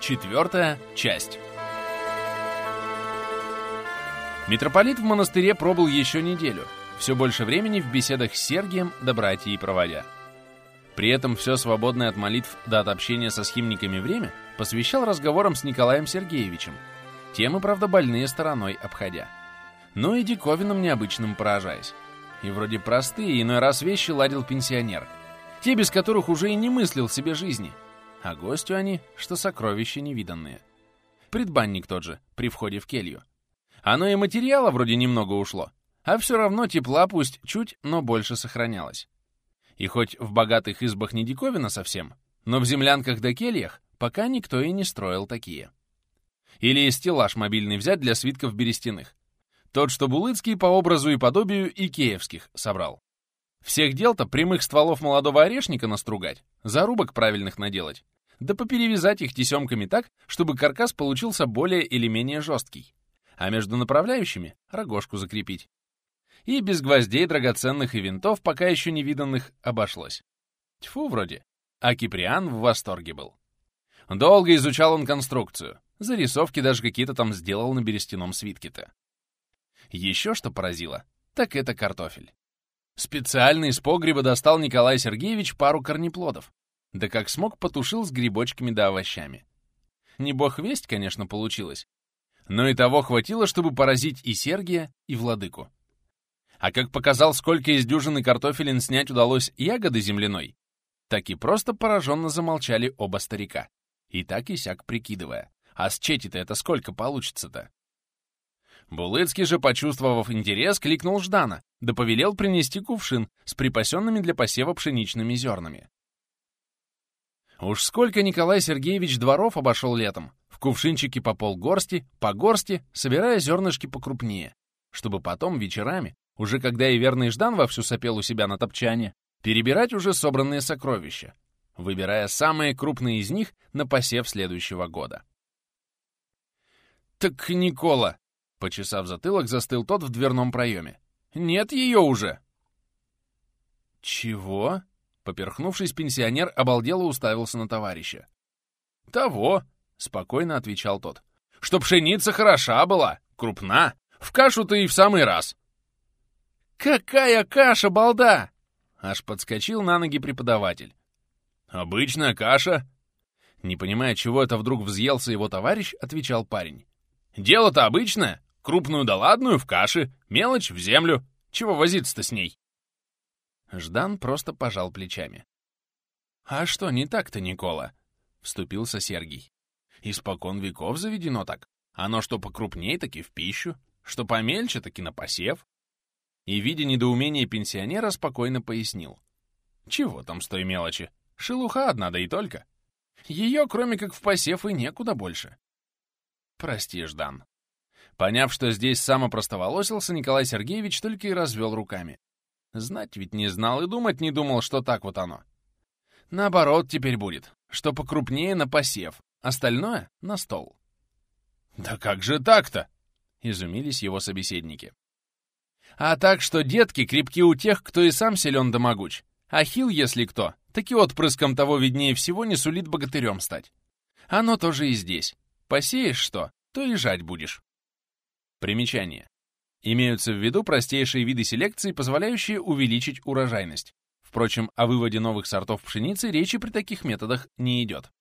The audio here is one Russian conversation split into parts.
Четвертая часть. Митрополит в монастыре пробыл еще неделю, все больше времени в беседах с Сергием да братьей проводя. При этом все свободное от молитв до от общения со схимниками время посвящал разговорам с Николаем Сергеевичем, темы, правда, больные стороной обходя. Ну и диковинным необычным поражаясь. И вроде простые, иной раз вещи ладил пенсионер, те, без которых уже и не мыслил себе жизни — а гостю они, что сокровища невиданные. Предбанник тот же, при входе в келью. Оно и материала вроде немного ушло, а все равно тепла пусть чуть, но больше сохранялось. И хоть в богатых избах не диковина совсем, но в землянках да кельях пока никто и не строил такие. Или стеллаж мобильный взять для свитков берестяных. Тот, что Булыцкий по образу и подобию икеевских собрал. Всех дел-то прямых стволов молодого орешника настругать, зарубок правильных наделать, да поперевязать их тесемками так, чтобы каркас получился более или менее жесткий, а между направляющими — рогожку закрепить. И без гвоздей драгоценных и винтов, пока еще не виданных, обошлось. Тьфу, вроде. А Киприан в восторге был. Долго изучал он конструкцию, зарисовки даже какие-то там сделал на берестяном свитке-то. Еще что поразило, так это картофель. Специально из погреба достал Николай Сергеевич пару корнеплодов, да как смог потушил с грибочками да овощами. Не бог весть, конечно, получилось, но и того хватило, чтобы поразить и Сергия, и владыку. А как показал, сколько из дюжины картофелин снять удалось ягоды земляной, так и просто пораженно замолчали оба старика, и так и сяк прикидывая, а с чети-то это сколько получится-то? Булыцкий же, почувствовав интерес, кликнул Ждана, да повелел принести кувшин с припасенными для посева пшеничными зернами. Уж сколько Николай Сергеевич дворов обошел летом, в кувшинчике по полгорсти, по горсти, собирая зернышки покрупнее, чтобы потом вечерами, уже когда и верный Ждан вовсю сопел у себя на топчане, перебирать уже собранные сокровища, выбирая самые крупные из них на посев следующего года. «Так, Никола!» — почесав затылок, застыл тот в дверном проеме. «Нет ее уже!» «Чего?» Поперхнувшись, пенсионер обалдело уставился на товарища. «Того!» — спокойно отвечал тот. «Что пшеница хороша была, крупна, в кашу-то и в самый раз!» «Какая каша, балда!» Аж подскочил на ноги преподаватель. «Обычная каша!» Не понимая, чего это вдруг взъелся его товарищ, отвечал парень. «Дело-то обычное. Крупную да ладную в каше, мелочь в землю. Чего возиться-то с ней?» Ждан просто пожал плечами. «А что не так-то, Никола?» — вступился Сергий. «Испокон веков заведено так. Оно что покрупнее, так и в пищу, что помельче, так и на посев». И, видя недоумение пенсионера, спокойно пояснил. «Чего там с той мелочи? Шелуха одна, да и только. Ее, кроме как в посев, и некуда больше». «Прости, Ждан». Поняв, что здесь самопростоволосился, Николай Сергеевич только и развел руками. Знать ведь не знал и думать не думал, что так вот оно. Наоборот теперь будет, что покрупнее на посев, остальное — на стол. «Да как же так-то?» — изумились его собеседники. «А так, что детки крепки у тех, кто и сам силен да могуч, а хил, если кто, таки отпрыском того виднее всего не сулит богатырем стать. Оно тоже и здесь. Посеешь что, то и жать будешь». Примечание. Имеются в виду простейшие виды селекции, позволяющие увеличить урожайность. Впрочем, о выводе новых сортов пшеницы речи при таких методах не идет.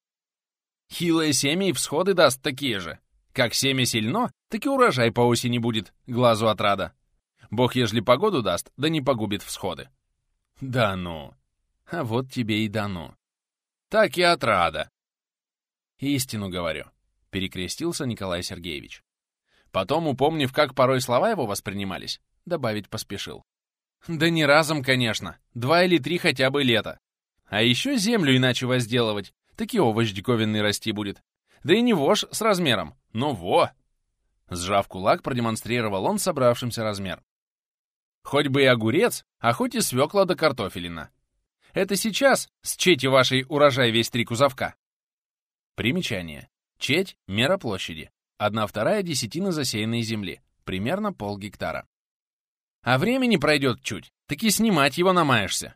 Хилое семя и всходы даст такие же. Как семя сильно, так и урожай по осени будет, глазу отрада. Бог, ежели погоду даст, да не погубит всходы. Да ну. А вот тебе и дано. Так и отрада. Истину говорю, перекрестился Николай Сергеевич. Потом, упомнив, как порой слова его воспринимались, добавить поспешил. Да не разом, конечно. Два или три хотя бы лета. А еще землю иначе возделывать. Так и овощ диковинный расти будет. Да и не вошь с размером, но во! Сжав кулак, продемонстрировал он собравшимся размер. Хоть бы и огурец, а хоть и свекла да картофелина. Это сейчас с чети вашей урожай весь три кузовка. Примечание. Четь — мера площади. Одна вторая десятина засеянной земли, примерно полгектара. А времени пройдет чуть, таки снимать его намаешься.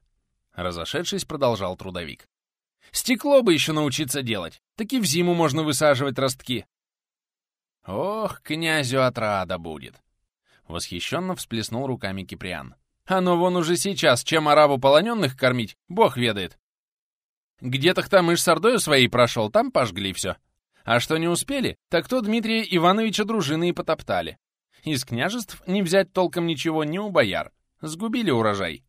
Разошедшись, продолжал трудовик. Стекло бы еще научиться делать. Так и в зиму можно высаживать ростки. Ох, князю отрада будет. Восхищенно всплеснул руками Киприан. Оно вон уже сейчас, чем арабу полоненных кормить, бог ведает. Где-то Хтамыш с Ордою своей прошел, там пожгли все. А что не успели, так то Дмитрия Ивановича дружины и потоптали. Из княжеств не взять толком ничего ни у бояр. Сгубили урожай.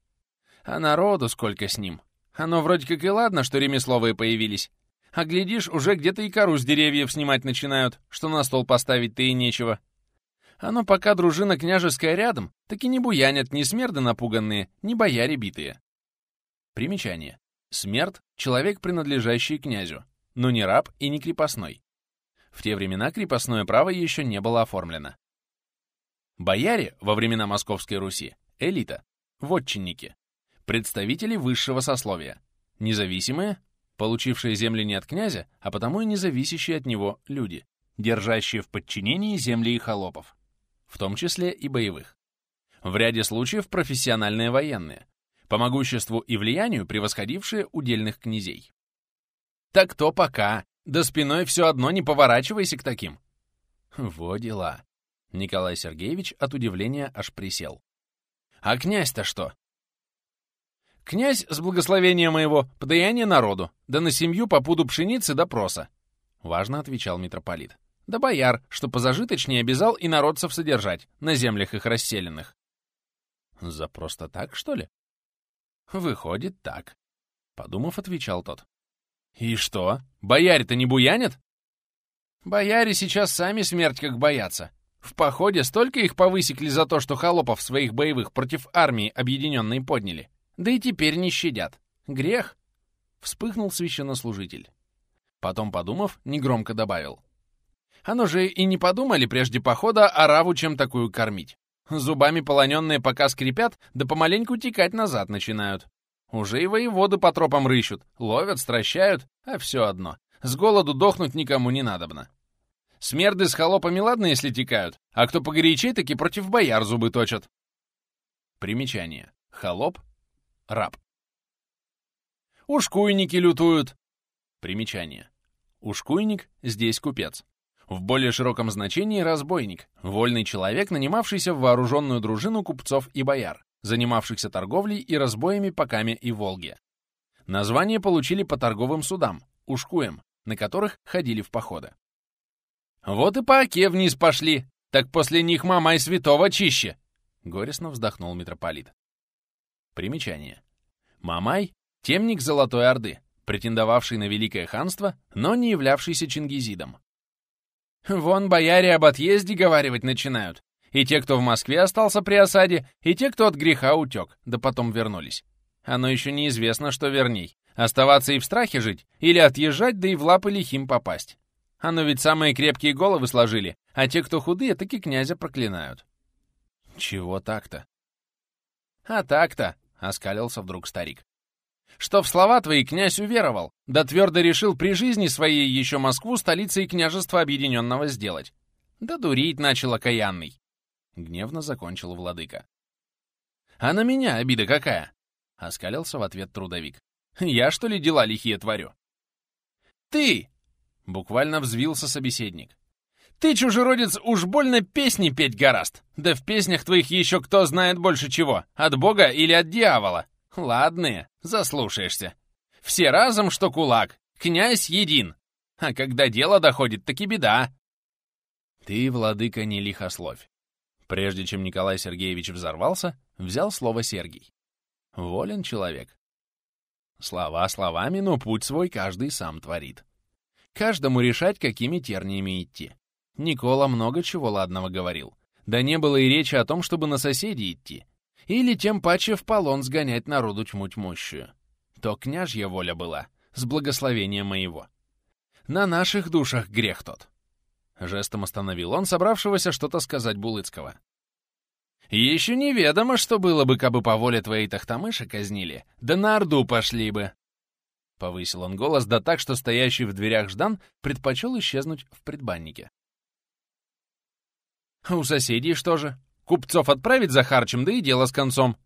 А народу сколько с ним. Оно вроде как и ладно, что ремесловые появились. А глядишь, уже где-то и кору с деревьев снимать начинают, что на стол поставить-то и нечего. Оно пока дружина княжеская рядом, так и не буянят ни смерды напуганные, ни бояре битые. Примечание. Смерть — человек, принадлежащий князю, но не раб и не крепостной. В те времена крепостное право еще не было оформлено. Бояре во времена Московской Руси — элита, вотчинники, представители высшего сословия, независимые, получившие земли не от князя, а потому и независящие от него люди, держащие в подчинении земли и холопов, в том числе и боевых. В ряде случаев профессиональные военные, по могуществу и влиянию превосходившие удельных князей. Так то пока, да спиной все одно не поворачивайся к таким. Во дела. Николай Сергеевич от удивления аж присел. А князь-то что? Князь, с благословения моего, подаяние народу, да на семью по пуду пшеницы да проса. Важно отвечал митрополит. Да бояр, что позажиточнее обязал и народцев содержать, на землях их расселенных. За просто так, что ли? Выходит так. Подумав, отвечал тот. И что, бояре-то не буянят? Бояре сейчас сами смерть как боятся. В походе столько их повысекли за то, что холопов своих боевых против армии объединенной подняли. Да и теперь не щадят. Грех!» Вспыхнул священнослужитель. Потом, подумав, негромко добавил. «Оно же и не подумали прежде похода араву чем такую кормить. Зубами полоненные пока скрипят, да помаленьку текать назад начинают. Уже и воеводы по тропам рыщут, ловят, стращают, а все одно. С голоду дохнуть никому не надобно. Смерды с холопами ладно, если текают, а кто погорячей, таки против бояр зубы точат. Примечание. Холоп Раб. Ушкуйники лютуют. Примечание. Ушкуйник — здесь купец. В более широком значении разбойник, вольный человек, нанимавшийся в вооруженную дружину купцов и бояр, занимавшихся торговлей и разбоями по Каме и Волге. Название получили по торговым судам, ушкуем, на которых ходили в походы. «Вот и по оке вниз пошли, так после них мама и святого чище!» — горестно вздохнул митрополит. Примечание. Мамай — темник Золотой Орды, претендовавший на Великое ханство, но не являвшийся чингизидом. Вон бояре об отъезде говаривать начинают. И те, кто в Москве остался при осаде, и те, кто от греха утек, да потом вернулись. Оно еще неизвестно, что верней. Оставаться и в страхе жить, или отъезжать, да и в лапы лихим попасть. Оно ведь самые крепкие головы сложили, а те, кто худые, таки князя проклинают. Чего так-то? А так-то, — оскалился вдруг старик. «Что в слова твои князь уверовал, да твердо решил при жизни своей еще Москву столицей княжества объединенного сделать. Да дурить начал окаянный!» Гневно закончил владыка. «А на меня обида какая?» — оскалился в ответ трудовик. «Я, что ли, дела лихие творю?» «Ты!» — буквально взвился собеседник. Ты, чужеродец, уж больно песни петь гораст. Да в песнях твоих еще кто знает больше чего, от бога или от дьявола. Ладные, заслушаешься. Все разом, что кулак, князь един. А когда дело доходит, таки беда. Ты, владыка, не лихословь. Прежде чем Николай Сергеевич взорвался, взял слово Сергий. Волен человек. Слова словами, но путь свой каждый сам творит. Каждому решать, какими терниями идти. Никола много чего ладного говорил. Да не было и речи о том, чтобы на соседей идти. Или тем паче в полон сгонять народу тьму тьмущую. То княжья воля была, с благословения моего. На наших душах грех тот. Жестом остановил он собравшегося что-то сказать Булыцкого. «Еще неведомо, что было бы, кабы по воле твоей Тахтамыша казнили, да на Орду пошли бы!» Повысил он голос, да так, что стоящий в дверях Ждан предпочел исчезнуть в предбаннике. У соседей что же? Купцов отправить за харчем, да и дело с концом.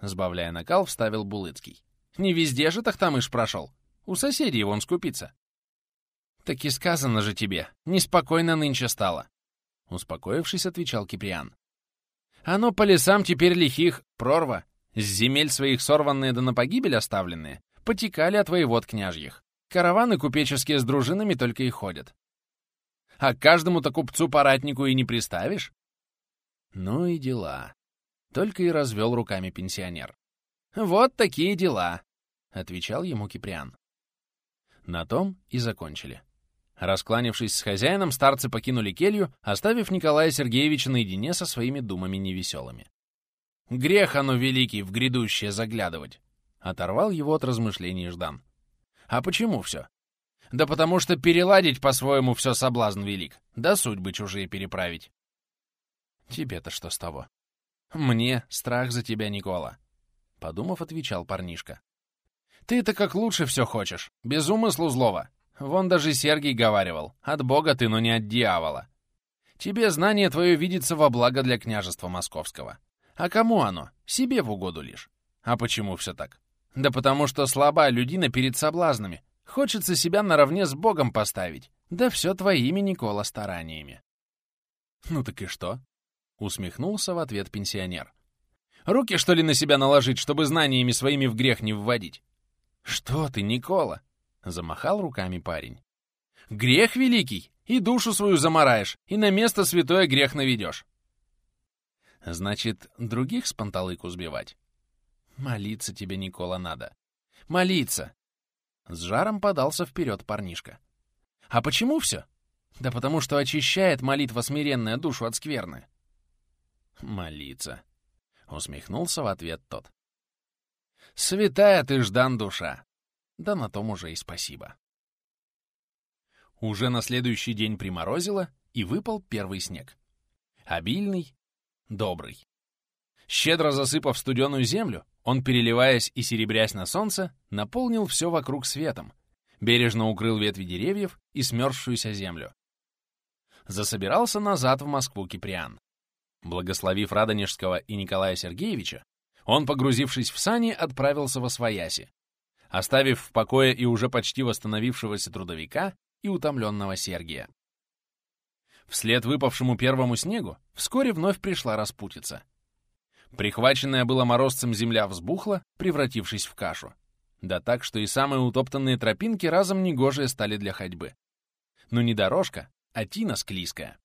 Сбавляя накал, вставил Булыцкий. Не везде же Тахтамыш прошел. У соседей вон скупиться. Так и сказано же тебе, неспокойно нынче стало. Успокоившись, отвечал Киприан. Оно по лесам теперь лихих, прорва, с земель своих сорванные да на погибель оставленные, потекали от воевод княжьих. Караваны купеческие с дружинами только и ходят. А каждому-то купцу-паратнику и не приставишь? Ну и дела. Только и развел руками пенсионер. Вот такие дела, — отвечал ему Киприан. На том и закончили. Раскланившись с хозяином, старцы покинули келью, оставив Николая Сергеевича наедине со своими думами невеселыми. «Грех оно великий в грядущее заглядывать!» — оторвал его от размышлений Ждан. «А почему все? Да потому что переладить по-своему все соблазн велик, да судьбы чужие переправить». «Тебе-то что с того?» «Мне страх за тебя, Никола», — подумав, отвечал парнишка. «Ты-то как лучше все хочешь, без умыслу злого. Вон даже Сергий говаривал, от Бога ты, но не от дьявола. Тебе знание твое видится во благо для княжества московского. А кому оно? Себе в угоду лишь. А почему все так? Да потому что слаба людина перед соблазнами. Хочется себя наравне с Богом поставить. Да все твоими, Никола, стараниями. Ну так и что? Усмехнулся в ответ пенсионер. Руки, что ли, на себя наложить, чтобы знаниями своими в грех не вводить? Что ты, Никола? Замахал руками парень. «Грех великий! И душу свою замараешь, и на место святое грех наведешь!» «Значит, других с панталыку сбивать?» «Молиться тебе, Никола, надо. Молиться!» С жаром подался вперед парнишка. «А почему все?» «Да потому что очищает молитва смиренная душу от скверны». «Молиться!» — усмехнулся в ответ тот. «Святая ты, Ждан, душа! Да на том уже и спасибо. Уже на следующий день приморозило, и выпал первый снег. Обильный, добрый. Щедро засыпав студеную землю, он, переливаясь и серебрясь на солнце, наполнил все вокруг светом, бережно укрыл ветви деревьев и смерзшуюся землю. Засобирался назад в Москву Киприан. Благословив Радонежского и Николая Сергеевича, он, погрузившись в сани, отправился во Свояси, оставив в покое и уже почти восстановившегося трудовика и утомленного Сергия. Вслед выпавшему первому снегу вскоре вновь пришла распутица. Прихваченная была морозцем земля взбухла, превратившись в кашу. Да так, что и самые утоптанные тропинки разом негожие стали для ходьбы. Но не дорожка, а тина склизкая.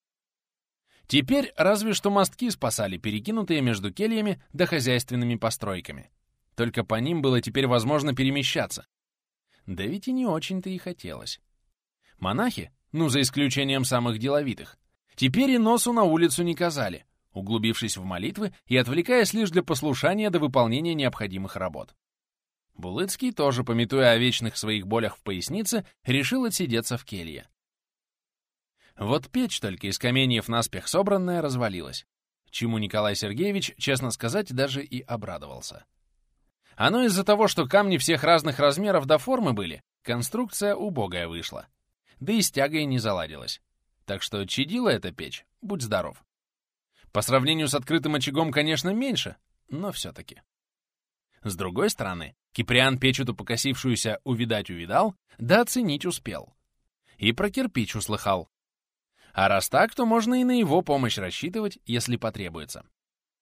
Теперь разве что мостки спасали перекинутые между кельями да хозяйственными постройками. Только по ним было теперь возможно перемещаться. Да ведь и не очень-то и хотелось. Монахи, ну, за исключением самых деловитых, теперь и носу на улицу не казали, углубившись в молитвы и отвлекаясь лишь для послушания до выполнения необходимых работ. Булыцкий, тоже пометуя о вечных своих болях в пояснице, решил отсидеться в келье. Вот печь только из каменьев наспех собранная развалилась, чему Николай Сергеевич, честно сказать, даже и обрадовался. Оно из-за того, что камни всех разных размеров до формы были, конструкция убогая вышла. Да и с тягой не заладилась. Так что чадила эта печь, будь здоров. По сравнению с открытым очагом, конечно, меньше, но все-таки. С другой стороны, Киприан печь-то покосившуюся увидать увидал, да оценить успел. И про кирпич услыхал. А раз так, то можно и на его помощь рассчитывать, если потребуется.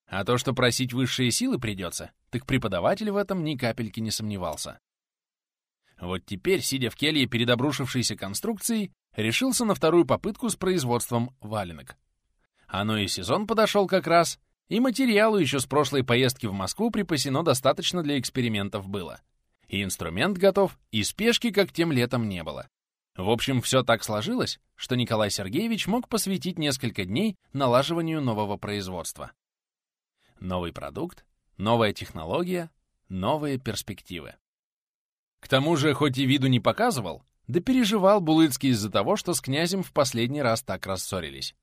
А то, что просить высшие силы придется, так преподаватель в этом ни капельки не сомневался. Вот теперь, сидя в келье перед обрушившейся конструкцией, решился на вторую попытку с производством валенок. Оно и сезон подошел как раз, и материалу еще с прошлой поездки в Москву припасено достаточно для экспериментов было. И инструмент готов, и спешки, как тем летом, не было. В общем, все так сложилось, что Николай Сергеевич мог посвятить несколько дней налаживанию нового производства. Новый продукт, новая технология, новые перспективы. К тому же, хоть и виду не показывал, да переживал Булыцкий из-за того, что с князем в последний раз так рассорились.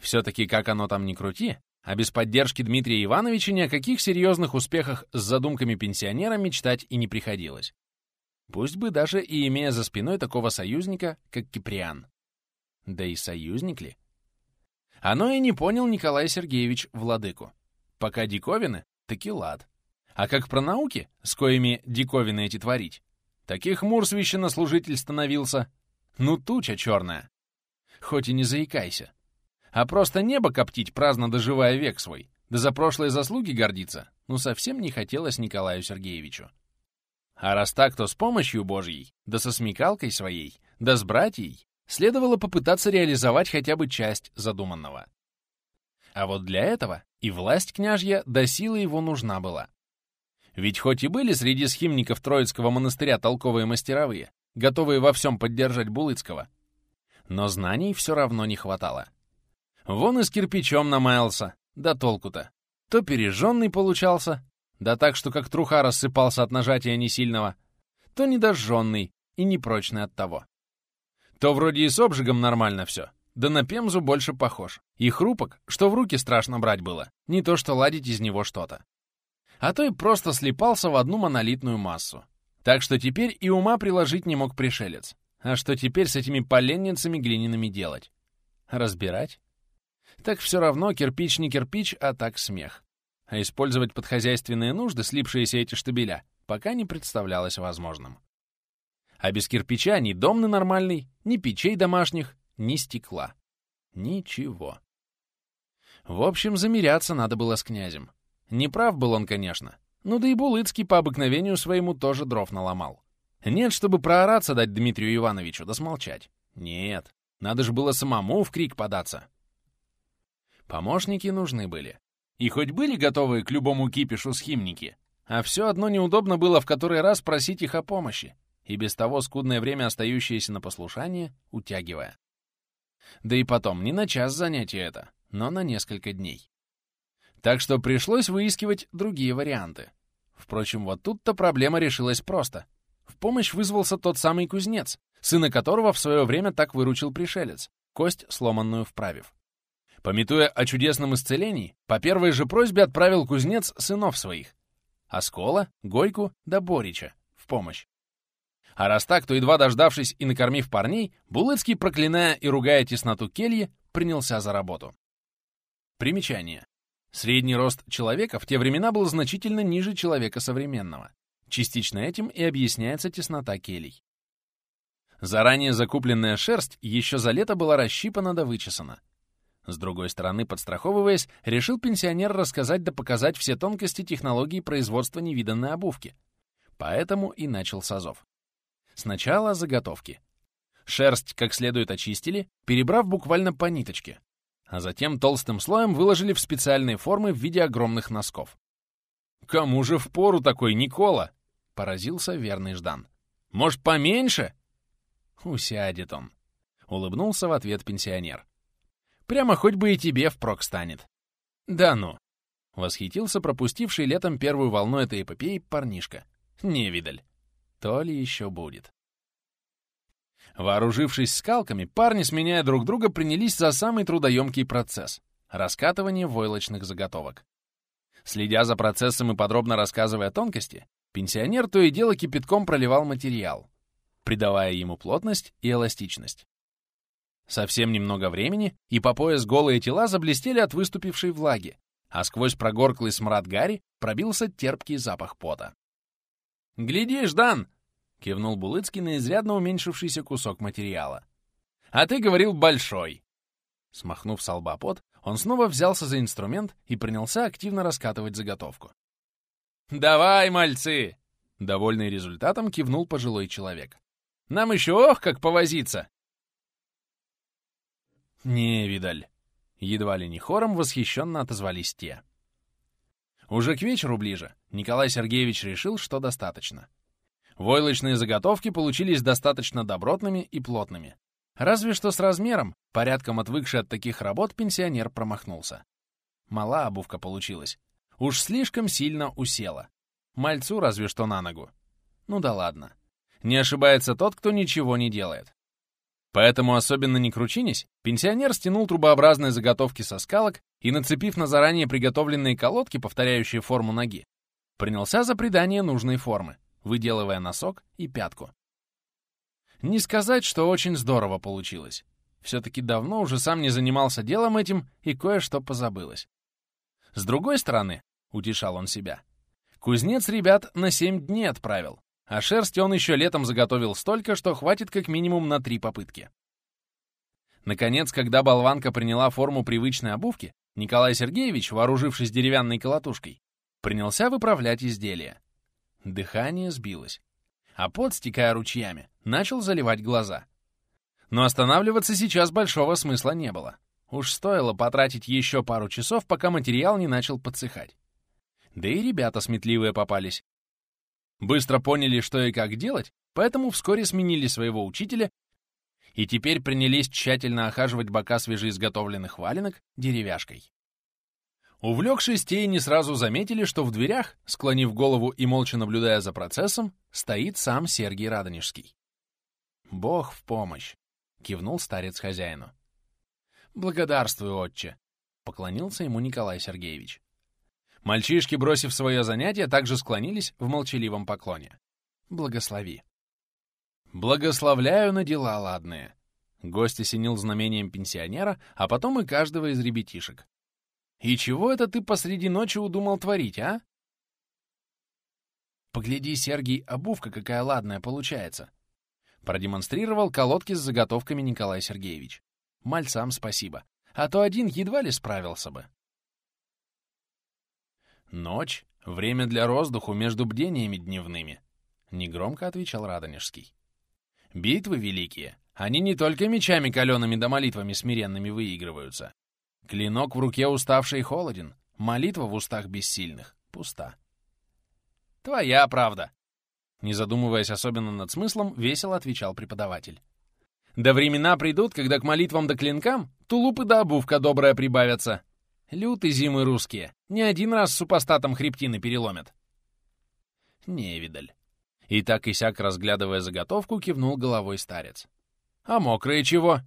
Все-таки, как оно там ни крути, а без поддержки Дмитрия Ивановича ни о каких серьезных успехах с задумками пенсионера мечтать и не приходилось. Пусть бы даже и имея за спиной такого союзника, как Киприан. Да и союзник ли? Оно и не понял Николай Сергеевич Владыку. Пока диковины, таки лад. А как про науки, с коими диковины эти творить, Таких мур священнослужитель становился. Ну, туча черная. Хоть и не заикайся. А просто небо коптить, праздно доживая век свой, да за прошлые заслуги гордиться, ну совсем не хотелось Николаю Сергеевичу. А раз так, то с помощью Божьей, да со смекалкой своей, да с братьей, следовало попытаться реализовать хотя бы часть задуманного. А вот для этого и власть княжья до силы его нужна была. Ведь хоть и были среди схимников Троицкого монастыря толковые мастеровые, готовые во всем поддержать Булыцкого, но знаний все равно не хватало. Вон и с кирпичом намаялся, да толку-то. То пережженный получался, да так, что как труха рассыпался от нажатия несильного, то недожженный и непрочный от того. То вроде и с обжигом нормально все, да на пемзу больше похож. И хрупок, что в руки страшно брать было, не то что ладить из него что-то. А то и просто слипался в одну монолитную массу. Так что теперь и ума приложить не мог пришелец. А что теперь с этими поленницами глиняными делать? Разбирать? Так все равно кирпич не кирпич, а так смех. А использовать под хозяйственные нужды слипшиеся эти штабеля пока не представлялось возможным. А без кирпича ни дом нормальный, ни печей домашних, ни стекла. Ничего. В общем, замеряться надо было с князем. Неправ был он, конечно. Ну да и Булыцкий по обыкновению своему тоже дров наломал. Нет, чтобы проораться дать Дмитрию Ивановичу, да смолчать. Нет, надо же было самому в крик податься. Помощники нужны были. И хоть были готовы к любому кипишу схимники, а все одно неудобно было в который раз просить их о помощи, и без того скудное время, остающееся на послушание, утягивая. Да и потом, не на час занятие это, но на несколько дней. Так что пришлось выискивать другие варианты. Впрочем, вот тут-то проблема решилась просто. В помощь вызвался тот самый кузнец, сына которого в свое время так выручил пришелец, кость сломанную вправив. Пометуя о чудесном исцелении, по первой же просьбе отправил кузнец сынов своих — Оскола, Гойку да Борича — в помощь. А раз так, то, едва дождавшись и накормив парней, Булыцкий, проклиная и ругая тесноту кельи, принялся за работу. Примечание. Средний рост человека в те времена был значительно ниже человека современного. Частично этим и объясняется теснота келей. Заранее закупленная шерсть еще за лето была расщипана да вычесана. С другой стороны, подстраховываясь, решил пенсионер рассказать да показать все тонкости технологии производства невиданной обувки. Поэтому и начал с азов. Сначала заготовки. Шерсть как следует очистили, перебрав буквально по ниточке, а затем толстым слоем выложили в специальные формы в виде огромных носков. «Кому же в пору такой, Никола?» — поразился верный Ждан. «Может, поменьше?» «Усядет он», — улыбнулся в ответ пенсионер. «Прямо хоть бы и тебе впрок станет». «Да ну!» — восхитился пропустивший летом первую волну этой эпопеи парнишка. «Невидаль» то ли еще будет. Вооружившись скалками, парни, сменяя друг друга, принялись за самый трудоемкий процесс — раскатывание войлочных заготовок. Следя за процессом и подробно рассказывая тонкости, пенсионер то и дело кипятком проливал материал, придавая ему плотность и эластичность. Совсем немного времени, и по пояс голые тела заблестели от выступившей влаги, а сквозь прогорклый смрад гари пробился терпкий запах пота. «Гляди, Ждан!» — кивнул Булыцкий на изрядно уменьшившийся кусок материала. «А ты говорил большой!» Смахнув с лба пот, он снова взялся за инструмент и принялся активно раскатывать заготовку. «Давай, мальцы!» Довольный результатом кивнул пожилой человек. «Нам еще ох, как повозиться!» «Не, видаль!» Едва ли не хором восхищенно отозвались те. Уже к вечеру ближе Николай Сергеевич решил, что достаточно. Войлочные заготовки получились достаточно добротными и плотными. Разве что с размером, порядком отвыкший от таких работ, пенсионер промахнулся. Мала обувка получилась. Уж слишком сильно усела. Мальцу разве что на ногу. Ну да ладно. Не ошибается тот, кто ничего не делает. Поэтому, особенно не кручинись, пенсионер стянул трубообразные заготовки со скалок и, нацепив на заранее приготовленные колодки, повторяющие форму ноги, принялся за придание нужной формы, выделывая носок и пятку. Не сказать, что очень здорово получилось. Все-таки давно уже сам не занимался делом этим, и кое-что позабылось. С другой стороны, — утешал он себя, — кузнец ребят на семь дней отправил, а шерсти он еще летом заготовил столько, что хватит как минимум на три попытки. Наконец, когда болванка приняла форму привычной обувки, Николай Сергеевич, вооружившись деревянной колотушкой, принялся выправлять изделие. Дыхание сбилось, а пот, стекая ручьями, начал заливать глаза. Но останавливаться сейчас большого смысла не было. Уж стоило потратить еще пару часов, пока материал не начал подсыхать. Да и ребята сметливые попались. Быстро поняли, что и как делать, поэтому вскоре сменили своего учителя и теперь принялись тщательно охаживать бока свежеизготовленных валенок деревяшкой. Увлекшись, те не сразу заметили, что в дверях, склонив голову и молча наблюдая за процессом, стоит сам Сергий Радонежский. «Бог в помощь!» — кивнул старец хозяину. «Благодарствую, отче!» — поклонился ему Николай Сергеевич. Мальчишки, бросив свое занятие, также склонились в молчаливом поклоне. «Благослови!» «Благословляю на дела ладные!» Гость осенил знамением пенсионера, а потом и каждого из ребятишек. «И чего это ты посреди ночи удумал творить, а?» «Погляди, Сергий, обувка какая ладная получается!» Продемонстрировал колодки с заготовками Николай Сергеевич. «Мальцам спасибо, а то один едва ли справился бы». «Ночь — время для роздуху между бдениями дневными», — негромко отвечал Радонежский. «Битвы великие, они не только мечами калеными да молитвами смиренными выигрываются. Клинок в руке уставший холоден, молитва в устах бессильных пуста». «Твоя правда», — не задумываясь особенно над смыслом, весело отвечал преподаватель. «Да времена придут, когда к молитвам да клинкам тулупы да обувка добрая прибавятся. Люты зимы русские, не один раз супостатом хребтины переломят. Невидаль. И так и сяк, разглядывая заготовку, кивнул головой старец. А мокрые чего?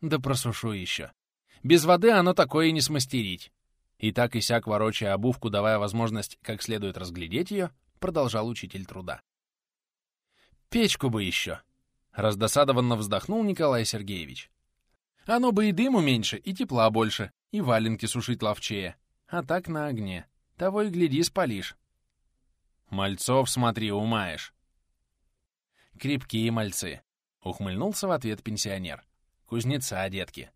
Да просушу еще. Без воды оно такое и не смастерить. И так и сяк, ворочая обувку, давая возможность как следует разглядеть ее, продолжал учитель труда. «Печку бы еще!» — раздосадованно вздохнул Николай Сергеевич. «Оно бы и дыму меньше, и тепла больше, и валенки сушить ловчее. А так на огне. Того и гляди, спалишь. Мальцов, смотри, умаешь. Крепкие мальцы. Ухмыльнулся в ответ пенсионер. Кузнеца, детки.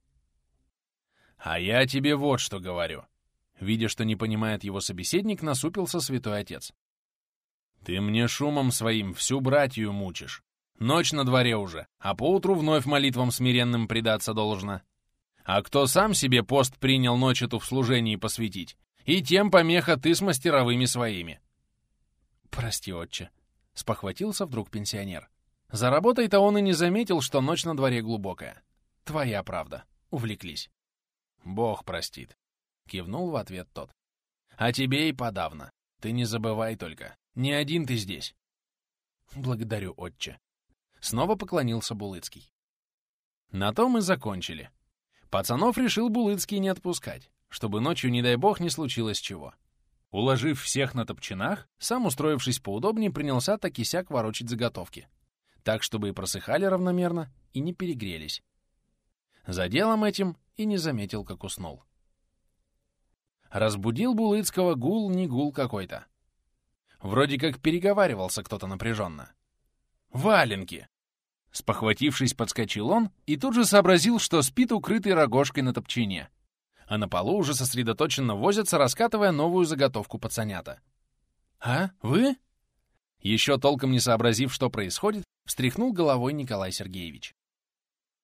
А я тебе вот что говорю. Видя, что не понимает его собеседник, насупился святой отец. Ты мне шумом своим всю братью мучишь. Ночь на дворе уже, а поутру вновь молитвам смиренным предаться должно. А кто сам себе пост принял ночь эту в служении посвятить, и тем помеха ты с мастеровыми своими. Прости, отче, — спохватился вдруг пенсионер. За работой-то он и не заметил, что ночь на дворе глубокая. Твоя правда. Увлеклись. Бог простит. Кивнул в ответ тот. А тебе и подавно. Ты не забывай только. Не один ты здесь. Благодарю, отче. Снова поклонился Булыцкий. На том и закончили. Пацанов решил Булыцкий не отпускать, чтобы ночью, не дай бог, не случилось чего. Уложив всех на топчинах, сам, устроившись поудобнее, принялся так и сяк ворочать заготовки. Так, чтобы и просыхали равномерно, и не перегрелись. За делом этим и не заметил, как уснул. Разбудил Булыцкого гул не гул какой-то. Вроде как переговаривался кто-то напряженно. «Валенки!» Спохватившись, подскочил он и тут же сообразил, что спит укрытый рогожкой на топчине. А на полу уже сосредоточенно возятся, раскатывая новую заготовку пацанята. «А, вы?» Еще толком не сообразив, что происходит, встряхнул головой Николай Сергеевич.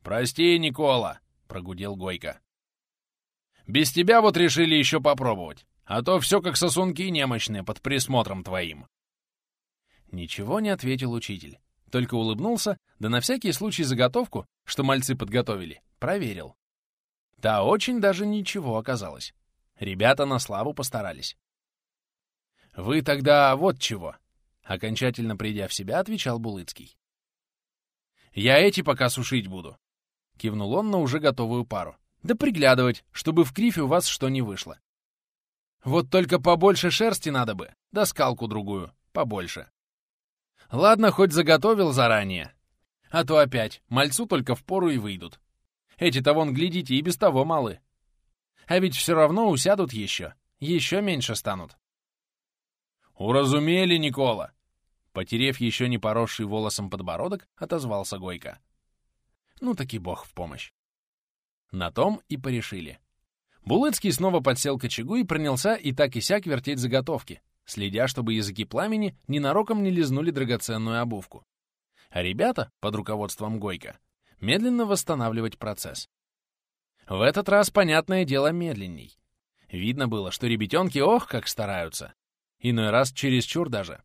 «Прости, Никола!» — прогудел Гойко. «Без тебя вот решили еще попробовать, а то все как сосунки немощные под присмотром твоим». Ничего не ответил учитель. Только улыбнулся, да на всякий случай заготовку, что мальцы подготовили, проверил. Да очень даже ничего оказалось. Ребята на славу постарались. «Вы тогда вот чего», — окончательно придя в себя, отвечал Булыцкий. «Я эти пока сушить буду», — кивнул он на уже готовую пару. «Да приглядывать, чтобы в крифе у вас что не вышло. Вот только побольше шерсти надо бы, да скалку другую, побольше. Ладно, хоть заготовил заранее. А то опять, мальцу только в пору и выйдут. Эти-то вон, глядите, и без того малы. А ведь все равно усядут еще, еще меньше станут. «Уразумели, Никола!» Потерев еще не поросший волосом подбородок, отозвался Гойко. Ну таки бог в помощь. На том и порешили. Булыцкий снова подсел к очагу и принялся и так и сяк вертеть заготовки, следя, чтобы языки пламени ненароком не лизнули драгоценную обувку. А ребята, под руководством Гойко, медленно восстанавливать процесс. В этот раз, понятное дело, медленней. Видно было, что ребятенки ох, как стараются. Иной раз чересчур даже.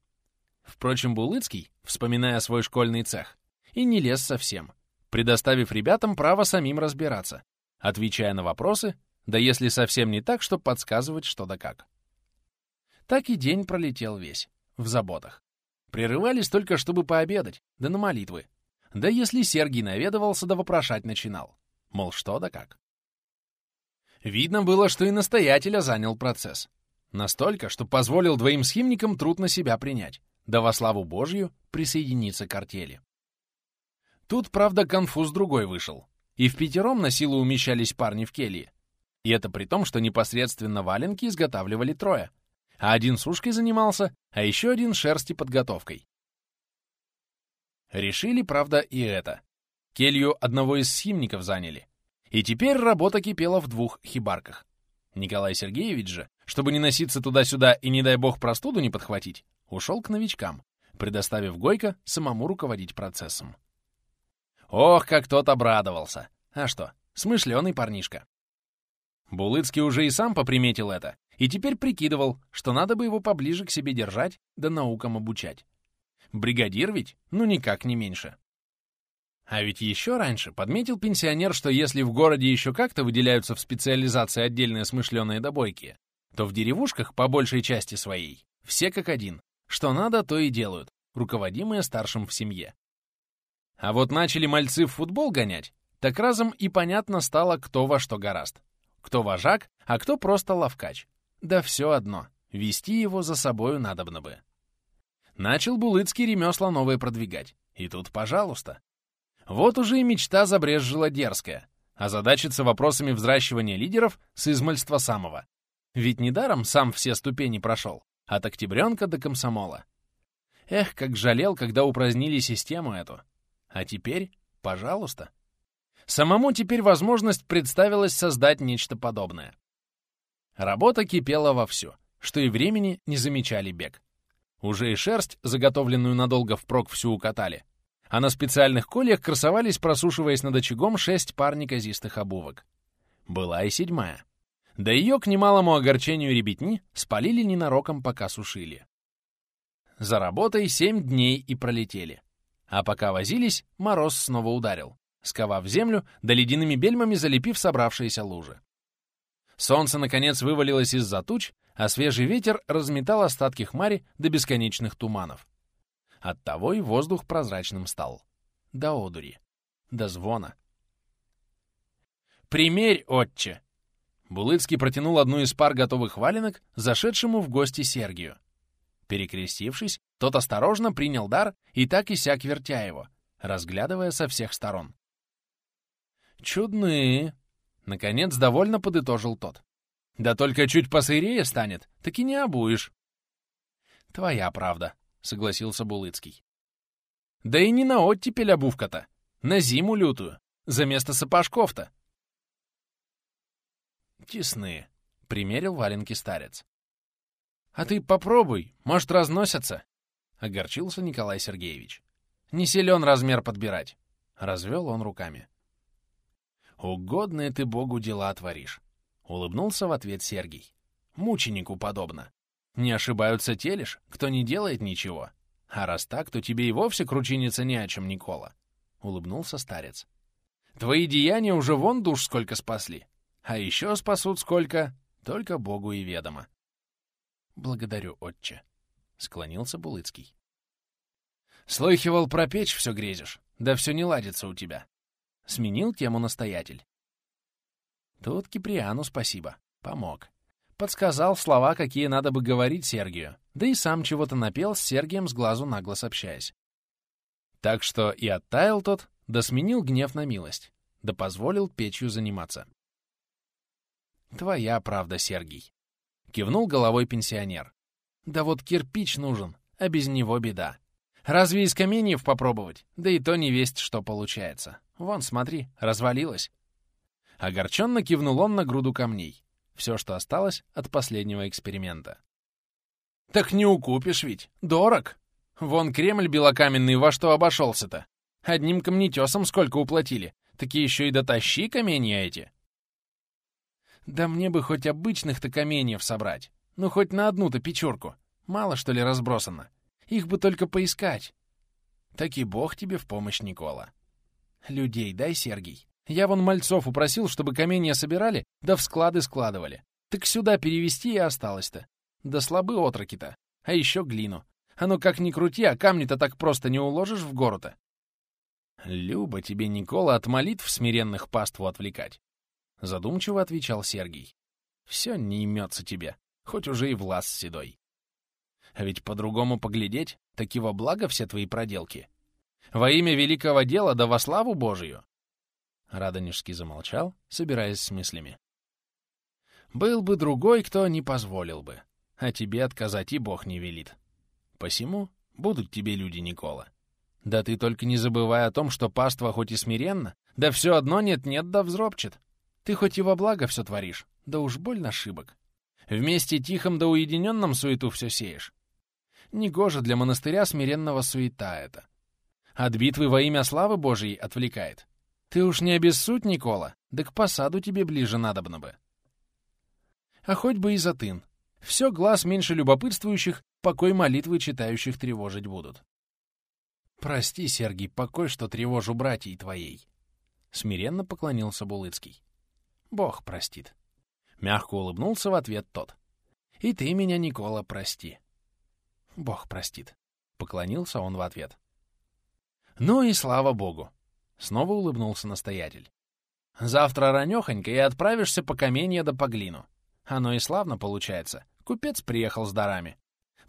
Впрочем, Булыцкий, вспоминая свой школьный цех, и не лез совсем, предоставив ребятам право самим разбираться, отвечая на вопросы, да если совсем не так, что подсказывать что да как. Так и день пролетел весь, в заботах. Прерывались только, чтобы пообедать, да на молитвы. Да если Сергий наведывался, да вопрошать начинал. Мол, что да как. Видно было, что и настоятеля занял процесс. Настолько, что позволил двоим схимникам труд на себя принять, да во славу Божью присоединиться к артели. Тут, правда, конфуз другой вышел. И в пятером на силу умещались парни в келье. И это при том, что непосредственно валенки изготавливали трое. А один сушкой занимался, а еще один шерсти подготовкой. Решили, правда, и это. Келью одного из схимников заняли. И теперь работа кипела в двух хибарках. Николай Сергеевич же, чтобы не носиться туда-сюда и, не дай бог, простуду не подхватить, ушел к новичкам, предоставив Гойко самому руководить процессом. Ох, как тот обрадовался! А что, смышленый парнишка. Булыцкий уже и сам поприметил это, и теперь прикидывал, что надо бы его поближе к себе держать, да наукам обучать. Бригадир ведь? Ну никак не меньше. А ведь еще раньше подметил пенсионер, что если в городе еще как-то выделяются в специализации отдельные смышленые добойки, то в деревушках, по большей части своей, все как один. Что надо, то и делают, руководимые старшим в семье. А вот начали мальцы в футбол гонять, так разом и понятно стало, кто во что гораст. Кто вожак, а кто просто ловкач. Да все одно, вести его за собою надобно бы. Начал Булыцкий ремесла новые продвигать. И тут, пожалуйста, вот уже и мечта забрезжила дерзкая, озадачиться вопросами взращивания лидеров с измальства самого. Ведь недаром сам все ступени прошел, от октябренка до комсомола. Эх, как жалел, когда упразднили систему эту. А теперь, пожалуйста. Самому теперь возможность представилась создать нечто подобное. Работа кипела вовсю, что и времени не замечали бег. Уже и шерсть, заготовленную надолго впрок, всю укатали, а на специальных кольях красовались, просушиваясь над очагом, шесть пар неказистых обувок. Была и седьмая. Да ее, к немалому огорчению ребятни, спалили ненароком, пока сушили. За работой семь дней и пролетели. А пока возились, мороз снова ударил, сковав землю, да ледяными бельмами залепив собравшиеся лужи. Солнце, наконец, вывалилось из-за туч, а свежий ветер разметал остатки хмари до бесконечных туманов. Оттого и воздух прозрачным стал. До одури. До звона. «Примерь, отче!» Булыцкий протянул одну из пар готовых валенок зашедшему в гости Сергию. Перекрестившись, тот осторожно принял дар и так и сяк вертя его, разглядывая со всех сторон. «Чудные!» — наконец довольно подытожил тот. «Да только чуть посырее станет, так и не обуешь». «Твоя правда», согласился Булыцкий. Да и не на оттепель обувка-то, на зиму лютую, за место сапожков-то. Тесные, примерил валенки старец. А ты попробуй, может, разносятся, огорчился Николай Сергеевич. Не силен размер подбирать, развел он руками. Угодные ты Богу дела творишь, улыбнулся в ответ Сергий. Мученику подобно. Не ошибаются те лишь, кто не делает ничего. А раз так, то тебе и вовсе кручиниться не о чем, Никола. Улыбнулся старец. Твои деяния уже вон душ сколько спасли. А еще спасут сколько, только Богу и ведомо. Благодарю, отче. Склонился Булыцкий. Слыхивал, про печь все грезишь, да все не ладится у тебя. Сменил тему настоятель. Тут Киприану спасибо, помог. Подсказал слова, какие надо бы говорить Сергию, да и сам чего-то напел с Сергием с глазу на глаз общаясь. Так что и оттаял тот, да сменил гнев на милость, да позволил печью заниматься. «Твоя правда, Сергий», — кивнул головой пенсионер. «Да вот кирпич нужен, а без него беда. Разве из каменьев попробовать? Да и то не весть, что получается. Вон, смотри, развалилось. Огорченно кивнул он на груду камней. Все, что осталось от последнего эксперимента. Так не укупишь ведь. Дорог. Вон Кремль белокаменный во что обошелся-то. Одним камнетесом сколько уплатили. Такие еще и дотащи каменья эти. Да мне бы хоть обычных-то каменьев собрать. Ну, хоть на одну-то печурку. Мало, что ли, разбросано. Их бы только поискать. Так и бог тебе в помощь, Никола. Людей дай, Сергий. Я вон мальцов упросил, чтобы каменья собирали, да в склады складывали. Так сюда перевести и осталось-то. Да слабы отроки-то. А еще глину. А ну как ни крути, а камни-то так просто не уложишь в гору-то. Люба тебе, Никола, от молитв смиренных паству отвлекать. Задумчиво отвечал Сергий. Все не имется тебе, хоть уже и влас седой. А ведь по-другому поглядеть, таки во благо все твои проделки. Во имя великого дела да во славу Божию. Радонежский замолчал, собираясь с мыслями. Был бы другой, кто не позволил бы, а тебе отказать и Бог не велит. Посему будут тебе люди, Никола. Да ты только не забывай о том, что паства хоть и смиренно, да все одно нет-нет да взропчет. Ты хоть и во благо все творишь, да уж больно ошибок. Вместе тихом да уединенном суету все сеешь. Негоже для монастыря смиренного суета это. От битвы во имя славы Божией отвлекает. Ты уж не обессудь, Никола, да к посаду тебе ближе надобно бы. А хоть бы и затын. Все глаз меньше любопытствующих, покой молитвы читающих тревожить будут. Прости, Сергий, покой, что тревожу братьей твоей. Смиренно поклонился Булыцкий. Бог простит. Мягко улыбнулся в ответ тот. И ты меня, Никола, прости. Бог простит. Поклонился он в ответ. Ну и слава Богу. Снова улыбнулся настоятель. Завтра ранёхонько и отправишься по каменье да по глину. Оно и славно получается. Купец приехал с дарами.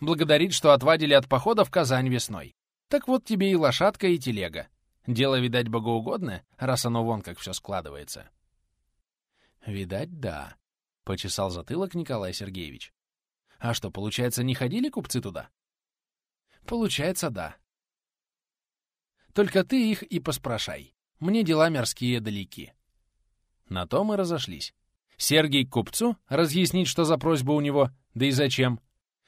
Благодарит, что отвадили от похода в Казань весной. Так вот тебе и лошадка, и телега. Дело, видать, богоугодное, раз оно вон как все складывается. Видать, да, — почесал затылок Николай Сергеевич. А что, получается, не ходили купцы туда? Получается, да. Только ты их и поспрашай. Мне дела мирские далеки. На то мы разошлись. Сергей к купцу разъяснить, что за просьба у него, да и зачем.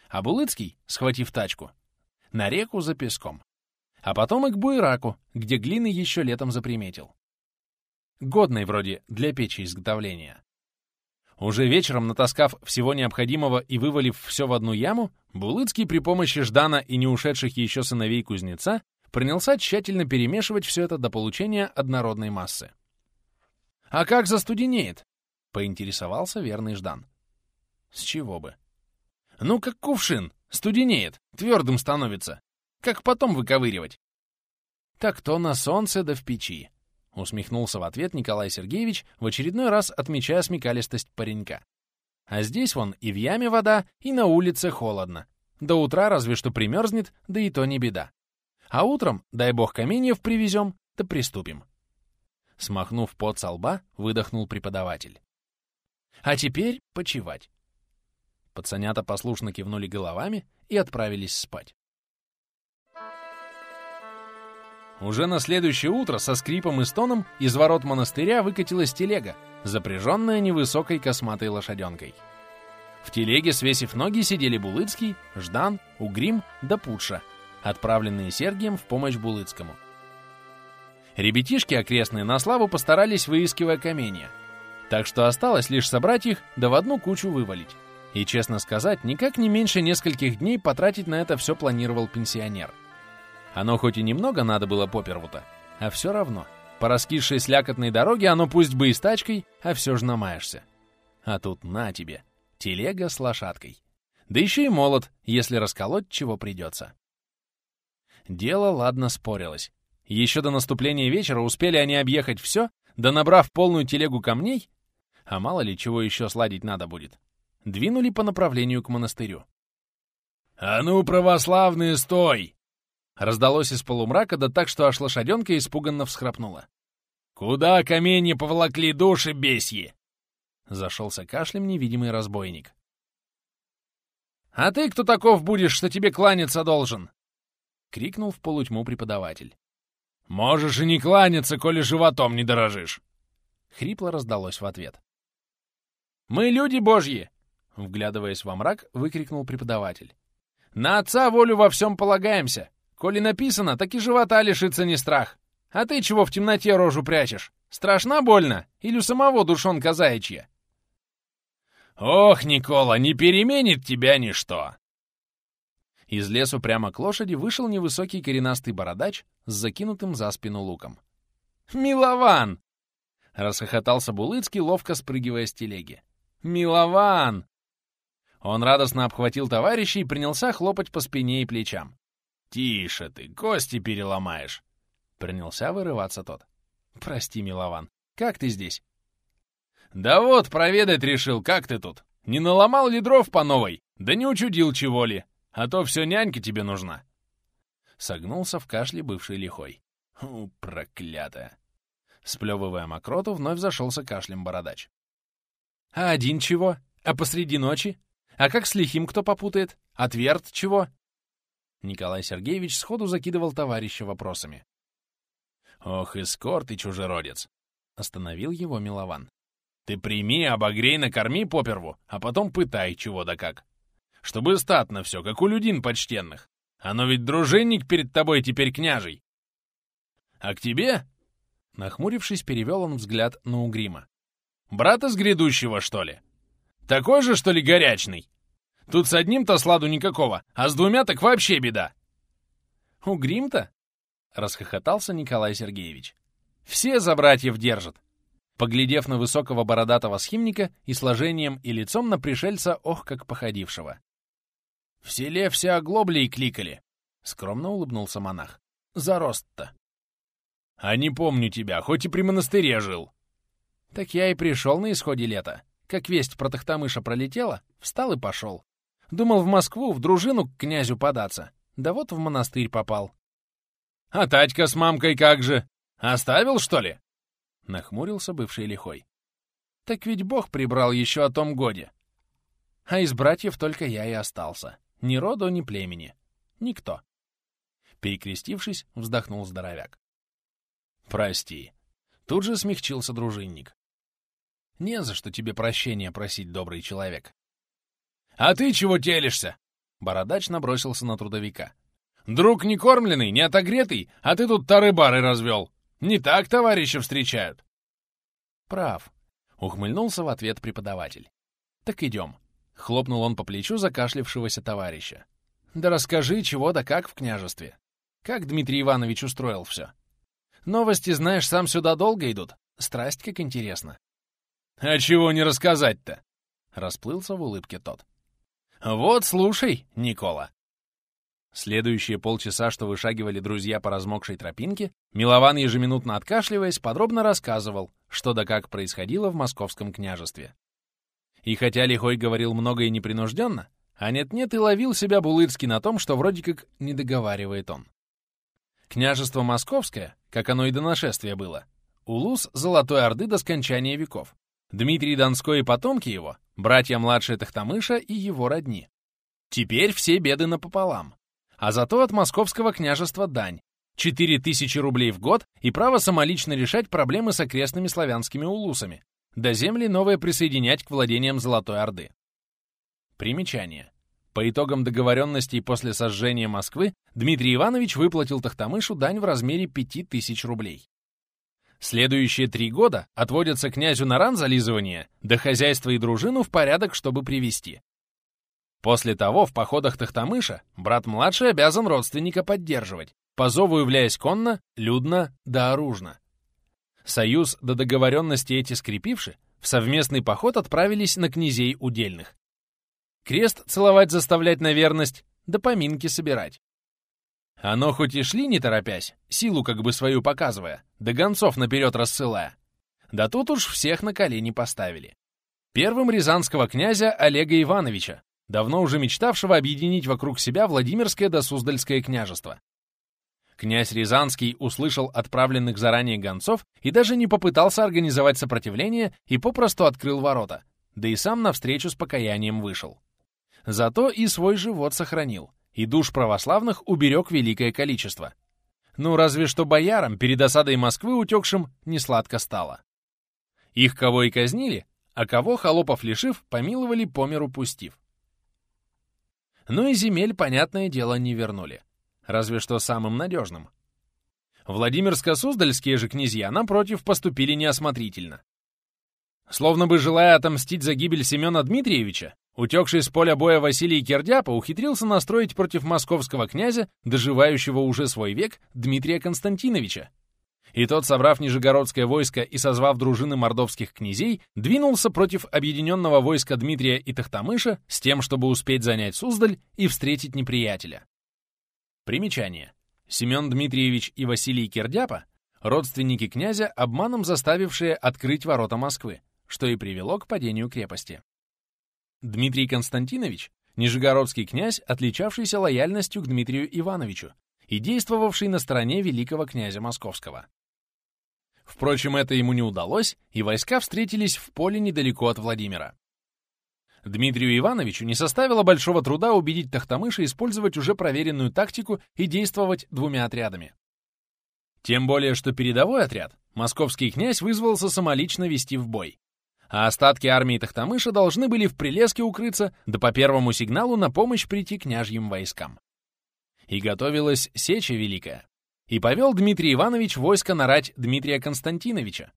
А Булыцкий, схватив тачку, на реку за песком. А потом и к буераку, где глины еще летом заприметил. Годной вроде для печи изготовления. Уже вечером, натаскав всего необходимого и вывалив все в одну яму, Булыцкий при помощи Ждана и не ушедших еще сыновей кузнеца принялся тщательно перемешивать все это до получения однородной массы. «А как застуденеет?» — поинтересовался верный Ждан. «С чего бы?» «Ну, как кувшин, студенеет, твердым становится. Как потом выковыривать?» «Так то на солнце да в печи», — усмехнулся в ответ Николай Сергеевич, в очередной раз отмечая смекалистость паренька. «А здесь вон и в яме вода, и на улице холодно. До утра разве что примерзнет, да и то не беда. А утром, дай бог, каменьев привезем, да приступим». Смахнув пот со лба, выдохнул преподаватель. «А теперь почевать». Пацанята послушно кивнули головами и отправились спать. Уже на следующее утро со скрипом и стоном из ворот монастыря выкатилась телега, запряженная невысокой косматой лошаденкой. В телеге, свесив ноги, сидели Булыцкий, Ждан, Угрим да Путша, отправленные Сергием в помощь Булыцкому. Ребятишки окрестные на славу постарались, выискивая каменья, так что осталось лишь собрать их да в одну кучу вывалить. И, честно сказать, никак не меньше нескольких дней потратить на это все планировал пенсионер. Оно хоть и немного надо было поперву-то, а все равно. По раскисшей слякотной дороге оно пусть бы и с тачкой, а все же намаешься. А тут на тебе, телега с лошадкой. Да еще и молот, если расколоть, чего придется. Дело ладно спорилось. Еще до наступления вечера успели они объехать все, да набрав полную телегу камней, а мало ли чего еще сладить надо будет, двинули по направлению к монастырю. «А ну, православные, стой!» Раздалось из полумрака, да так, что аж лошаденка испуганно всхрапнула. «Куда каменья поволокли души бесьи?» Зашелся кашлем невидимый разбойник. «А ты кто таков будешь, что тебе кланяться должен?» — крикнул в полутьму преподаватель. «Можешь и не кланяться, коли животом не дорожишь!» Хрипло раздалось в ответ. «Мы люди божьи!» — вглядываясь во мрак, выкрикнул преподаватель. «На отца волю во всем полагаемся! Коли написано, так и живота лишится не страх! А ты чего в темноте рожу прячешь? Страшно больно? Или у самого душонка заячья?» «Ох, Никола, не переменит тебя ничто!» Из лесу прямо к лошади вышел невысокий коренастый бородач с закинутым за спину луком. «Милован!» — расхохотался Булыцкий, ловко спрыгивая с телеги. «Милован!» Он радостно обхватил товарища и принялся хлопать по спине и плечам. «Тише ты, кости переломаешь!» Принялся вырываться тот. «Прости, Милован, как ты здесь?» «Да вот, проведать решил, как ты тут? Не наломал ли дров по новой? Да не учудил чего ли? А то все нянька тебе нужна!» Согнулся в кашле бывший лихой. «У, проклятая!» Сплевывая мокроту, вновь зашелся кашлем бородач. «А один чего? А посреди ночи? А как с лихим кто попутает? Отверт чего?» Николай Сергеевич сходу закидывал товарища вопросами. «Ох, искор ты, чужеродец!» — остановил его Милован. «Ты прими, обогрей, накорми поперву, а потом пытай, чего да как. Чтобы статно все, как у людин почтенных. Оно ведь дружинник перед тобой теперь княжий. А к тебе?» Нахмурившись, перевел он взгляд на Угрима. «Брат из грядущего, что ли? Такой же, что ли, горячный? Тут с одним-то сладу никакого, а с двумя так вообще беда!» «Угрим-то?» — расхохотался Николай Сергеевич. «Все за братьев держат!» Поглядев на высокого бородатого схимника и сложением и лицом на пришельца, ох, как походившего. «В селе все оглобли и кликали», — скромно улыбнулся монах. «За рост-то». «А не помню тебя, хоть и при монастыре жил». «Так я и пришел на исходе лета. Как весть про Тахтамыша пролетела, встал и пошел. Думал в Москву, в дружину к князю податься. Да вот в монастырь попал». «А Татька с мамкой как же? Оставил, что ли?» Нахмурился бывший лихой. «Так ведь Бог прибрал еще о том годе. А из братьев только я и остался. Ни роду, ни племени. Никто. Перекрестившись, вздохнул здоровяк. «Прости». Тут же смягчился дружинник. «Не за что тебе прощения просить, добрый человек». «А ты чего телишься?» Бородач набросился на трудовика. «Друг не кормленный, не отогретый, а ты тут тары-бары развел. Не так товарища встречают». «Прав», — ухмыльнулся в ответ преподаватель. «Так идем. Хлопнул он по плечу закашлившегося товарища. «Да расскажи, чего да как в княжестве. Как Дмитрий Иванович устроил все? Новости, знаешь, сам сюда долго идут. Страсть как интересно». «А чего не рассказать-то?» Расплылся в улыбке тот. «Вот слушай, Никола». Следующие полчаса, что вышагивали друзья по размокшей тропинке, Милован, ежеминутно откашливаясь, подробно рассказывал, что да как происходило в московском княжестве. И хотя Лихой говорил много и непринужденно, а нет-нет и ловил себя Булыцкий на том, что вроде как не договаривает он. Княжество Московское, как оно и до нашествия было, улус Золотой Орды до скончания веков. Дмитрий Донской и потомки его, братья младшие Тахтамыша и его родни. Теперь все беды напополам. А зато от московского княжества дань, 4000 рублей в год и право самолично решать проблемы с окрестными славянскими улусами, до земли новые присоединять к владениям Золотой Орды. Примечание. По итогам договоренностей после сожжения Москвы Дмитрий Иванович выплатил Тахтамышу дань в размере 5000 рублей. Следующие три года отводятся князю на ран зализывания, да хозяйство и дружину в порядок, чтобы привести. После того в походах Тахтамыша брат младший обязан родственника поддерживать, по зову являясь конно, людно да оружно. Союз до договоренности эти скрепивши, в совместный поход отправились на князей удельных. Крест целовать заставлять на верность, да поминки собирать. Оно хоть и шли не торопясь, силу как бы свою показывая, да гонцов наперед рассылая. Да тут уж всех на колени поставили. Первым рязанского князя Олега Ивановича, давно уже мечтавшего объединить вокруг себя Владимирское да Суздальское княжество. Князь Рязанский услышал отправленных заранее гонцов и даже не попытался организовать сопротивление и попросту открыл ворота, да и сам навстречу с покаянием вышел. Зато и свой живот сохранил, и душ православных уберег великое количество. Ну, разве что боярам перед осадой Москвы утекшим несладко стало. Их кого и казнили, а кого, холопов лишив, помиловали по миру пустив. Ну и земель, понятное дело, не вернули. Разве что самым надежным. Владимирско-Суздальские же князья, напротив, поступили неосмотрительно. Словно бы желая отомстить за гибель Семена Дмитриевича, утекший с поля боя Василий Кирдяпа ухитрился настроить против московского князя, доживающего уже свой век, Дмитрия Константиновича. И тот, собрав нижегородское войско и созвав дружины мордовских князей, двинулся против объединенного войска Дмитрия и Тахтамыша с тем, чтобы успеть занять Суздаль и встретить неприятеля. Примечание. Семен Дмитриевич и Василий Кирдяпа — родственники князя, обманом заставившие открыть ворота Москвы, что и привело к падению крепости. Дмитрий Константинович — нижегородский князь, отличавшийся лояльностью к Дмитрию Ивановичу и действовавший на стороне великого князя Московского. Впрочем, это ему не удалось, и войска встретились в поле недалеко от Владимира. Дмитрию Ивановичу не составило большого труда убедить Тахтамыша использовать уже проверенную тактику и действовать двумя отрядами. Тем более, что передовой отряд московский князь вызвался самолично вести в бой. А остатки армии Тахтамыша должны были в Прилеске укрыться, да по первому сигналу на помощь прийти княжьим войскам. И готовилась Сеча Великая. И повел Дмитрий Иванович войско нарать Дмитрия Константиновича.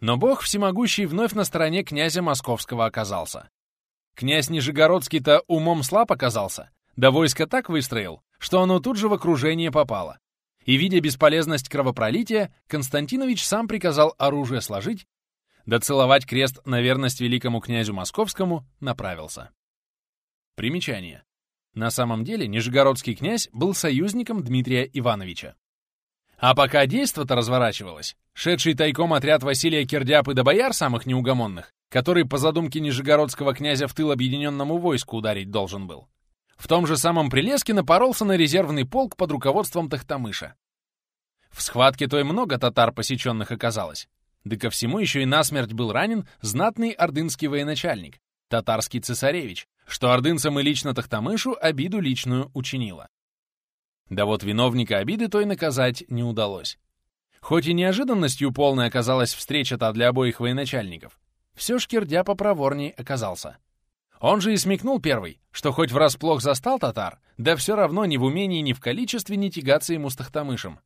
Но бог всемогущий вновь на стороне князя Московского оказался. Князь Нижегородский-то умом слаб оказался, да войско так выстроил, что оно тут же в окружение попало. И, видя бесполезность кровопролития, Константинович сам приказал оружие сложить, да целовать крест на верность великому князю Московскому направился. Примечание. На самом деле Нижегородский князь был союзником Дмитрия Ивановича. А пока действо-то разворачивалось, шедший тайком отряд Василия Кирдяпы до бояр самых неугомонных который по задумке нижегородского князя в тыл объединенному войску ударить должен был. В том же самом Прилеске напоролся на резервный полк под руководством Тахтамыша. В схватке той много татар посеченных оказалось. Да ко всему еще и насмерть был ранен знатный ордынский военачальник, татарский цесаревич, что ордынцам и лично Тахтамышу обиду личную учинило. Да вот виновника обиды той наказать не удалось. Хоть и неожиданностью полной оказалась встреча-то для обоих военачальников, все ж Кирдя попроворней оказался. Он же и смекнул первый, что хоть врасплох застал татар, да все равно ни в умении, ни в количестве не тягаться ему с Тахтамышем.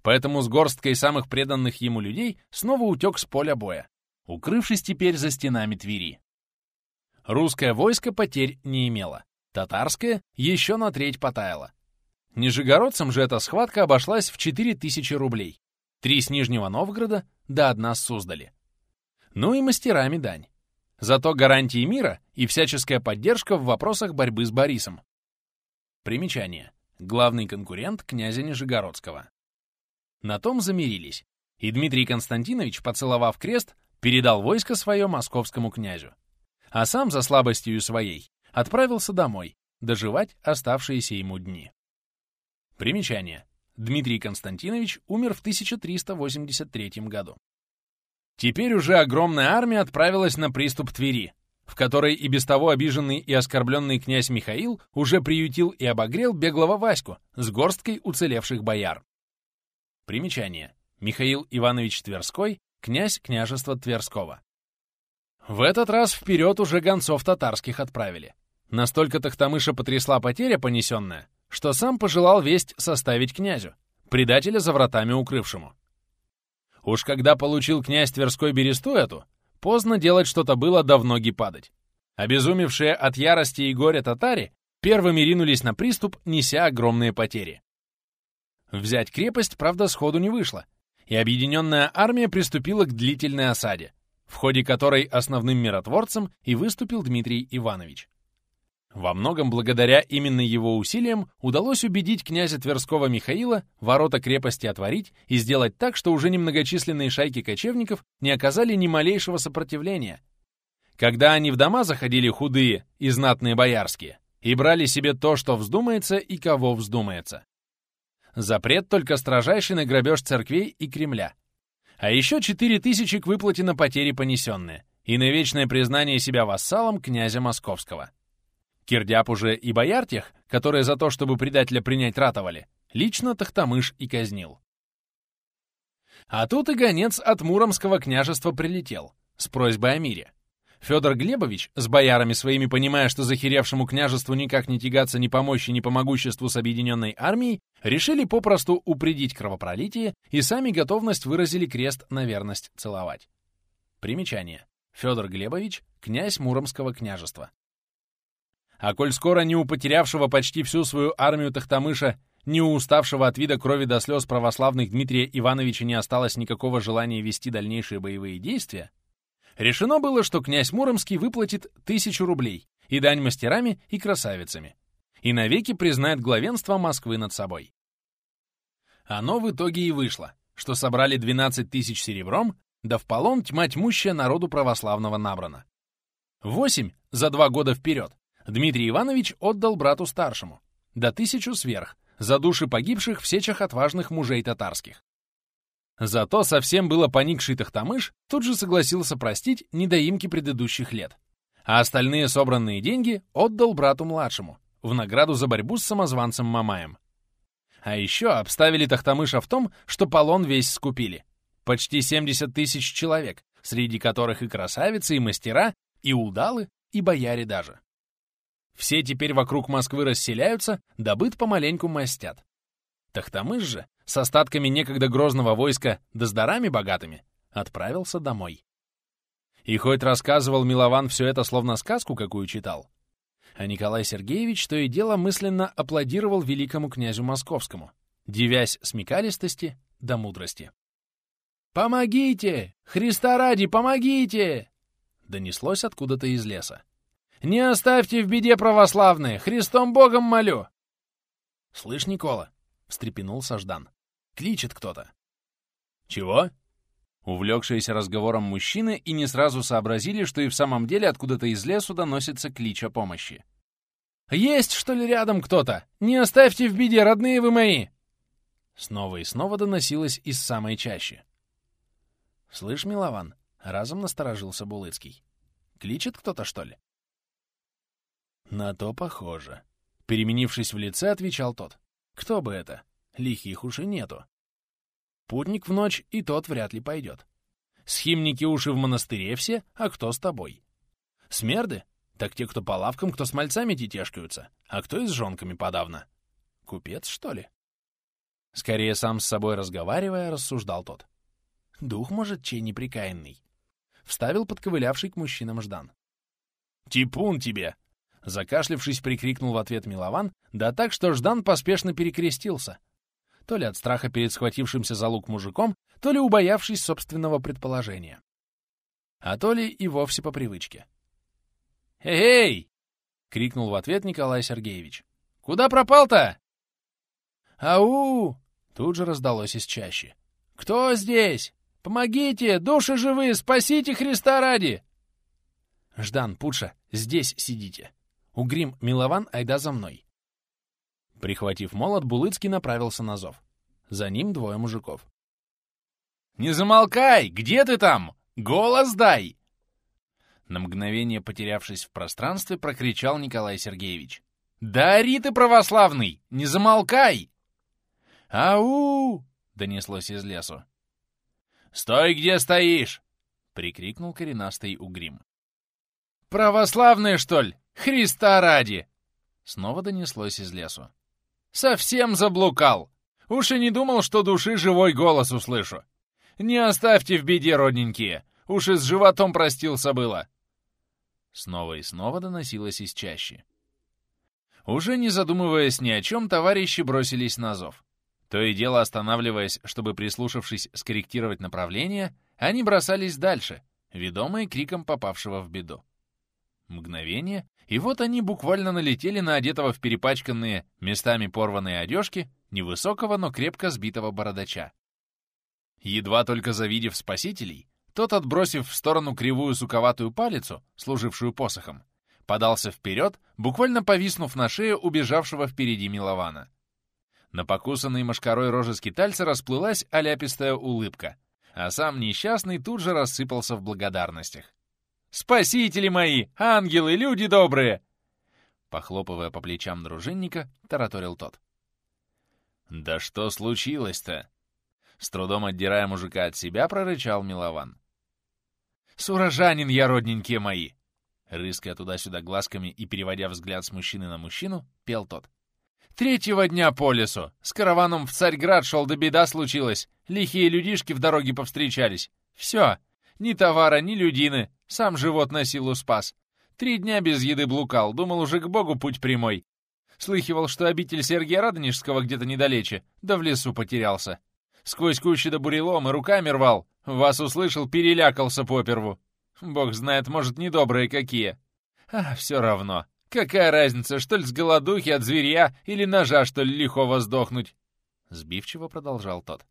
Поэтому с горсткой самых преданных ему людей снова утек с поля боя, укрывшись теперь за стенами Твери. Русское войско потерь не имело, татарское еще на треть потаяло. Нижегородцам же эта схватка обошлась в 4000 рублей. Три с Нижнего Новгорода, да одна с Суздали ну и мастерами дань. Зато гарантии мира и всяческая поддержка в вопросах борьбы с Борисом. Примечание. Главный конкурент князя Нижегородского. На том замирились, и Дмитрий Константинович, поцеловав крест, передал войско свое московскому князю. А сам за слабостью своей отправился домой, доживать оставшиеся ему дни. Примечание. Дмитрий Константинович умер в 1383 году. Теперь уже огромная армия отправилась на приступ Твери, в которой и без того обиженный и оскорбленный князь Михаил уже приютил и обогрел беглого Ваську с горсткой уцелевших бояр. Примечание. Михаил Иванович Тверской, князь княжества Тверского. В этот раз вперед уже гонцов татарских отправили. Настолько Тахтамыша потрясла потеря понесенная, что сам пожелал весть составить князю, предателя за вратами укрывшему. Уж когда получил князь Тверской бересту эту, поздно делать что-то было, да в ноги падать. Обезумевшие от ярости и горя татари первыми ринулись на приступ, неся огромные потери. Взять крепость, правда, сходу не вышло, и объединенная армия приступила к длительной осаде, в ходе которой основным миротворцем и выступил Дмитрий Иванович. Во многом благодаря именно его усилиям удалось убедить князя Тверского Михаила ворота крепости отворить и сделать так, что уже немногочисленные шайки кочевников не оказали ни малейшего сопротивления. Когда они в дома заходили худые и знатные боярские, и брали себе то, что вздумается и кого вздумается. Запрет только строжайший на грабеж церквей и Кремля. А еще четыре тысячи к выплате на потери понесенные и на вечное признание себя вассалом князя Московского. Кирдяп уже и бояр тех, которые за то, чтобы предателя принять ратовали, лично Тахтамыш и казнил. А тут и гонец от Муромского княжества прилетел с просьбой о мире. Федор Глебович, с боярами своими понимая, что захеревшему княжеству никак не тягаться ни по мощи, ни по могуществу с объединенной армией, решили попросту упредить кровопролитие и сами готовность выразили крест на верность целовать. Примечание. Федор Глебович, князь Муромского княжества. А коль скоро не у потерявшего почти всю свою армию Тахтамыша, не у уставшего от вида крови до слез православных Дмитрия Ивановича не осталось никакого желания вести дальнейшие боевые действия, решено было, что князь Муромский выплатит тысячу рублей и дань мастерами и красавицами, и навеки признает главенство Москвы над собой. Оно в итоге и вышло, что собрали 12 тысяч серебром, да в полон тьма тьмущая народу православного набрана. Восемь за два года вперед Дмитрий Иванович отдал брату старшему, да тысячу сверх, за души погибших в сечах отважных мужей татарских. Зато совсем было поникший Тахтамыш тут же согласился простить недоимки предыдущих лет, а остальные собранные деньги отдал брату младшему, в награду за борьбу с самозванцем Мамаем. А еще обставили Тахтамыша в том, что полон весь скупили. Почти 70 тысяч человек, среди которых и красавицы, и мастера, и удалы, и бояре даже. Все теперь вокруг Москвы расселяются, добыт помаленьку мастят. Тахтамыш же, с остатками некогда грозного войска, да с дарами богатыми, отправился домой. И хоть рассказывал Милован все это словно сказку, какую читал, а Николай Сергеевич то и дело мысленно аплодировал великому князю московскому, девясь смекалистости да мудрости. «Помогите! Христа ради, помогите!» донеслось откуда-то из леса. «Не оставьте в беде православные! Христом Богом молю!» «Слышь, Никола!» — встрепенулся Ждан. «Кличет кто-то». «Чего?» Увлекшиеся разговором мужчины и не сразу сообразили, что и в самом деле откуда-то из лесу доносится клич о помощи. «Есть, что ли, рядом кто-то? Не оставьте в беде, родные вы мои!» Снова и снова доносилось из самой чащи. «Слышь, Милован?» — разом насторожился Булыцкий. «Кличет кто-то, что ли?» «На то похоже». Переменившись в лице, отвечал тот. «Кто бы это? Лихих уж и нету. Путник в ночь и тот вряд ли пойдет. Схимники уши в монастыре все, а кто с тобой? Смерды? Так те, кто по лавкам, кто с мальцами тетешкаются, а кто и с жонками подавно. Купец, что ли?» Скорее сам с собой разговаривая, рассуждал тот. «Дух, может, чей неприкаянный?» Вставил подковылявший к мужчинам Ждан. «Типун тебе!» Закашлявшись, прикрикнул в ответ Милован, да так, что Ждан поспешно перекрестился. То ли от страха перед схватившимся за лук мужиком, то ли убоявшись собственного предположения. А то ли и вовсе по привычке. «Эй!» — крикнул в ответ Николай Сергеевич. «Куда пропал-то?» «Ау!» — тут же раздалось из чащи. «Кто здесь? Помогите! Души живые! Спасите Христа ради!» «Ждан, Пуша, здесь сидите!» Угрим, Милован, айда за мной!» Прихватив молот, Булыцкий направился на зов. За ним двое мужиков. «Не замолкай! Где ты там? Голос дай!» На мгновение потерявшись в пространстве, прокричал Николай Сергеевич. «Да ори ты, православный! Не замолкай!» «Ау!» — донеслось из лесу. «Стой, где стоишь!» — прикрикнул коренастый угрим. «Православные, что ли? Христа ради!» Снова донеслось из лесу. «Совсем заблукал! Уж и не думал, что души живой голос услышу. Не оставьте в беде, родненькие! Уж и с животом простился было!» Снова и снова доносилось из чащи. Уже не задумываясь ни о чем, товарищи бросились на зов. То и дело останавливаясь, чтобы, прислушавшись, скорректировать направление, они бросались дальше, ведомые криком попавшего в беду. Мгновение, и вот они буквально налетели на одетого в перепачканные, местами порванные одежки, невысокого, но крепко сбитого бородача. Едва только завидев спасителей, тот, отбросив в сторону кривую суковатую палицу, служившую посохом, подался вперед, буквально повиснув на шее убежавшего впереди Милована. На покусанной мошкарой роже скитальца расплылась оляпистая улыбка, а сам несчастный тут же рассыпался в благодарностях. Спасители мои, ангелы, люди добрые! Похлопывая по плечам дружинника, тараторил тот. «Да что случилось-то?» С трудом отдирая мужика от себя, прорычал Милован. «Сурожанин я, родненькие мои!» Рыская туда-сюда глазками и переводя взгляд с мужчины на мужчину, пел тот. «Третьего дня по лесу! С караваном в Царьград шел, да беда случилась! Лихие людишки в дороге повстречались! Все! Ни товара, ни людины! Сам живот на силу спас! Три дня без еды блукал, думал уже к богу путь прямой. Слыхивал, что обитель Сергия Радонежского где-то недалече, да в лесу потерялся. Сквозь кущи да бурелом и руками рвал. Вас услышал, перелякался поперву. Бог знает, может, недобрые какие. А, все равно. Какая разница, что ли, с голодухи от зверя или ножа, что ли, лихого сдохнуть? Сбивчиво продолжал тот.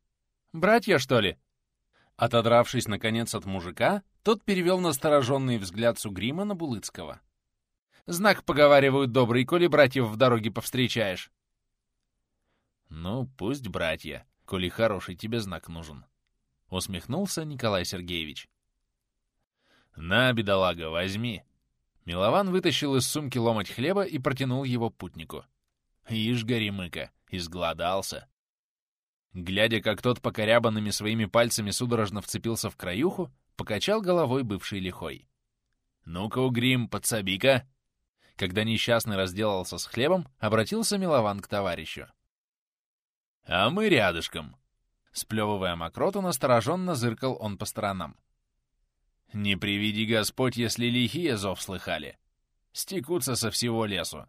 Братья, что ли? Отодравшись, наконец, от мужика, тот перевел настороженный взгляд Сугрима на Булыцкого. «Знак, поговаривают, добрый, коли братьев в дороге повстречаешь». «Ну, пусть братья, коли хороший тебе знак нужен», — усмехнулся Николай Сергеевич. «На, бедолага, возьми!» Милован вытащил из сумки ломоть хлеба и протянул его путнику. «Ишь, горемыка, изгладался!» Глядя, как тот покорябанными своими пальцами судорожно вцепился в краюху, покачал головой бывший лихой. «Ну-ка, угрим, подсоби-ка!» Когда несчастный разделался с хлебом, обратился Милован к товарищу. «А мы рядышком!» Сплевывая мокроту, настороженно зыркал он по сторонам. Не приведи Господь, если лихие зов слыхали. Стекутся со всего лесу.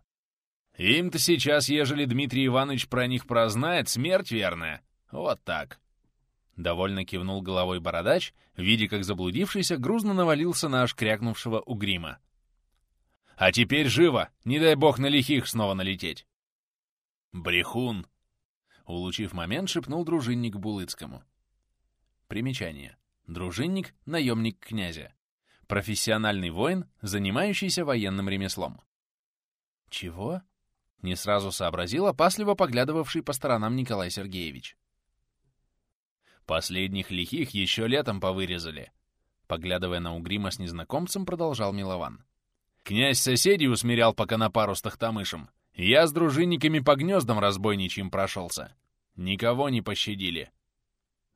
Им-то сейчас, ежели Дмитрий Иванович про них прознает, смерть верная. Вот так. Довольно кивнул головой бородач, видя, как заблудившийся грузно навалился на аж крякнувшего угрима. «А теперь живо! Не дай бог на лихих снова налететь!» «Брехун!» Улучив момент, шепнул дружинник Булыцкому. Примечание. Дружинник — наемник князя. Профессиональный воин, занимающийся военным ремеслом. «Чего?» — не сразу сообразил опасливо поглядывавший по сторонам Николай Сергеевич. «Последних лихих еще летом повырезали», — поглядывая на Угрима с незнакомцем, продолжал Милован. «Князь соседей усмирял пока на пару с Тахтамышем. Я с дружинниками по гнездам разбойничьим прошелся. Никого не пощадили».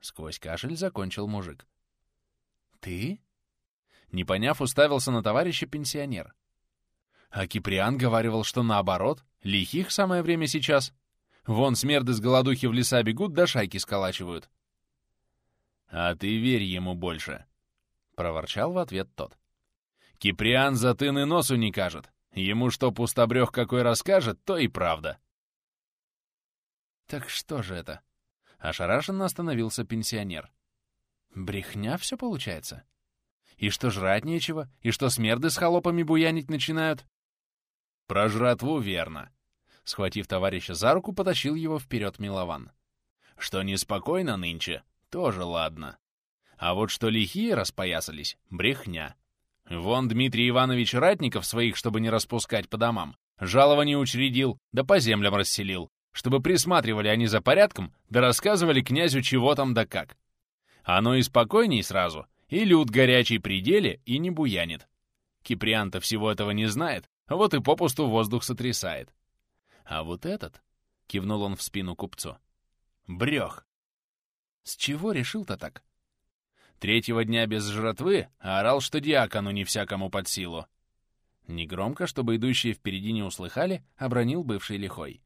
Сквозь кашель закончил мужик. «Ты?» Не поняв, уставился на товарища пенсионер. А Киприан говаривал, что наоборот, лихих самое время сейчас. Вон смерды с голодухи в леса бегут, да шайки сколачивают. «А ты верь ему больше», — проворчал в ответ тот. «Киприан за тын и носу не кажет. Ему что пустобрех какой расскажет, то и правда». «Так что же это?» Ошарашенно остановился пенсионер. Брехня все получается? И что жрать нечего? И что смерды с холопами буянить начинают? Про жратву верно. Схватив товарища за руку, потащил его вперед Милован. Что неспокойно нынче, тоже ладно. А вот что лихие распоясались — брехня. Вон Дмитрий Иванович Ратников своих, чтобы не распускать по домам, жалование учредил, да по землям расселил, чтобы присматривали они за порядком, да рассказывали князю чего там да как. Оно и спокойней сразу, и люд горячий пределе и не буянит. Киприан-то всего этого не знает, вот и попусту воздух сотрясает. А вот этот, — кивнул он в спину купцу, — брех. С чего решил-то так? Третьего дня без жратвы орал, что диакону не всякому под силу. Негромко, чтобы идущие впереди не услыхали, обронил бывший лихой.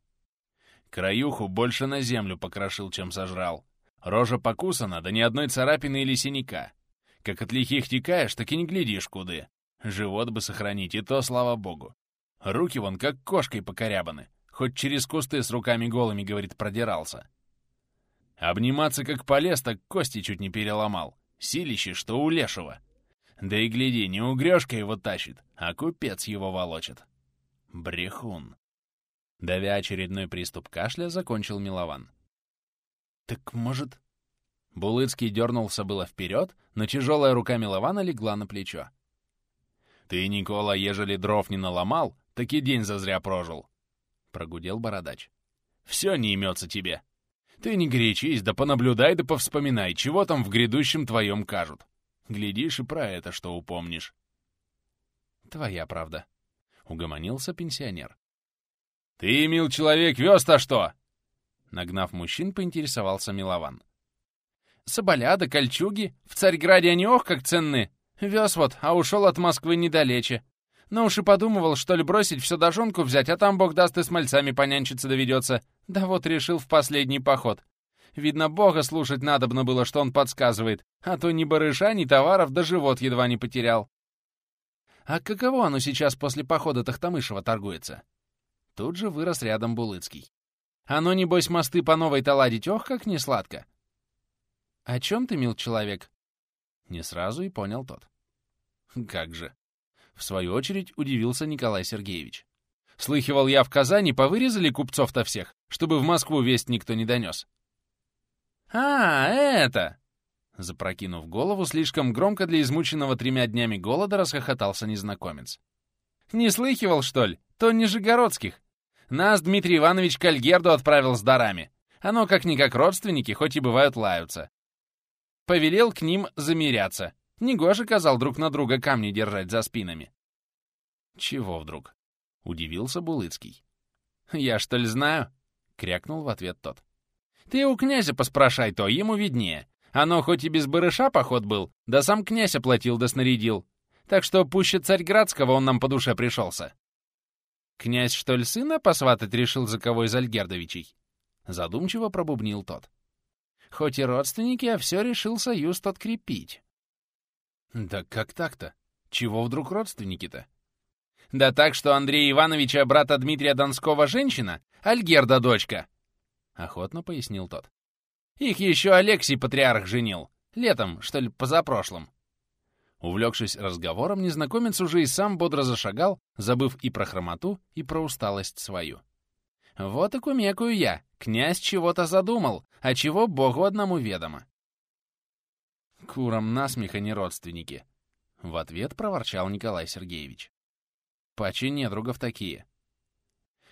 Краюху больше на землю покрошил, чем сожрал. Рожа покусана, да ни одной царапины или синяка. Как от лихих текаешь, так и не глядишь куды. Живот бы сохранить, и то слава богу. Руки вон как кошкой покорябаны. Хоть через кусты с руками голыми, говорит, продирался. Обниматься как полез, так кости чуть не переломал. Силище, что у лешего. Да и гляди, не угрёшка его тащит, а купец его волочит. Брехун. Давя очередной приступ кашля, закончил Милован. «Так, может...» Булыцкий дернулся было вперед, но тяжелая рука Милована легла на плечо. «Ты, Никола, ежели дров не наломал, так и день зазря прожил», — прогудел бородач. «Все не имется тебе. Ты не горячись, да понаблюдай да повспоминай, чего там в грядущем твоем кажут. Глядишь и про это что упомнишь». «Твоя правда», — угомонился пенсионер. «Ты, мил человек, вез-то что?» Нагнав мужчин, поинтересовался Милован. «Соболя да кольчуги. В Царьграде они ох как ценны. Вез вот, а ушел от Москвы недалече. Но уж и подумывал, что ли, бросить все дожонку взять, а там, бог даст, и с мальцами понянчиться доведется. Да вот решил в последний поход. Видно, бога слушать надобно было, что он подсказывает, а то ни барыша, ни товаров, да живот едва не потерял. А каково оно сейчас после похода Тахтамышева торгуется? Тут же вырос рядом Булыцкий. Оно, небось, мосты по новой-то ладить, ох, как не сладко. «О чем ты, мил человек?» Не сразу и понял тот. «Как же!» В свою очередь удивился Николай Сергеевич. «Слыхивал я в Казани, повырезали купцов-то всех, чтобы в Москву весть никто не донес». «А, это!» Запрокинув голову, слишком громко для измученного тремя днями голода расхохотался незнакомец. «Не слыхивал, что ли? То Нижегородских. Нас Дмитрий Иванович к Альгерду отправил с дарами. Оно как-никак родственники, хоть и бывают лаются. Повелел к ним замеряться. Негоже казал друг на друга камни держать за спинами. «Чего вдруг?» — удивился Булыцкий. «Я что ли знаю?» — крякнул в ответ тот. «Ты у князя поспрашай то, ему виднее. Оно хоть и без барыша поход был, да сам князь оплатил да снарядил. Так что пуще царьградского он нам по душе пришелся. Князь, что ли, сына посватать решил за кого из Альгердовичей? Задумчиво пробубнил тот. Хоть и родственники, а все решил союз тот крепить. Да как так-то? Чего вдруг родственники-то? Да так, что Андрея Ивановича, брата Дмитрия Донского, женщина, Альгерда дочка. Охотно пояснил тот. Их еще Алексий Патриарх женил. Летом, что ли, позапрошлым. Увлекшись разговором, незнакомец уже и сам бодро зашагал, забыв и про хромоту, и про усталость свою. Вот и кумекаю я. Князь чего-то задумал, а чего богу одному ведомо. Курам насмеха не родственники. В ответ проворчал Николай Сергеевич. Пачи недругов такие.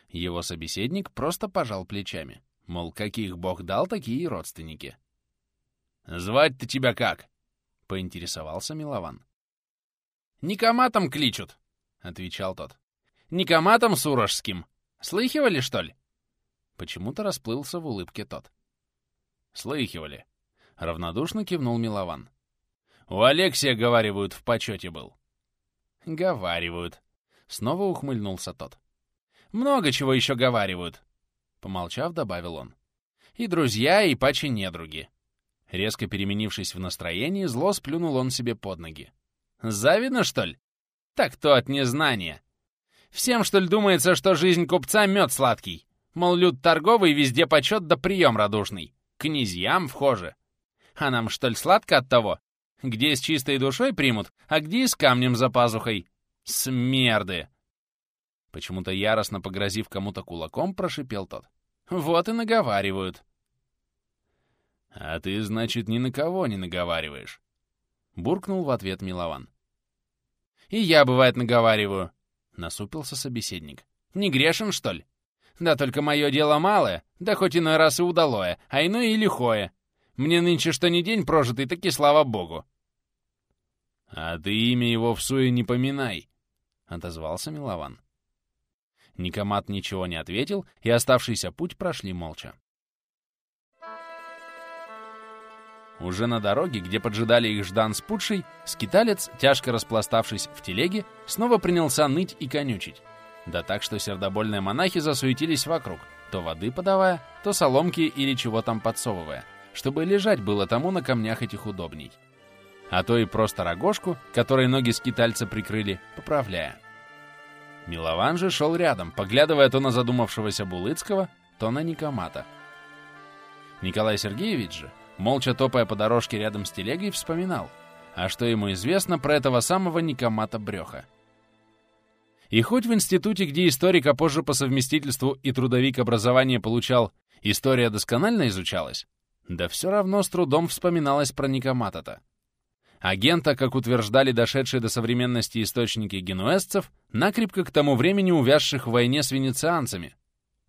Его собеседник просто пожал плечами. Мол, каких бог дал, такие родственники. «Звать-то тебя как?» — поинтересовался Милован. «Никоматом кличут», — отвечал тот. «Никоматом сурожским. Слыхивали, что ли?» Почему-то расплылся в улыбке тот. «Слыхивали», — равнодушно кивнул Милован. «У Алексия, говаривают, в почете был». «Говаривают», — снова ухмыльнулся тот. «Много чего еще говаривают», — помолчав, добавил он. «И друзья, и паче недруги. Резко переменившись в настроении, зло сплюнул он себе под ноги. «Завидно, что ли? Так то от незнания. Всем, что ли, думается, что жизнь купца — мед сладкий? Мол, люд торговый, везде почет да прием радушный. Князьям вхоже. А нам, что ли, сладко от того? Где с чистой душой примут, а где с камнем за пазухой? Смерды!» Почему-то яростно погрозив кому-то кулаком, прошипел тот. «Вот и наговаривают. «А ты, значит, ни на кого не наговариваешь?» Буркнул в ответ Милован. «И я, бывает, наговариваю», — насупился собеседник. «Не грешен, что ли? Да только мое дело малое, да хоть иной раз и удалое, а иное и лихое. Мне нынче что ни день прожитый, так и слава богу». «А ты имя его в суе не поминай», — отозвался Милован. Никомат ничего не ответил, и оставшийся путь прошли молча. Уже на дороге, где поджидали их Ждан с Путшей, скиталец, тяжко распластавшись в телеге, снова принялся ныть и конючить. Да так, что сердобольные монахи засуетились вокруг, то воды подавая, то соломки или чего там подсовывая, чтобы лежать было тому на камнях этих удобней. А то и просто рогожку, которой ноги скитальца прикрыли, поправляя. Милован же шел рядом, поглядывая то на задумавшегося Булыцкого, то на Никомата. Николай Сергеевич же, молча топая по дорожке рядом с телегой, вспоминал, а что ему известно про этого самого Никомата Брёха. И хоть в институте, где историк, а позже по совместительству и трудовик образования получал, история досконально изучалась, да все равно с трудом вспоминалось про Никомата-то. Агента, как утверждали дошедшие до современности источники генуэзцев, накрепко к тому времени увязших в войне с венецианцами,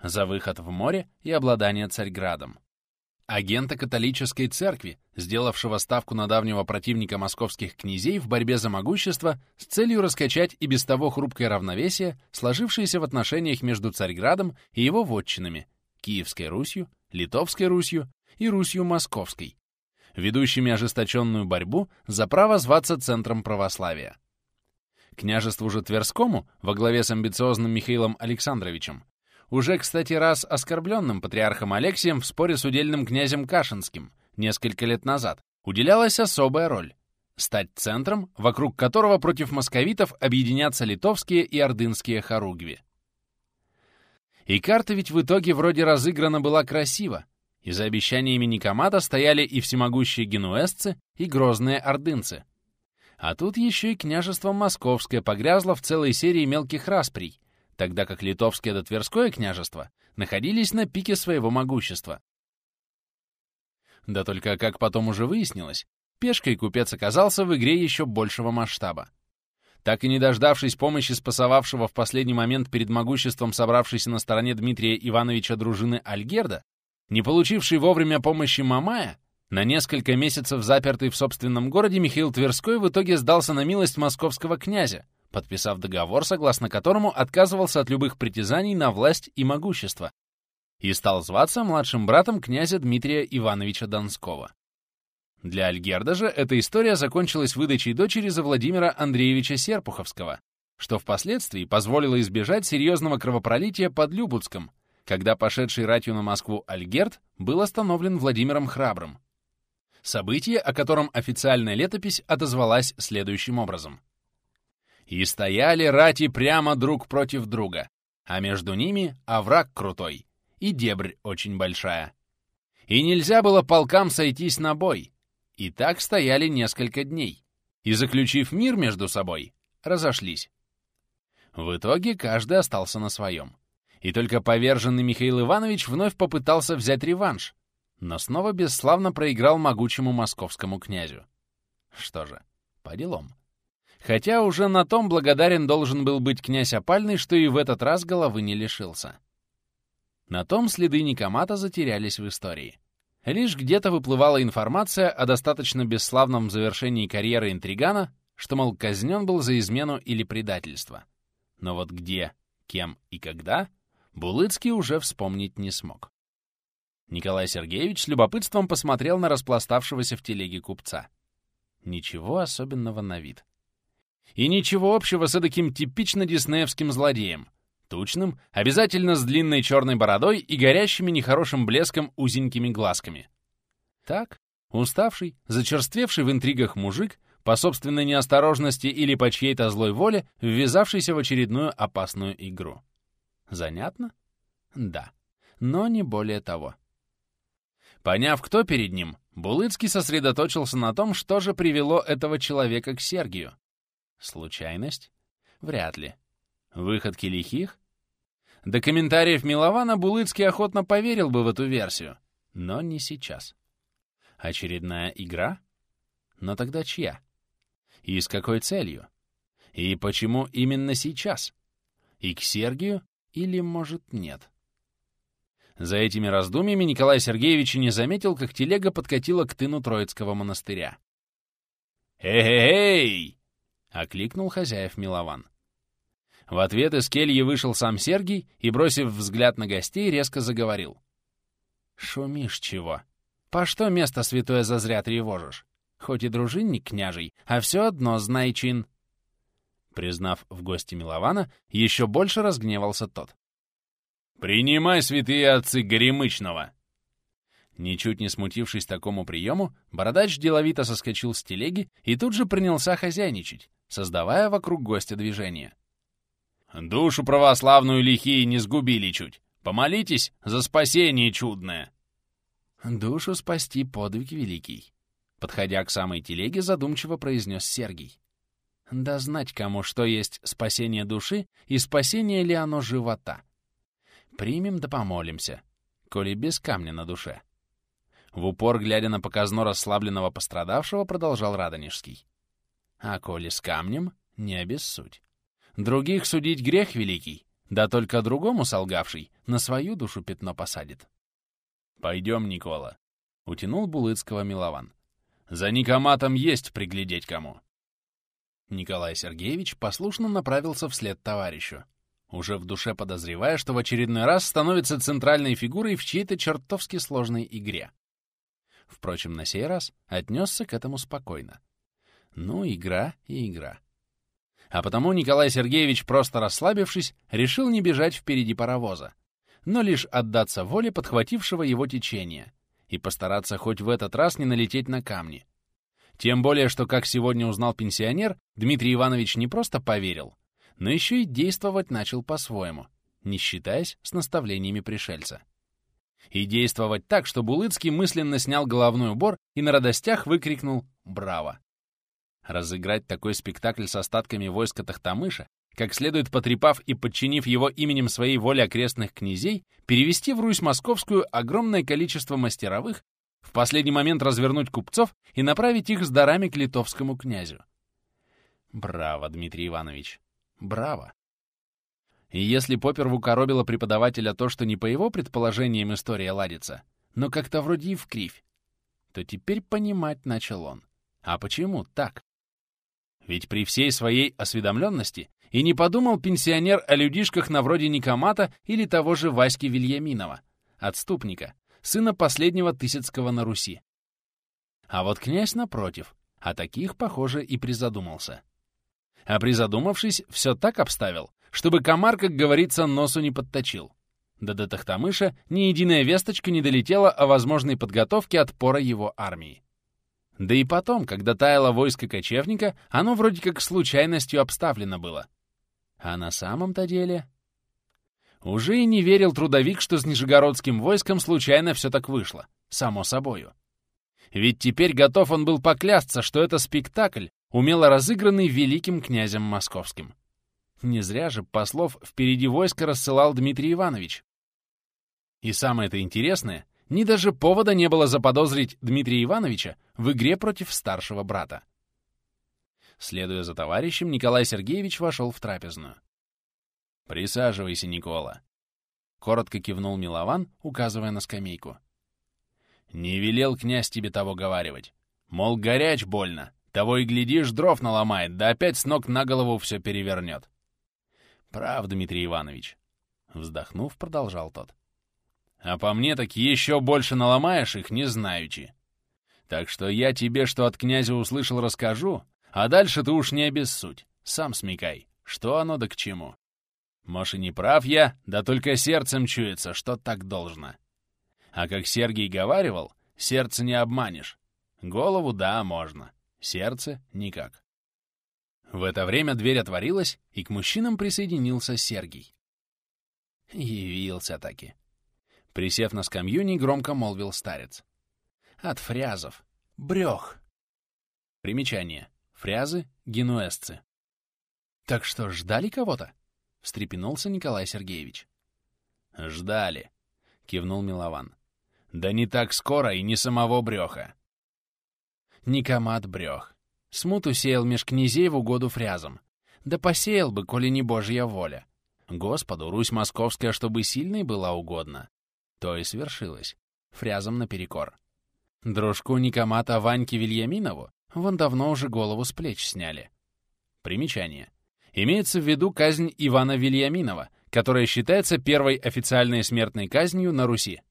за выход в море и обладание Царьградом. агента католической церкви, сделавшего ставку на давнего противника московских князей в борьбе за могущество с целью раскачать и без того хрупкое равновесие, сложившееся в отношениях между Царьградом и его вотчинами, Киевской Русью, Литовской Русью и Русью Московской, ведущими ожесточенную борьбу за право зваться центром православия. Княжеству же Тверскому, во главе с амбициозным Михаилом Александровичем, уже, кстати, раз оскорбленным патриархом Алексием в споре с удельным князем Кашинским несколько лет назад, уделялась особая роль — стать центром, вокруг которого против московитов объединятся литовские и ордынские хоругви. И карта ведь в итоге вроде разыграна была красиво, и за обещаниями Никомата стояли и всемогущие генуэзцы, и грозные ордынцы. А тут еще и княжество Московское погрязло в целой серии мелких расприй, тогда как Литовское да Тверское княжество находились на пике своего могущества. Да только, как потом уже выяснилось, пешкой купец оказался в игре еще большего масштаба. Так и не дождавшись помощи спасовавшего в последний момент перед могуществом собравшейся на стороне Дмитрия Ивановича дружины Альгерда, не получивший вовремя помощи Мамая, на несколько месяцев запертый в собственном городе Михаил Тверской в итоге сдался на милость московского князя, подписав договор, согласно которому отказывался от любых притязаний на власть и могущество, и стал зваться младшим братом князя Дмитрия Ивановича Донского. Для Альгерда же эта история закончилась выдачей дочери за Владимира Андреевича Серпуховского, что впоследствии позволило избежать серьезного кровопролития под Любутском, когда пошедший ратью на Москву Альгерд был остановлен Владимиром Храбрым. Событие, о котором официальная летопись отозвалась следующим образом. И стояли рати прямо друг против друга, а между ними овраг крутой и дебрь очень большая. И нельзя было полкам сойтись на бой. И так стояли несколько дней. И, заключив мир между собой, разошлись. В итоге каждый остался на своем. И только поверженный Михаил Иванович вновь попытался взять реванш, но снова бесславно проиграл могучему московскому князю. Что же, по делам. Хотя уже на том благодарен должен был быть князь Опальный, что и в этот раз головы не лишился. На том следы Никомата затерялись в истории. Лишь где-то выплывала информация о достаточно бесславном завершении карьеры интригана, что, мол, казнен был за измену или предательство. Но вот где, кем и когда Булыцкий уже вспомнить не смог. Николай Сергеевич с любопытством посмотрел на распластавшегося в телеге купца. Ничего особенного на вид. И ничего общего с таким типично диснеевским злодеем. Тучным, обязательно с длинной черной бородой и горящими нехорошим блеском узенькими глазками. Так, уставший, зачерствевший в интригах мужик, по собственной неосторожности или по чьей-то злой воле, ввязавшийся в очередную опасную игру. Занятно? Да. Но не более того. Поняв, кто перед ним, Булыцкий сосредоточился на том, что же привело этого человека к Сергию. Случайность? Вряд ли. Выходки лихих? До комментариев Милована Булыцкий охотно поверил бы в эту версию, но не сейчас. Очередная игра? Но тогда чья? И с какой целью? И почему именно сейчас? И к Сергию или, может, нет? За этими раздумьями Николай Сергеевич не заметил, как телега подкатила к тыну Троицкого монастыря. «Эй-эй-эй!» — окликнул хозяев Милован. В ответ из кельи вышел сам Сергий и, бросив взгляд на гостей, резко заговорил. «Шумишь чего? По что место святое зазря тревожишь? Хоть и дружинник княжий, а все одно знай чин». Признав в гости Милована, еще больше разгневался тот. «Принимай, святые отцы Горемычного!» Ничуть не смутившись такому приему, бородач деловито соскочил с телеги и тут же принялся хозяйничать, создавая вокруг гостя движение. «Душу православную лихие не сгубили чуть. Помолитесь за спасение чудное!» «Душу спасти подвиг великий», — подходя к самой телеге, задумчиво произнес Сергий. «Да знать кому, что есть спасение души и спасение ли оно живота. Примем да помолимся, коли без камня на душе». В упор, глядя на показно расслабленного пострадавшего, продолжал Радонежский. А коли с камнем, не обессудь. Других судить грех великий, да только другому солгавший на свою душу пятно посадит. Пойдем, Никола. Утянул Булыцкого Милован. «За Никоматом есть приглядеть кому!» Николай Сергеевич послушно направился вслед товарищу, уже в душе подозревая, что в очередной раз становится центральной фигурой в чьей-то чертовски сложной игре. Впрочем, на сей раз отнесся к этому спокойно. Ну, игра и игра. А потому Николай Сергеевич, просто расслабившись, решил не бежать впереди паровоза, но лишь отдаться воле подхватившего его течения и постараться хоть в этот раз не налететь на камни. Тем более, что, как сегодня узнал пенсионер, Дмитрий Иванович не просто поверил, но еще и действовать начал по-своему, не считаясь с наставлениями пришельца. И действовать так, что Булыцкий мысленно снял головной убор и на радостях выкрикнул «Браво!». Разыграть такой спектакль с остатками войска Тахтамыша, как следует потрепав и подчинив его именем своей воли окрестных князей, перевести в Русь Московскую огромное количество мастеровых, в последний момент развернуть купцов и направить их с дарами к литовскому князю. Браво, Дмитрий Иванович, браво! И если Поперву коробило преподавателя то, что не по его предположениям история ладится, но как-то вроде и в кривь, то теперь понимать начал он. А почему так? Ведь при всей своей осведомленности и не подумал пенсионер о людишках на вроде Никомата или того же Васьки Вильяминова, отступника, сына последнего Тысяцкого на Руси. А вот князь напротив, о таких, похоже, и призадумался. А призадумавшись, все так обставил, чтобы комар, как говорится, носу не подточил. Да до Тахтамыша ни единая весточка не долетела о возможной подготовке отпора его армии. Да и потом, когда таяло войско кочевника, оно вроде как случайностью обставлено было. А на самом-то деле... Уже и не верил трудовик, что с нижегородским войском случайно все так вышло, само собою. Ведь теперь готов он был поклясться, что это спектакль, умело разыгранный великим князем московским. Не зря же послов впереди войска рассылал Дмитрий Иванович. И самое-то интересное, ни даже повода не было заподозрить Дмитрия Ивановича в игре против старшего брата. Следуя за товарищем, Николай Сергеевич вошел в трапезную. «Присаживайся, Никола», — коротко кивнул Милован, указывая на скамейку. «Не велел князь тебе того говаривать. Мол, горяч больно, того и глядишь, дров наломает, да опять с ног на голову все перевернет. «Прав, Дмитрий Иванович», — вздохнув, продолжал тот. «А по мне так еще больше наломаешь их, не знаючи. Так что я тебе, что от князя услышал, расскажу, а дальше ты уж не обессудь, сам смекай, что оно да к чему. Может, не прав я, да только сердцем чуется, что так должно. А как Сергий говаривал, сердце не обманешь. Голову — да, можно, сердце — никак. В это время дверь отворилась, и к мужчинам присоединился Сергий. Явился-таки. Присев на скамью, негромко молвил старец. От фрязов. Брёх. Примечание. Фрязы — генуэзцы. «Так что, ждали кого-то?» — встрепенулся Николай Сергеевич. «Ждали», — кивнул Милован. «Да не так скоро и не самого брёха». Никомат брёх. Смуту сеял меж князей в угоду фрязам. Да посеял бы, коли не божья воля. Господу, Русь московская, чтобы сильной была угодна. То и свершилось. Фрязам наперекор. Дружку Никомата Ваньке Вильяминову вон давно уже голову с плеч сняли. Примечание. Имеется в виду казнь Ивана Вильяминова, которая считается первой официальной смертной казнью на Руси.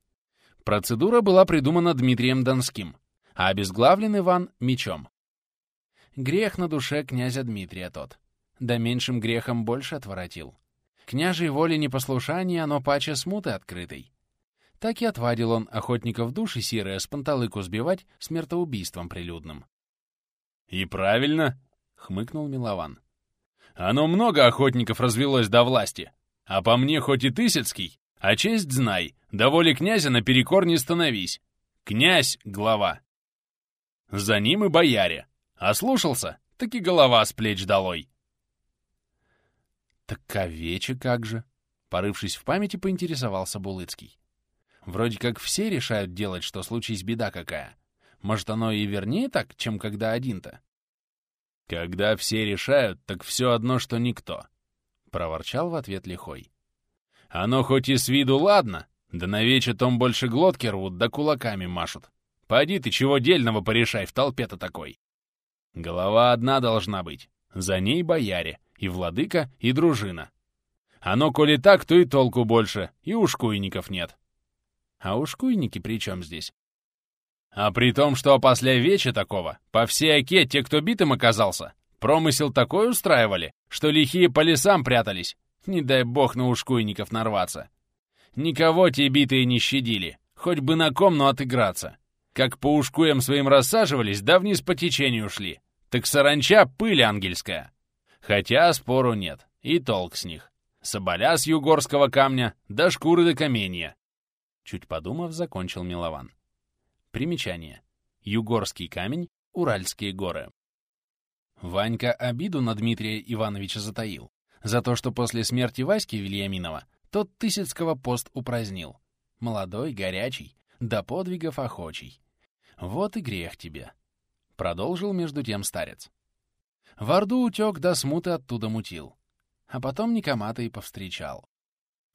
Процедура была придумана Дмитрием Донским, а обезглавлен Иван мечом. Грех на душе князя Дмитрия тот. Да меньшим грехом больше отворотил. Княжей воле непослушания, но паче смуты открытой. Так и отвадил он охотников души серые с панталыку сбивать смертоубийством прилюдным. «И правильно!» — хмыкнул Милован. «Оно много охотников развелось до власти. А по мне хоть и Тысяцкий, а честь знай, до воли князя наперекор не становись. Князь — глава. За ним и бояре. Ослушался, так и голова с плеч долой. Так овечи как же? Порывшись в памяти, поинтересовался Булыцкий. Вроде как все решают делать, что случись беда какая. Может, оно и вернее так, чем когда один-то? Когда все решают, так все одно, что никто. Проворчал в ответ лихой. Оно хоть и с виду ладно, да на вече том больше глотки рвут, да кулаками машут. Поди ты чего дельного порешай в толпе-то такой. Голова одна должна быть. За ней бояре, и владыка, и дружина. Оно, коли так, то и толку больше, и ушкуйников нет. А ушкуйники при чем здесь? А при том, что после веча такого, по всей оке те, кто битым оказался, промысел такой устраивали, что лихие по лесам прятались. Не дай бог на ушкуйников нарваться. Никого те битые не щадили, хоть бы на ком, но отыграться. Как по ушкуям своим рассаживались, да вниз по течению шли. Так саранча — пыль ангельская. Хотя спору нет, и толк с них. Соболя с югорского камня, да шкуры до каменья. Чуть подумав, закончил Милован. Примечание. Югорский камень, Уральские горы. Ванька обиду на Дмитрия Ивановича затаил. За то, что после смерти Васьки Вильяминова тот Тысяцкого пост упразднил. Молодой, горячий, до подвигов охочий. Вот и грех тебе. Продолжил между тем старец. В Орду утек, до смуты оттуда мутил. А потом Никомата и повстречал.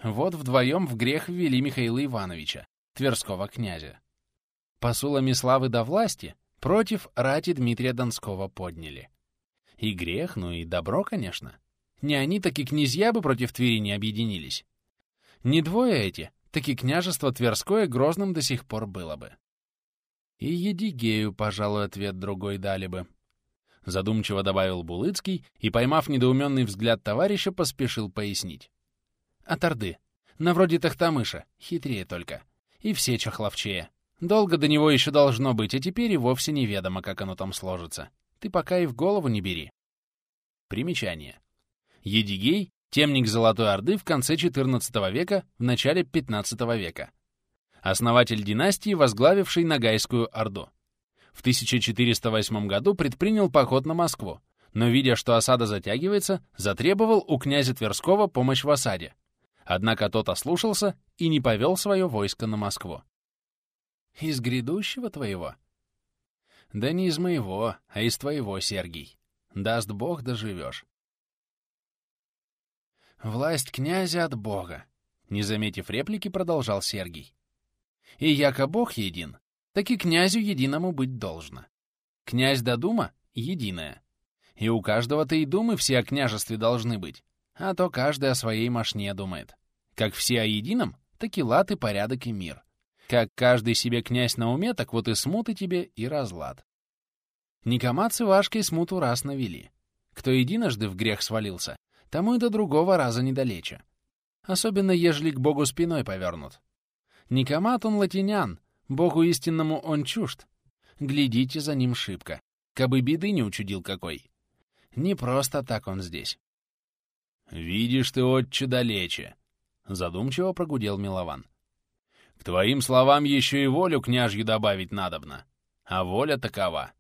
Вот вдвоем в грех ввели Михаила Ивановича, Тверского князя. Посулами славы до власти против рати Дмитрия Донского подняли. И грех, ну и добро, конечно. Не они, так и князья бы против Твери не объединились. Не двое эти, так и княжество Тверское грозным до сих пор было бы. И Едигею, пожалуй, ответ другой дали бы. Задумчиво добавил Булыцкий и, поймав недоуменный взгляд товарища, поспешил пояснить. От Орды. На вроде Тахтамыша, хитрее только. И все чахловчее. Долго до него еще должно быть, а теперь и вовсе неведомо, как оно там сложится. Ты пока и в голову не бери. Примечание. Едигей — темник Золотой Орды в конце XIV века, в начале XV века. Основатель династии, возглавивший Ногайскую Орду. В 1408 году предпринял поход на Москву, но, видя, что осада затягивается, затребовал у князя Тверского помощь в осаде. Однако тот ослушался и не повел свое войско на Москву. Из грядущего твоего? Да не из моего, а из твоего, Сергий. Даст Бог, доживешь. Власть князя от Бога, не заметив реплики, продолжал Сергий. И яко Бог един, так и князю единому быть должно. Князь да дума — единая. И у каждого-то и думы все о княжестве должны быть, а то каждый о своей мошне думает. Как все о едином, так и лад и порядок и мир. Как каждый себе князь на уме, так вот и смуты тебе, и разлад. Никомат с Ивашкой смуту раз навели. Кто единожды в грех свалился, тому и до другого раза недалече. Особенно, ежели к Богу спиной повернут. Никомат он латинян, Богу истинному он чужд. Глядите за ним шибко, кабы беды не учудил какой. Не просто так он здесь. «Видишь ты, отче, далече!» — задумчиво прогудел Милован. Твоим словам еще и волю княжью добавить надобно. А воля такова.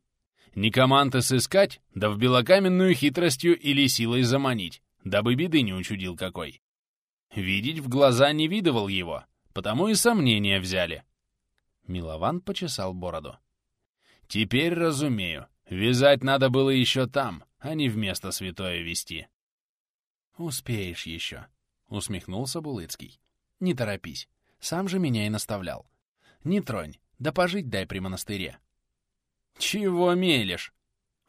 Не команды сыскать, да в белокаменную хитростью или силой заманить, дабы беды не учудил какой. Видеть в глаза не видывал его, потому и сомнения взяли. Милован почесал бороду. Теперь разумею, вязать надо было еще там, а не вместо святое вести. Успеешь еще, усмехнулся Булыцкий. Не торопись. Сам же меня и наставлял. Не тронь, да пожить дай при монастыре. Чего мелешь?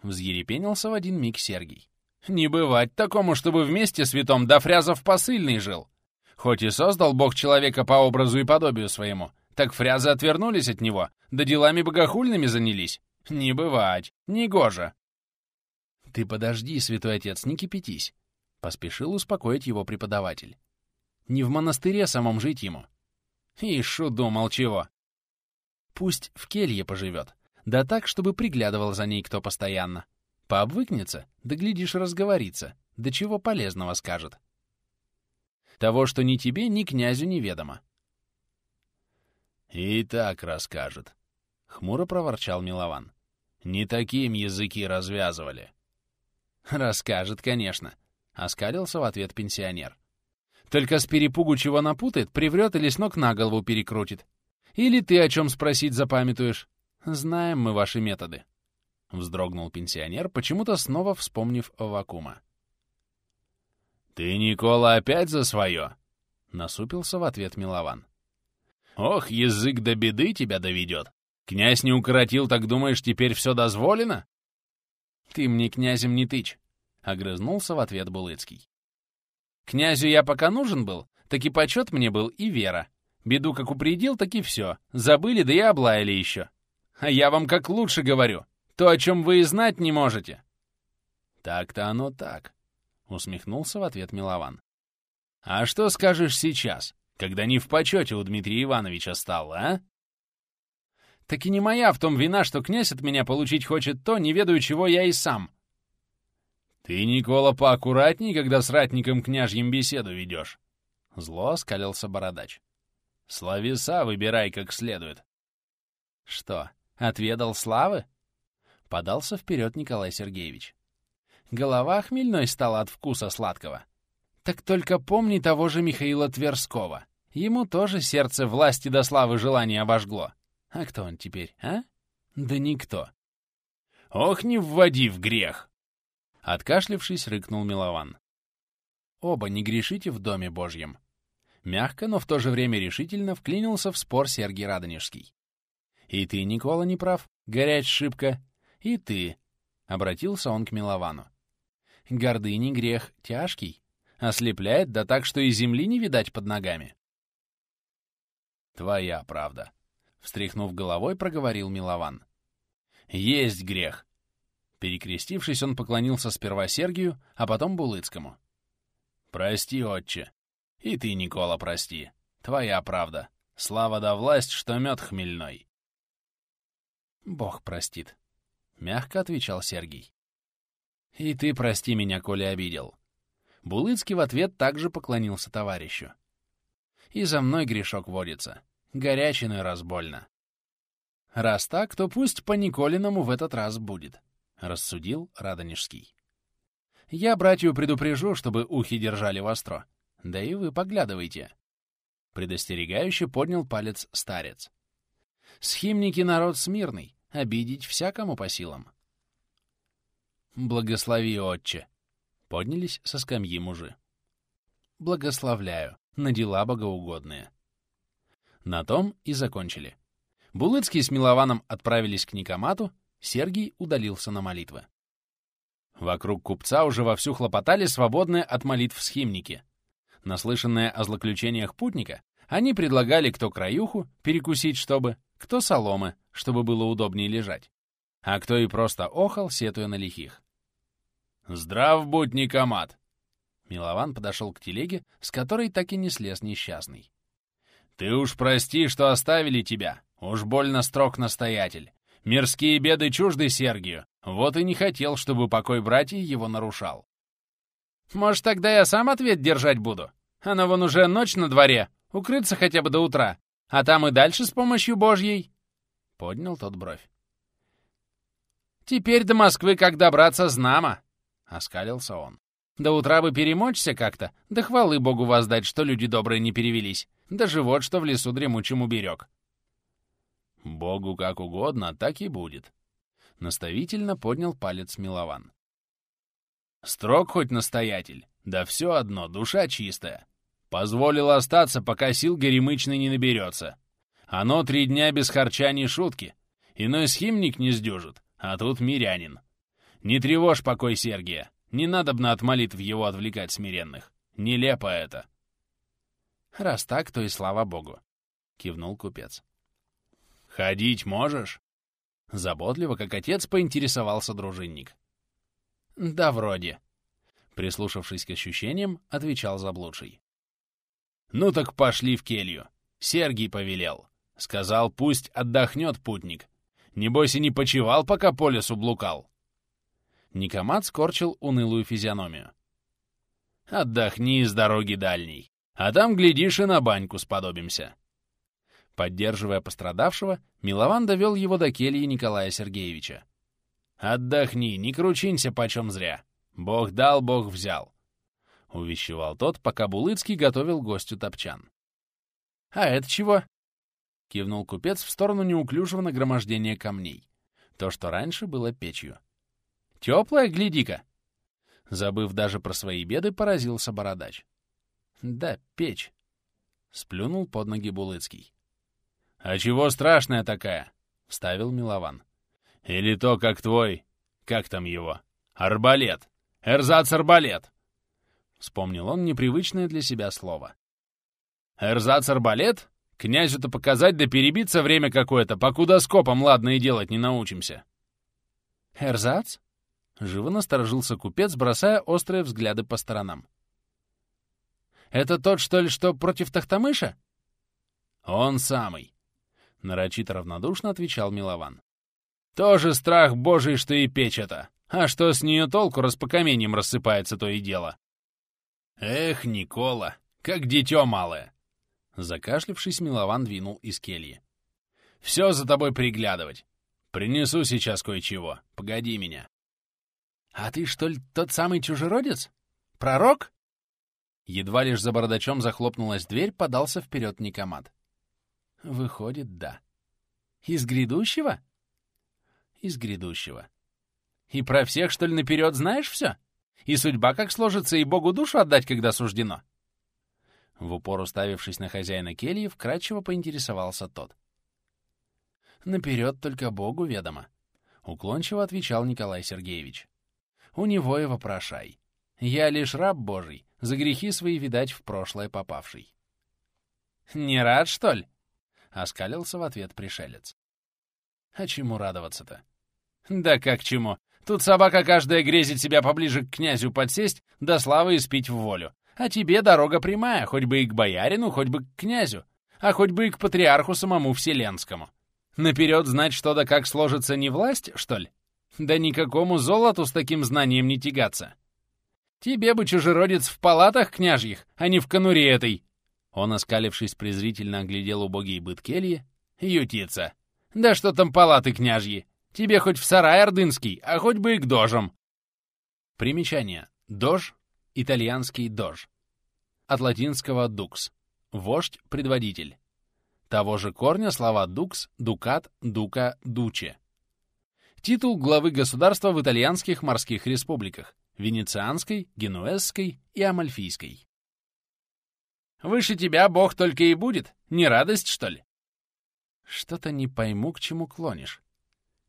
Взъерепенился в один миг Сергий. Не бывать такому, чтобы вместе святом да Фрязов посыльный жил. Хоть и создал Бог человека по образу и подобию своему, так фрязы отвернулись от него, да делами богохульными занялись. Не бывать, не гоже. Ты подожди, святой отец, не кипятись. Поспешил успокоить его преподаватель. Не в монастыре самом жить ему, Ишу думал чего. Пусть в келье поживет. Да так, чтобы приглядывал за ней кто постоянно. Пообвыкнется, да глядишь разговорится, да чего полезного скажет. Того, что ни тебе, ни князю неведомо. «И так расскажет», — хмуро проворчал Милован. «Не таким языки развязывали». «Расскажет, конечно», — оскалился в ответ пенсионер. Только с перепугу чего напутает, приврет или с ног на голову перекрутит. Или ты о чем спросить запамятуешь. Знаем мы ваши методы. Вздрогнул пенсионер, почему-то снова вспомнив вакуума. «Ты, Никола, опять за свое?» — насупился в ответ Милован. «Ох, язык до беды тебя доведет. Князь не укоротил, так думаешь, теперь все дозволено? Ты мне князем не тычь, — огрызнулся в ответ Булыцкий. Князю я пока нужен был, так и почет мне был и вера. Беду как упредил, так и все. Забыли, да и облаяли еще. А я вам как лучше говорю. То, о чем вы и знать не можете. Так-то оно так, — усмехнулся в ответ Милован. А что скажешь сейчас, когда не в почете у Дмитрия Ивановича стал, а? Так и не моя в том вина, что князь от меня получить хочет то, не ведаю, чего я и сам. Ты, Никола, поаккуратней, когда с ратником княжьим беседу ведешь. Зло оскалился бородач. Славеса выбирай как следует. Что, отведал славы? Подался вперед Николай Сергеевич. Голова хмельной стала от вкуса сладкого. Так только помни того же Михаила Тверского. Ему тоже сердце власти до славы желания обожгло. А кто он теперь, а? Да никто. Ох, не вводи в грех! Откашлившись, рыкнул Милован. Оба не грешите в Доме Божьем. Мягко, но в то же время решительно вклинился в спор Сергий Радонежский. «И ты, Никола, не прав, горять шибко. И ты», — обратился он к Миловану. «Гордыни грех тяжкий, ослепляет, да так, что и земли не видать под ногами». «Твоя правда», — встряхнув головой, проговорил Милован. «Есть грех». Перекрестившись, он поклонился сперва Сергию, а потом Булыцкому. «Прости, отче. И ты, Никола, прости. Твоя правда. Слава да власть, что мед хмельной». «Бог простит», — мягко отвечал Сергий. «И ты прости меня, коли обидел». Булыцкий в ответ также поклонился товарищу. «И за мной грешок водится. Горячиной раз больно». «Раз так, то пусть по Николиному в этот раз будет», — рассудил Радонежский. «Я братью предупрежу, чтобы ухи держали востро. Да и вы поглядывайте». Предостерегающе поднял палец старец. «Схимники народ смирный, обидеть всякому по силам». «Благослови, отче!» — поднялись со скамьи мужи. «Благословляю, на дела богоугодные». На том и закончили. Булыцкий с Милованом отправились к Никомату, Сергий удалился на молитвы. Вокруг купца уже вовсю хлопотали свободные от молитв схимники. Наслышанные о злоключениях путника, они предлагали кто краюху перекусить, чтобы, кто соломы, чтобы было удобнее лежать, а кто и просто охал, сетуя на лихих. «Здрав будь, Никомат!» Милован подошел к телеге, с которой так и не слез несчастный. «Ты уж прости, что оставили тебя. Уж больно строг настоятель. Мирские беды чужды Сергию. Вот и не хотел, чтобы покой братьев его нарушал». «Может, тогда я сам ответ держать буду? Она вон уже ночь на дворе. Укрыться хотя бы до утра. А там и дальше с помощью Божьей». Поднял тот бровь. «Теперь до Москвы как добраться, знамо!» — оскалился он. «До утра бы перемочься как-то, да хвалы Богу воздать, что люди добрые не перевелись, да живот, что в лесу дремучим уберег». «Богу как угодно, так и будет», — наставительно поднял палец Милован. «Строг хоть настоятель, да все одно, душа чистая. Позволил остаться, пока сил горемычный не наберется. Оно три дня без харча не шутки. Иной схимник не сдюжит, а тут мирянин. Не тревожь покой Сергия. Не надобно от молитв его отвлекать смиренных. Нелепо это. Раз так, то и слава богу, — кивнул купец. Ходить можешь? Заботливо, как отец, поинтересовался дружинник. Да, вроде. Прислушавшись к ощущениям, отвечал заблудший. Ну так пошли в келью. Сергий повелел. Сказал, пусть отдохнет путник. Небось и не почевал, пока по лесу блукал. Никомат скорчил унылую физиономию. «Отдохни с дороги дальней, а там, глядишь, и на баньку сподобимся». Поддерживая пострадавшего, Милован довел его до кельи Николая Сергеевича. «Отдохни, не кручинься почем зря. Бог дал, Бог взял», — увещевал тот, пока Булыцкий готовил гостю топчан. «А это чего?» — кивнул купец в сторону неуклюжего нагромождения камней. То, что раньше было печью. Теплая, гляди-ка!» Забыв даже про свои беды, поразился бородач. «Да, печь!» — сплюнул под ноги Булыцкий. «А чего страшная такая? — вставил Милован. «Или то, как твой... Как там его? Арбалет! Эрзац-арбалет!» Вспомнил он непривычное для себя слово. «Эрзац-арбалет? Князю-то показать да перебиться время какое-то, покуда скопом ладно и делать не научимся». «Эрзац?» — живо насторожился купец, бросая острые взгляды по сторонам. «Это тот, что ли, что против Тахтамыша?» «Он самый», — нарочито равнодушно отвечал Милован. «Тоже страх божий, что и печь это. А что с нее толку, распокаменьем рассыпается то и дело?» «Эх, Никола, как дитё малое!» Закашлившись, Милован двинул из кельи. «Все за тобой приглядывать. Принесу сейчас кое-чего. Погоди меня». «А ты, что ли, тот самый чужеродец? Пророк?» Едва лишь за бородачом захлопнулась дверь, подался вперед Никомат. «Выходит, да. Из грядущего?» «Из грядущего. И про всех, что ли, наперед знаешь все? И судьба как сложится, и Богу душу отдать, когда суждено?» В упор уставившись на хозяина кельи, вкратчиво поинтересовался тот. «Наперед только Богу ведомо», — уклончиво отвечал Николай Сергеевич. «У него и вопрошай. Я лишь раб Божий, за грехи свои, видать, в прошлое попавший». «Не рад, что ли?» — оскалился в ответ пришелец. «А чему радоваться-то?» «Да как чему? Тут собака каждая грезит себя поближе к князю подсесть, да славы испить в волю. А тебе дорога прямая, хоть бы и к боярину, хоть бы к князю, а хоть бы и к патриарху самому вселенскому. Наперед знать, что да как сложится не власть, что ли? Да никакому золоту с таким знанием не тягаться. Тебе бы чужеродец в палатах княжьих, а не в конуре этой. Он, оскалившись, презрительно оглядел убогий быт кельи. Ютиться. Да что там палаты княжьи? Тебе хоть в сарай ордынский, а хоть бы и к дожам. Примечание. Дож — итальянский дож. От латинского dux — вождь, предводитель. Того же корня слова «дукс», «дукат», «дука», «дуче». Титул главы государства в итальянских морских республиках — Венецианской, Генуэзской и Амальфийской. «Выше тебя Бог только и будет. Не радость, что ли?» «Что-то не пойму, к чему клонишь».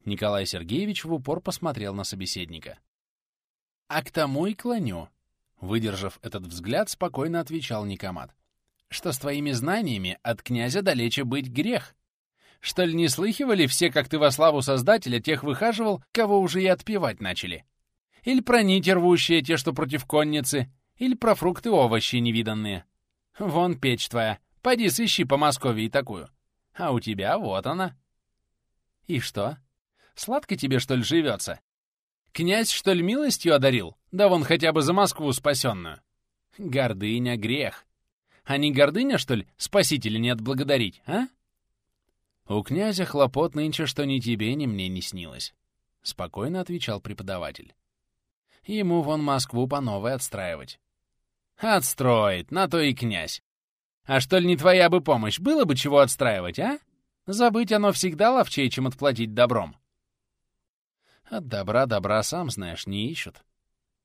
Николай Сергеевич в упор посмотрел на собеседника. «А к тому и клоню», — выдержав этот взгляд, спокойно отвечал Никомат что с твоими знаниями от князя далече быть грех. Что ли не слыхивали все, как ты во славу Создателя тех выхаживал, кого уже и отпевать начали? Или про нити рвущие, те, что против конницы, или про фрукты овощи невиданные. Вон печь твоя, пойди сыщи по Москве такую. А у тебя вот она. И что? Сладко тебе, что ли, живется? Князь, что ли, милостью одарил? Да вон хотя бы за Москву спасенную. Гордыня — грех. А не гордыня, что ли, спасителя не отблагодарить, а? У князя хлопот нынче, что ни тебе, ни мне не снилось. Спокойно отвечал преподаватель. Ему вон Москву по новой отстраивать. Отстроит, на то и князь. А что ли не твоя бы помощь, было бы чего отстраивать, а? Забыть оно всегда ловчей, чем отплатить добром. От добра добра, сам знаешь, не ищут.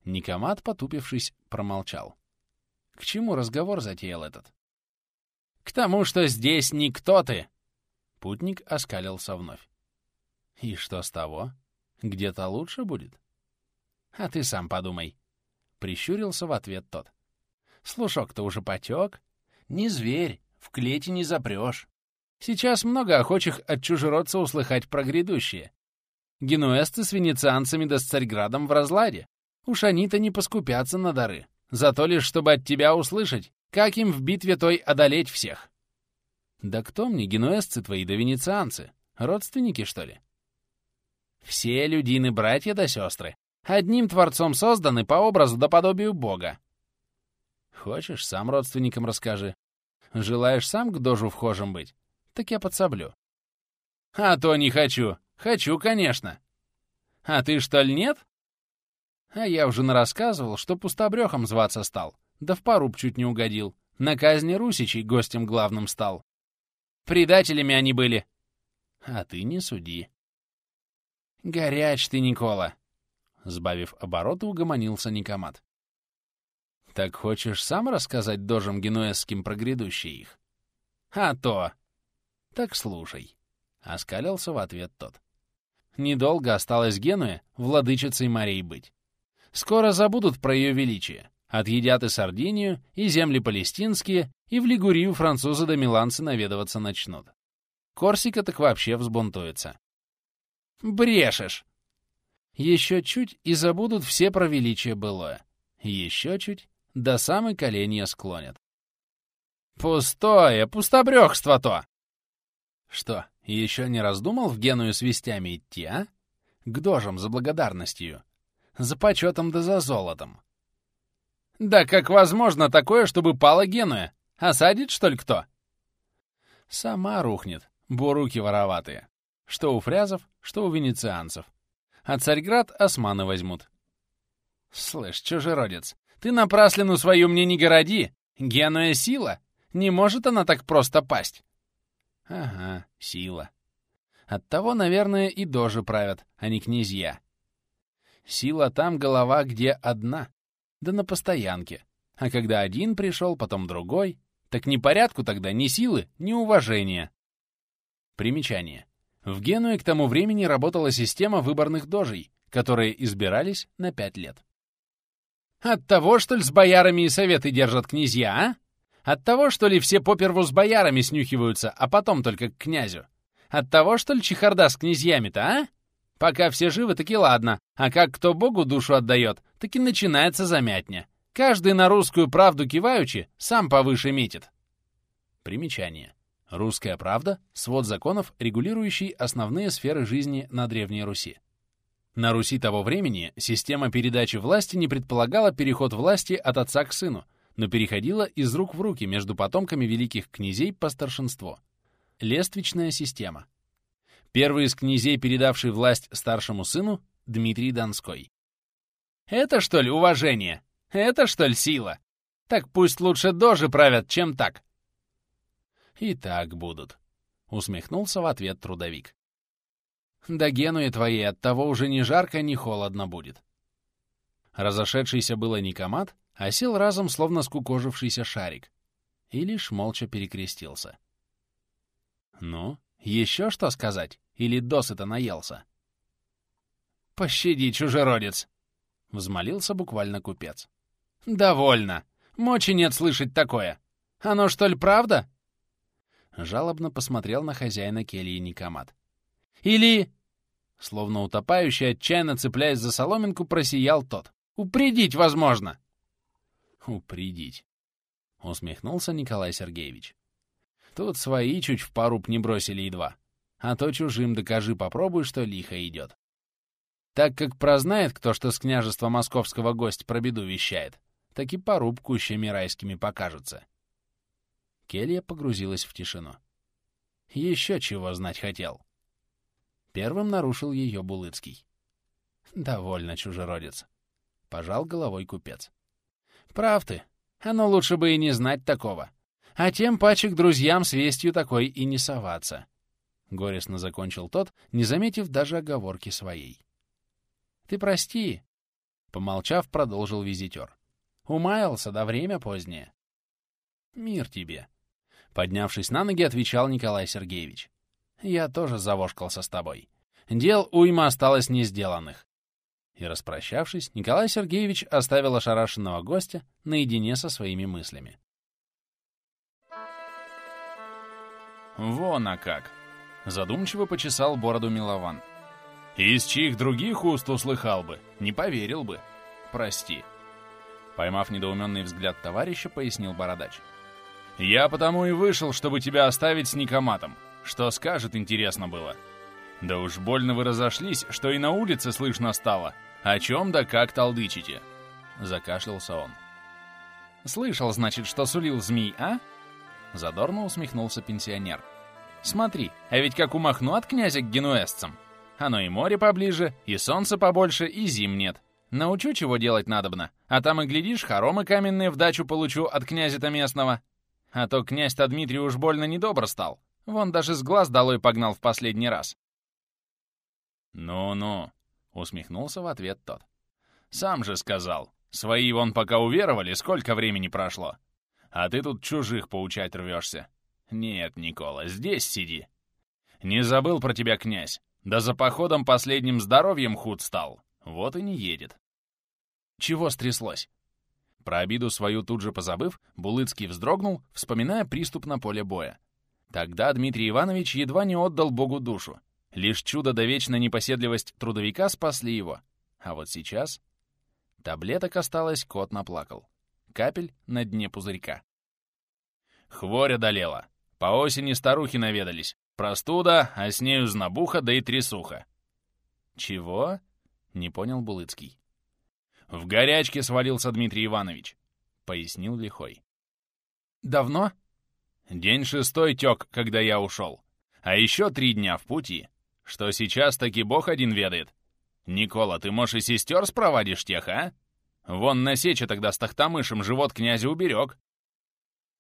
Никомат, потупившись, промолчал. К чему разговор затеял этот? К тому, что здесь никто ты. Путник оскалился вновь. И что с того? Где-то лучше будет? А ты сам подумай. Прищурился в ответ тот. Слушок-то уже потек. Не зверь, в клете не запрешь. Сейчас много охочих от чужеродца услыхать про грядущее. Генуэзцы с венецианцами да с Царьградом в разладе. Уж они-то не поскупятся на дары. Зато лишь, чтобы от тебя услышать, как им в битве той одолеть всех. Да кто мне, генуэзцы твои да венецианцы? Родственники, что ли? Все людины, братья да сестры, одним Творцом созданы по образу да подобию Бога. Хочешь, сам родственникам расскажи. Желаешь сам к дожу вхожим быть? Так я подсоблю. А то не хочу. Хочу, конечно. А ты, что ли, нет? А я уже нарассказывал, что пустобрехом зваться стал, да в поруб чуть не угодил. На казни Русичей гостем главным стал. Предателями они были. А ты не суди. Горяч ты, Никола. Сбавив обороты, угомонился Никомат. Так хочешь сам рассказать дожам генуэзским про грядущие их? А то! Так слушай. — оскалился в ответ тот. «Недолго осталось Генуе владычицей морей быть. Скоро забудут про ее величие, отъедят и Сардинию, и земли палестинские, и в Лигурию французы да миланцы наведываться начнут. Корсика так вообще взбунтуется. Брешешь! Еще чуть и забудут все про величие былое. Еще чуть, до самой коленя склонят. Пустое, пустобрёхство-то! Что, еще не раздумал в Геную с вестями идти, а? К дожам за благодарностью. За почетом да за золотом. Да как возможно такое, чтобы пала Генуя? Осадит, что ли, кто? Сама рухнет, буруки вороватые. Что у фрязов, что у венецианцев. А Царьград османы возьмут. Слышь, чужеродец, ты напраслину свою мне не городи. Генуя сила. Не может она так просто пасть. Ага, сила. Оттого, наверное, и дожи правят, а не князья. Сила там голова, где одна, да на постоянке. А когда один пришел, потом другой, так ни порядку тогда, ни силы, ни уважения. Примечание. В Генуе к тому времени работала система выборных дожей, которые избирались на пять лет. От того, что ли, с боярами и советы держат князья, а? От того, что ли, все поперву с боярами снюхиваются, а потом только к князю? От того, что ли, чехарда с князьями-то, а? Пока все живы, таки ладно, а как кто Богу душу отдает, таки начинается замятня. Каждый на русскую правду киваючи сам повыше метит. Примечание. Русская правда — свод законов, регулирующий основные сферы жизни на Древней Руси. На Руси того времени система передачи власти не предполагала переход власти от отца к сыну, но переходила из рук в руки между потомками великих князей по старшинству. Лествичная система. Первый из князей, передавший власть старшему сыну, Дмитрий Донской. Это что ли уважение? Это что ли сила? Так пусть лучше дожи правят, чем так. И так будут. Усмехнулся в ответ трудовик. Да Генуе твоей от того уже ни жарко, ни холодно будет. Разошедшийся было Никомат, а сел разом, словно скукожившийся шарик, и лишь молча перекрестился. Ну, еще что сказать? Или досыта наелся? «Пощади, чужеродец!» — взмолился буквально купец. «Довольно! Мочи нет слышать такое! Оно что ли правда?» Жалобно посмотрел на хозяина кельи Никомат. Или...» Словно утопающий, отчаянно цепляясь за соломинку, просиял тот. «Упредить возможно!» «Упредить!» — усмехнулся Николай Сергеевич. «Тут свои чуть в паруб не бросили едва, а то чужим докажи попробуй, что лихо идет. Так как прознает кто, что с княжества московского гость про беду вещает, так и поруб кущами райскими покажется». Келья погрузилась в тишину. Еще чего знать хотел. Первым нарушил ее Булыцкий. «Довольно, чужеродец», — пожал головой купец. «Прав ты. Оно лучше бы и не знать такого. А тем паче к друзьям с вестью такой и не соваться». Горестно закончил тот, не заметив даже оговорки своей. «Ты прости», — помолчав, продолжил визитер. «Умаялся, да время позднее». «Мир тебе», — поднявшись на ноги, отвечал Николай Сергеевич. Я тоже завошкался с тобой. Дел уйма осталось не сделанных. И распрощавшись, Николай Сергеевич оставил ошарашенного гостя наедине со своими мыслями. «Вон а как!» — задумчиво почесал бороду Милован. «Из чьих других уст услыхал бы, не поверил бы. Прости». Поймав недоуменный взгляд товарища, пояснил Бородач. «Я потому и вышел, чтобы тебя оставить с Никоматом. Что скажет, интересно было. Да уж больно вы разошлись, что и на улице слышно стало. О чем да как толдычите?» Закашлялся он. «Слышал, значит, что сулил змей, а?» Задорно усмехнулся пенсионер. «Смотри, а ведь как умахну от князя к генуэзцам. Оно и море поближе, и солнце побольше, и зим нет. Научу, чего делать надобно, а там и, глядишь, хоромы каменные в дачу получу от князя-то местного. А то князь-то Дмитрий уж больно недобр стал. Вон даже с глаз долой погнал в последний раз. «Ну-ну», — усмехнулся в ответ тот. «Сам же сказал. Свои вон пока уверовали, сколько времени прошло. А ты тут чужих поучать рвешься. Нет, Никола, здесь сиди. Не забыл про тебя, князь. Да за походом последним здоровьем худ стал. Вот и не едет. Чего стряслось? Про обиду свою тут же позабыв, Булыцкий вздрогнул, вспоминая приступ на поле боя. Тогда Дмитрий Иванович едва не отдал Богу душу. Лишь чудо да вечная непоседливость трудовика спасли его. А вот сейчас... Таблеток осталось, кот наплакал. Капель на дне пузырька. Хворь одолела. По осени старухи наведались. Простуда, а с нею знобуха, да и трясуха. «Чего?» — не понял Булыцкий. «В горячке свалился Дмитрий Иванович», — пояснил Лихой. «Давно?» «День шестой тек, когда я ушел. А еще три дня в пути. Что сейчас, таки бог один ведает. Никола, ты, можешь, и сестер спровадишь тех, а? Вон на сече тогда с Тахтамышем живот князя уберег».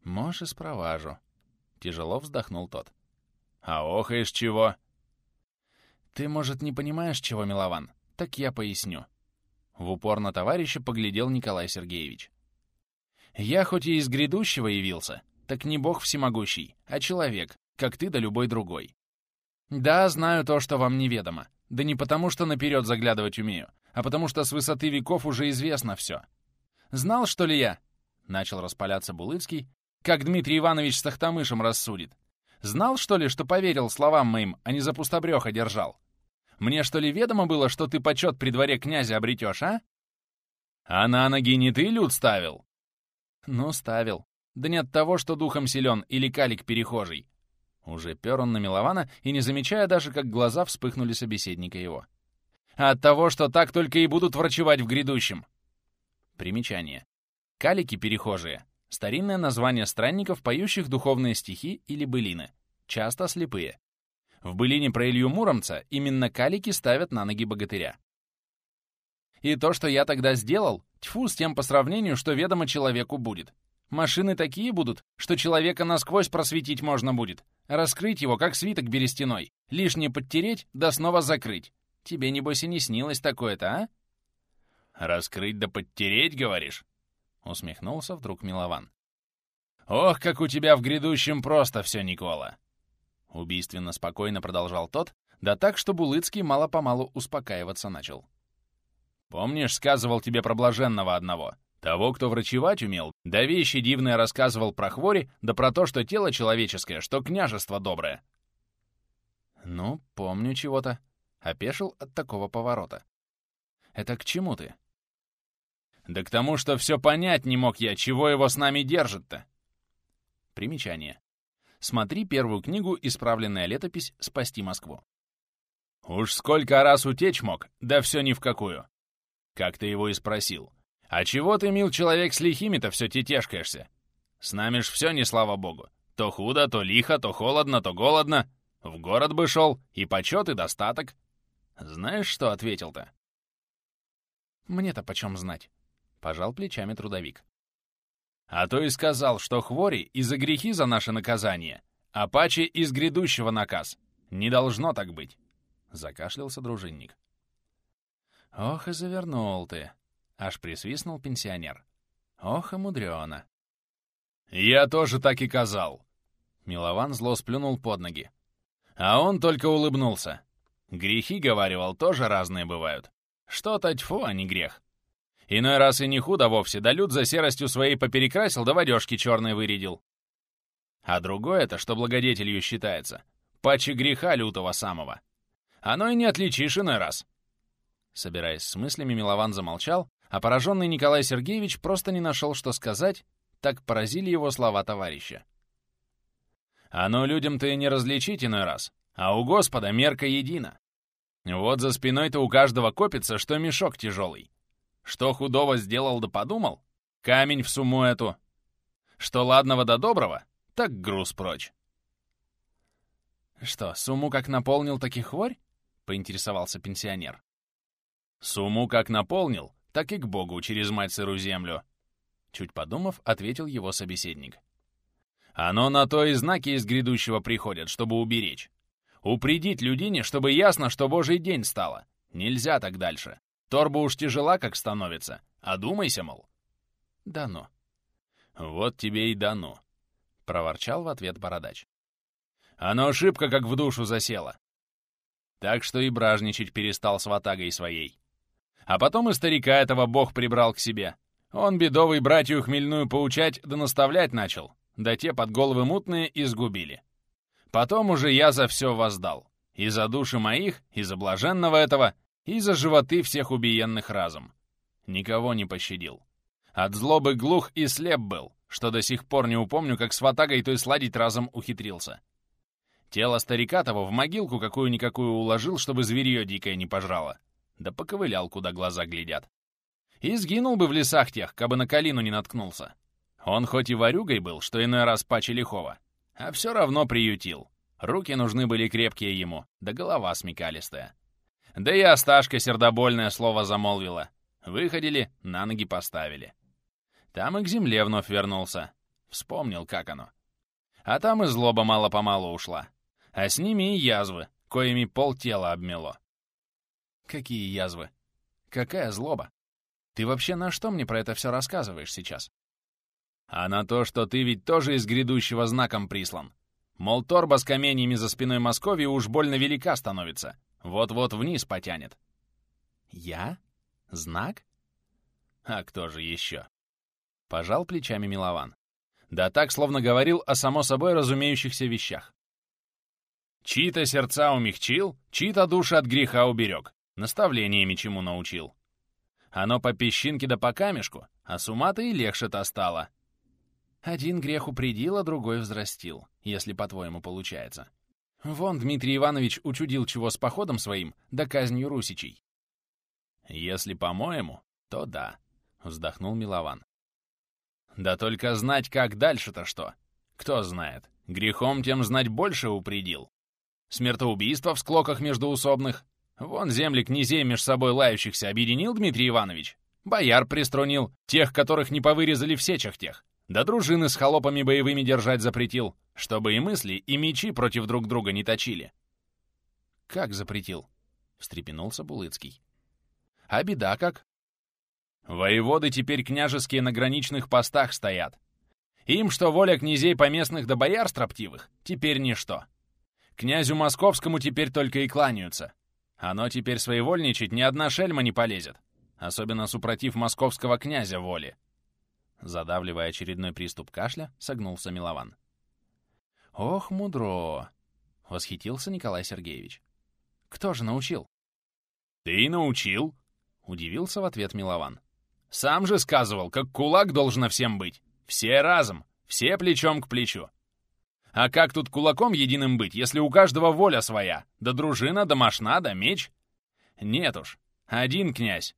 «Можешь, спроважу», — тяжело вздохнул тот. «А охаешь чего?» «Ты, может, не понимаешь, чего, Милован? Так я поясню». В упор на товарища поглядел Николай Сергеевич. «Я хоть и из грядущего явился, так не бог всемогущий, а человек, как ты да любой другой. Да, знаю то, что вам неведомо. Да не потому, что наперед заглядывать умею, а потому что с высоты веков уже известно все. Знал, что ли я?» Начал распаляться Булыцкий, как Дмитрий Иванович с Тахтамышем рассудит. Знал, что ли, что поверил словам моим, а не за пустобреха держал? Мне, что ли, ведомо было, что ты почет при дворе князя обретешь, а? А на ноги не ты люд ставил? Ну, ставил. Да не от того, что духом силен или калик перехожий. Уже пер он на Милована и не замечая даже, как глаза вспыхнули собеседника его. А от того, что так только и будут врачевать в грядущем. Примечание. Калики перехожие Старинное название странников, поющих духовные стихи или былины, часто слепые. В былине про Илью Муромца именно калики ставят на ноги богатыря. И то, что я тогда сделал, тьфу с тем по сравнению, что ведомо человеку будет. Машины такие будут, что человека насквозь просветить можно будет. Раскрыть его, как свиток берестяной. Лишнее подтереть, да снова закрыть. Тебе, небось, и не снилось такое-то, а? Раскрыть да подтереть, говоришь? — усмехнулся вдруг Милован. «Ох, как у тебя в грядущем просто все, Никола!» Убийственно спокойно продолжал тот, да так, что Булыцкий мало-помалу успокаиваться начал. «Помнишь, сказывал тебе про блаженного одного? Того, кто врачевать умел, да вещи дивные рассказывал про хвори, да про то, что тело человеческое, что княжество доброе». «Ну, помню чего-то», — опешил от такого поворота. «Это к чему ты?» Да к тому, что все понять не мог я, чего его с нами держит-то. Примечание. Смотри первую книгу «Исправленная летопись. Спасти Москву». Уж сколько раз утечь мог, да все ни в какую. Как ты его и спросил. А чего ты, мил человек, с лихими-то все тетешкаешься? С нами ж все не слава богу. То худо, то лихо, то холодно, то голодно. В город бы шел, и почет, и достаток. Знаешь, что ответил-то? Мне-то почем знать? — пожал плечами трудовик. «А то и сказал, что хвори и за грехи за наше наказание, а паче из грядущего наказ. Не должно так быть!» — закашлялся дружинник. «Ох и завернул ты!» — аж присвистнул пенсионер. «Ох и мудрёно!» «Я тоже так и казал!» Милован зло сплюнул под ноги. А он только улыбнулся. Грехи, говаривал, тоже разные бывают. Что-то тьфу, а не грех. Иной раз и не худо вовсе, да люд за серостью своей поперекрасил, да в одежки черной вырядил. А другое это, что благодетелью считается, паче греха лютого самого. Оно и не отличишь иной раз. Собираясь с мыслями, Милован замолчал, а пораженный Николай Сергеевич просто не нашел, что сказать, так поразили его слова товарища. Оно людям-то и не различить иной раз, а у Господа мерка едина. Вот за спиной-то у каждого копится, что мешок тяжелый. Что худого сделал да подумал? Камень в сумму эту. Что ладного да доброго? Так груз прочь. «Что, сумму как наполнил, так и хворь?» — поинтересовался пенсионер. «Сумму как наполнил, так и к Богу через мать сыру землю», — чуть подумав, ответил его собеседник. «Оно на то и знаки из грядущего приходят, чтобы уберечь. Упредить людине, чтобы ясно, что Божий день стало. Нельзя так дальше. Торба уж тяжела, как становится. Одумайся, мол. Дано. Вот тебе и дано. Проворчал в ответ бородач. Оно шибко как в душу засело. Так что и бражничать перестал с ватагой своей. А потом и старика этого бог прибрал к себе. Он бедовый братью хмельную поучать да наставлять начал, да те под головы мутные изгубили. Потом уже я за все воздал. И за души моих, и за блаженного этого, и за животы всех убиенных разом. Никого не пощадил. От злобы глух и слеп был, что до сих пор не упомню, как с ватагой той сладить разом ухитрился. Тело старика того в могилку какую-никакую уложил, чтобы зверье дикое не пожрало. Да поковылял, куда глаза глядят. И сгинул бы в лесах тех, кабы на калину не наткнулся. Он хоть и ворюгой был, что иной раз паче лихого, а все равно приютил. Руки нужны были крепкие ему, да голова смекалистая. Да и Осташка сердобольное слово замолвила. Выходили, на ноги поставили. Там и к земле вновь вернулся. Вспомнил, как оно. А там и злоба мало-помалу ушла. А с ними и язвы, коими пол тела обмело. Какие язвы? Какая злоба? Ты вообще на что мне про это все рассказываешь сейчас? А на то, что ты ведь тоже из грядущего знаком прислан. Мол, торба с каменьями за спиной Москвы уж больно велика становится. Вот-вот вниз потянет. Я? Знак? А кто же еще? Пожал плечами Милован. Да так, словно говорил о само собой разумеющихся вещах. Чьи-то сердца умягчил, чьи-то души от греха уберег, наставлениями чему научил. Оно по песчинке да по камешку, а с ума-то и легче-то стало. Один грех упредил, а другой взрастил, если по-твоему получается. Вон Дмитрий Иванович учудил чего с походом своим, да казнью русичей. Если по-моему, то да, вздохнул Милован. Да только знать, как дальше-то что. Кто знает, грехом тем знать больше упредил. Смертоубийство в склоках междуусобных. Вон земли князей меж собой лающихся объединил Дмитрий Иванович. Бояр приструнил, тех, которых не повырезали в сечах тех. Да дружины с холопами боевыми держать запретил, чтобы и мысли, и мечи против друг друга не точили. «Как запретил?» — встрепенулся Булыцкий. «А беда как?» «Воеводы теперь княжеские на граничных постах стоят. Им, что воля князей поместных да бояр строптивых, теперь ничто. Князю московскому теперь только и кланяются. Оно теперь своевольничать ни одна шельма не полезет, особенно супротив московского князя воли. Задавливая очередной приступ кашля, согнулся Милован. «Ох, мудро!» — восхитился Николай Сергеевич. «Кто же научил?» «Ты научил?» — удивился в ответ Милован. «Сам же сказывал, как кулак должен всем быть. Все разом, все плечом к плечу. А как тут кулаком единым быть, если у каждого воля своя? Да дружина, да мошна, да меч? Нет уж, один князь.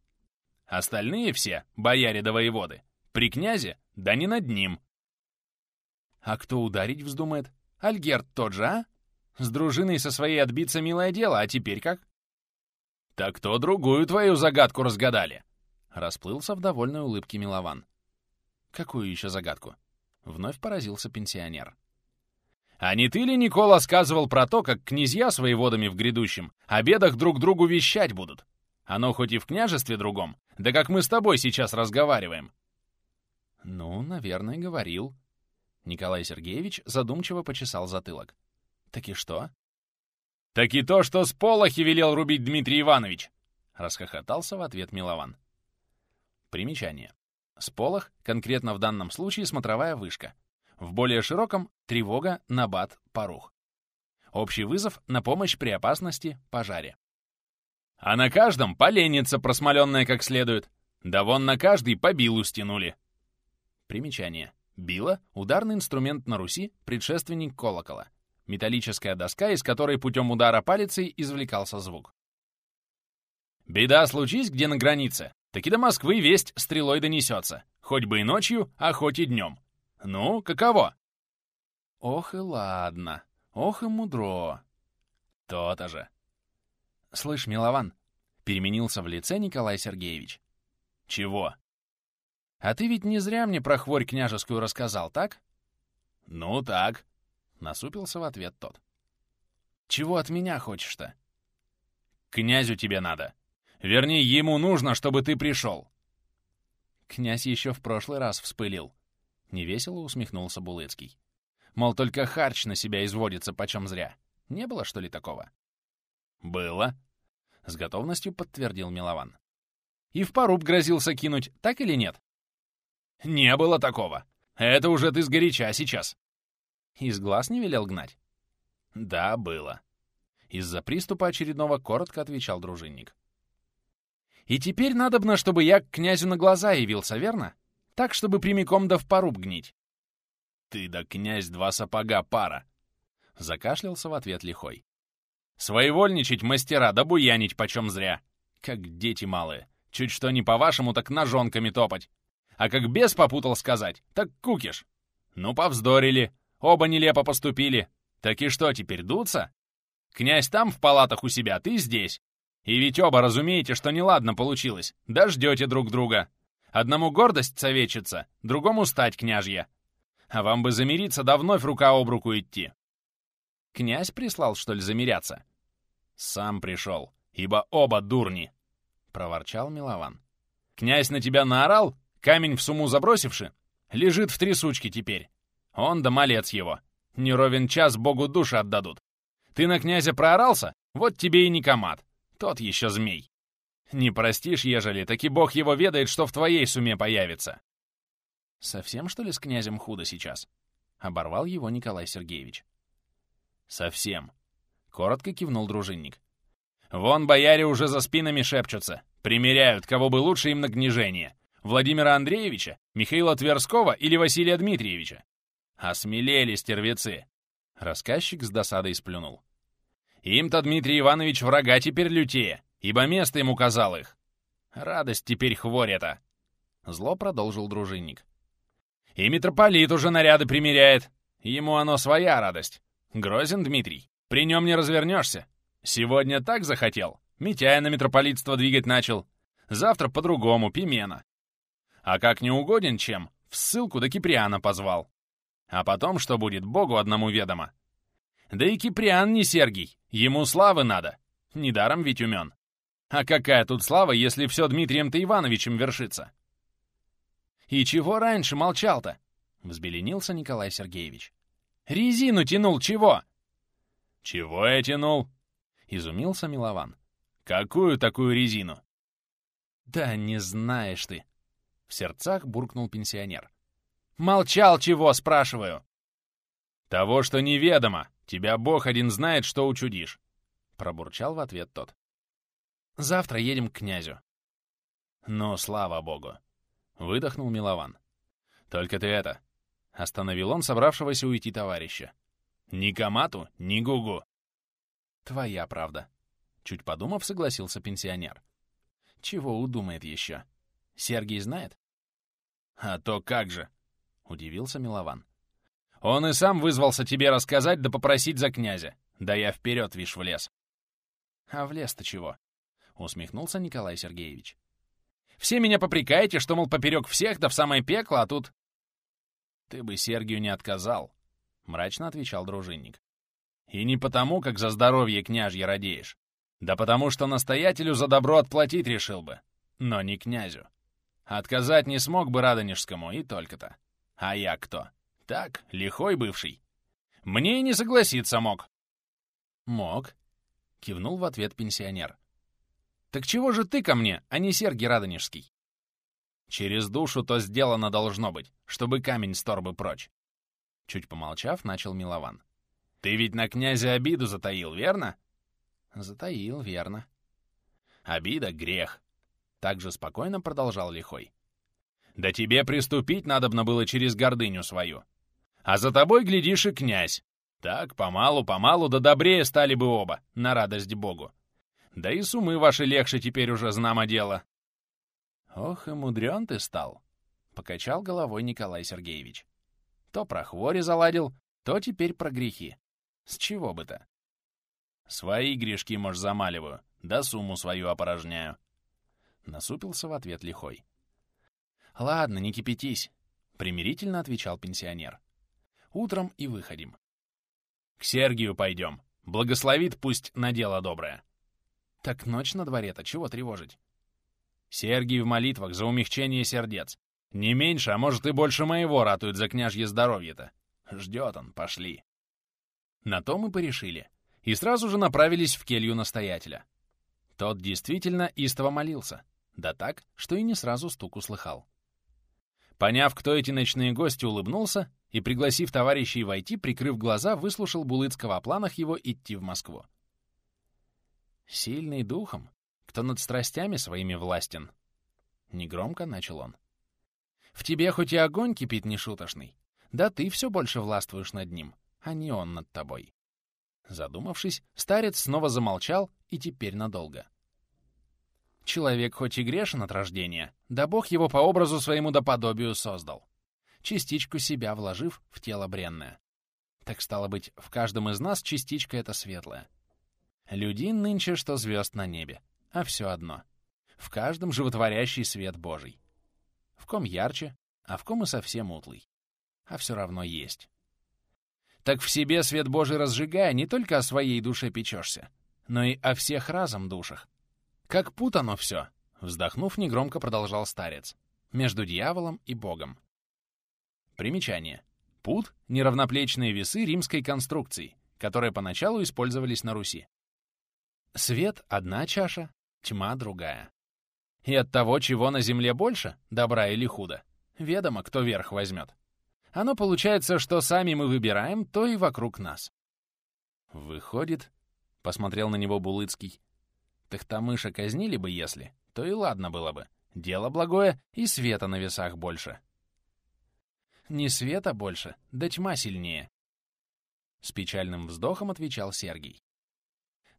Остальные все, бояре да воеводы, при князе? Да не над ним. А кто ударить вздумает? Альгерт тот же, а? С дружиной со своей отбиться милое дело, а теперь как? Так кто другую твою загадку разгадали? Расплылся в довольной улыбке Милован. Какую еще загадку? Вновь поразился пенсионер. А не ты ли, Никола, сказывал про то, как князья с воеводами в грядущем обедах друг другу вещать будут? Оно хоть и в княжестве другом, да как мы с тобой сейчас разговариваем. «Ну, наверное, говорил». Николай Сергеевич задумчиво почесал затылок. «Так и что?» «Так и то, что с полохи велел рубить Дмитрий Иванович!» Расхохотался в ответ Милован. Примечание. Сполох, конкретно в данном случае смотровая вышка. В более широком — тревога, набат, порух. Общий вызов на помощь при опасности, пожаре. А на каждом поленница просмоленная как следует. Да вон на каждый по билу стянули. Примечание. Била — ударный инструмент на Руси, предшественник колокола. Металлическая доска, из которой путем удара палицей извлекался звук. Беда случись где на границе, таки до Москвы весть стрелой донесется. Хоть бы и ночью, а хоть и днем. Ну, каково? Ох и ладно, ох и мудро. То-то же. Слышь, Милован, переменился в лице Николай Сергеевич. Чего? А ты ведь не зря мне про хворь княжескую рассказал, так? Ну, так. Насупился в ответ тот. Чего от меня хочешь-то? Князю тебе надо. Вернее, ему нужно, чтобы ты пришел. Князь еще в прошлый раз вспылил. Невесело усмехнулся Булыцкий. Мол, только харч на себя изводится почем зря. Не было, что ли, такого? «Было», — с готовностью подтвердил Милован. «И в поруб грозился кинуть, так или нет?» «Не было такого. Это уже ты сгоряча сейчас». «Из глаз не велел гнать?» «Да, было». Из-за приступа очередного коротко отвечал дружинник. «И теперь надобно, чтобы я к князю на глаза явился, верно? Так, чтобы прямиком да в поруб гнить». «Ты да князь два сапога пара!» Закашлялся в ответ лихой. «Своевольничать мастера, да буянить почем зря! Как дети малые! Чуть что не по-вашему, так ножонками топать! А как бес попутал сказать, так кукиш! Ну, повздорили, оба нелепо поступили! Так и что, теперь дуться? Князь там в палатах у себя, ты здесь! И ведь оба разумеете, что неладно получилось, да ждете друг друга! Одному гордость совечится, другому стать княжья! А вам бы замириться да вновь рука об руку идти!» Князь прислал, что ли, замиряться? Сам пришел, ибо оба дурни, — проворчал Милован. Князь на тебя наорал, камень в суму забросивши, лежит в трясучке теперь. Он да малец его. Не ровен час Богу души отдадут. Ты на князя проорался? Вот тебе и никомат. Тот еще змей. Не простишь, ежели, таки Бог его ведает, что в твоей суме появится. Совсем, что ли, с князем худо сейчас? Оборвал его Николай Сергеевич. «Совсем», — коротко кивнул дружинник. «Вон бояре уже за спинами шепчутся, примеряют, кого бы лучше им на гнижение. Владимира Андреевича, Михаила Тверского или Василия Дмитриевича. Осмелели стервецы!» Рассказчик с досадой сплюнул. «Им-то Дмитрий Иванович врага теперь лютее, ибо место ему казал их. Радость теперь хворь-то!» Зло продолжил дружинник. «И митрополит уже наряды примеряет. Ему оно своя радость. Грозен Дмитрий. При нем не развернешься. Сегодня так захотел. Митяя на митрополитство двигать начал. Завтра по-другому, Пимена. А как не угоден чем, в ссылку до Киприана позвал. А потом, что будет, Богу одному ведомо. Да и Киприан не Сергий, ему славы надо. Недаром ведь умен. А какая тут слава, если все Дмитрием-то Ивановичем вершится? И чего раньше молчал-то? Взбеленился Николай Сергеевич. Резину тянул чего?» «Чего я тянул?» — изумился Милован. «Какую такую резину?» «Да не знаешь ты!» — в сердцах буркнул пенсионер. «Молчал чего, спрашиваю?» «Того, что неведомо. Тебя Бог один знает, что учудишь!» — пробурчал в ответ тот. «Завтра едем к князю». «Ну, слава Богу!» — выдохнул Милован. «Только ты это, Остановил он собравшегося уйти товарища. «Ни Камату, ни Гугу!» «Твоя правда», — чуть подумав, согласился пенсионер. «Чего удумает еще? Сергий знает?» «А то как же!» — удивился Милован. «Он и сам вызвался тебе рассказать да попросить за князя. Да я вперед, вишь, лес». «А в лес-то чего?» — усмехнулся Николай Сергеевич. «Все меня попрекаете, что, мол, поперек всех, да в самое пекло, а тут «Ты бы Сергию не отказал», — мрачно отвечал дружинник. «И не потому, как за здоровье княжья радеешь. Да потому, что настоятелю за добро отплатить решил бы, но не князю. Отказать не смог бы Радонежскому, и только-то. А я кто? Так, лихой бывший. Мне и не согласиться мог». «Мог», — кивнул в ответ пенсионер. «Так чего же ты ко мне, а не Сергий Радонежский?» Через душу то сделано должно быть, чтобы камень с торбы прочь. Чуть помолчав, начал Милован. Ты ведь на князя обиду затаил, верно? Затаил, верно. Обида — грех. Так же спокойно продолжал Лихой. Да тебе приступить надобно было через гордыню свою. А за тобой, глядишь, и князь. Так, помалу-помалу, да добрее стали бы оба, на радость Богу. Да и сумы ваши легче теперь уже знамо дело. «Ох, и мудрен ты стал!» — покачал головой Николай Сергеевич. «То про хвори заладил, то теперь про грехи. С чего бы-то?» «Свои грешки, может, замаливаю, да сумму свою опорожняю». Насупился в ответ лихой. «Ладно, не кипятись», — примирительно отвечал пенсионер. «Утром и выходим». «К Сергию пойдем. Благословит пусть на дело доброе». «Так ночь на дворе-то, чего тревожить?» Сергий в молитвах за умягчение сердец. Не меньше, а может и больше моего ратует за княжье здоровье-то. Ждет он, пошли. На то мы порешили. И сразу же направились в келью настоятеля. Тот действительно истово молился. Да так, что и не сразу стук услыхал. Поняв, кто эти ночные гости, улыбнулся и, пригласив товарищей войти, прикрыв глаза, выслушал Булыцкого о планах его идти в Москву. «Сильный духом, кто над страстями своими властен», — негромко начал он. «В тебе хоть и огонь кипит нешуточный, да ты все больше властвуешь над ним, а не он над тобой». Задумавшись, старец снова замолчал и теперь надолго. Человек хоть и грешен от рождения, да Бог его по образу своему да подобию создал, частичку себя вложив в тело бренное. Так стало быть, в каждом из нас частичка эта светлая. Людей нынче, что звезд на небе, а все одно. В каждом животворящий свет Божий. В ком ярче, а в ком и совсем утлый. А все равно есть. Так в себе свет Божий разжигая, не только о своей душе печешься, но и о всех разом душах, как путано все, вздохнув, негромко продолжал старец. Между дьяволом и Богом. Примечание. Пут — неравноплечные весы римской конструкции, которые поначалу использовались на Руси. Свет — одна чаша, тьма — другая. И от того, чего на земле больше, добра или худо, ведомо, кто верх возьмет. Оно получается, что сами мы выбираем, то и вокруг нас. Выходит, — посмотрел на него Булыцкий, Тахтамыша казнили бы, если, то и ладно было бы. Дело благое, и света на весах больше. Не света больше, да тьма сильнее. С печальным вздохом отвечал Сергий.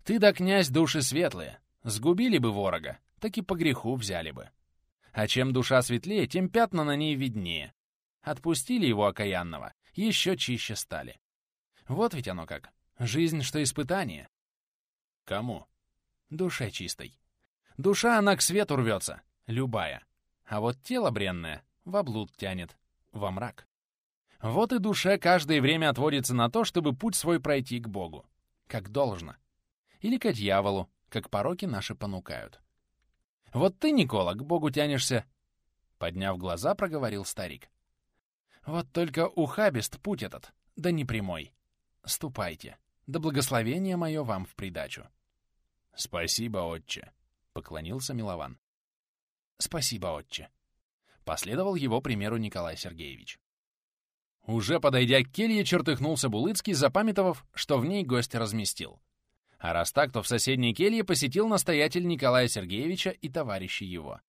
Ты да князь души светлые. Сгубили бы ворога, так и по греху взяли бы. А чем душа светлее, тем пятна на ней виднее. Отпустили его окаянного, еще чище стали. Вот ведь оно как. Жизнь, что испытание. Кому? душе чистой. Душа, она к свету рвется, любая. А вот тело бренное в облуд тянет, во мрак. Вот и душе каждое время отводится на то, чтобы путь свой пройти к Богу, как должно. Или к дьяволу, как пороки наши понукают. Вот ты, Никола, к Богу тянешься, подняв глаза, проговорил старик. Вот только ухабист путь этот, да не прямой. Ступайте, да благословение мое вам в придачу. «Спасибо, отче», — поклонился Милован. «Спасибо, отче», — последовал его примеру Николай Сергеевич. Уже подойдя к келье, чертыхнулся Булыцкий, запамятовав, что в ней гость разместил. А раз так, то в соседней келье посетил настоятель Николая Сергеевича и товарищи его.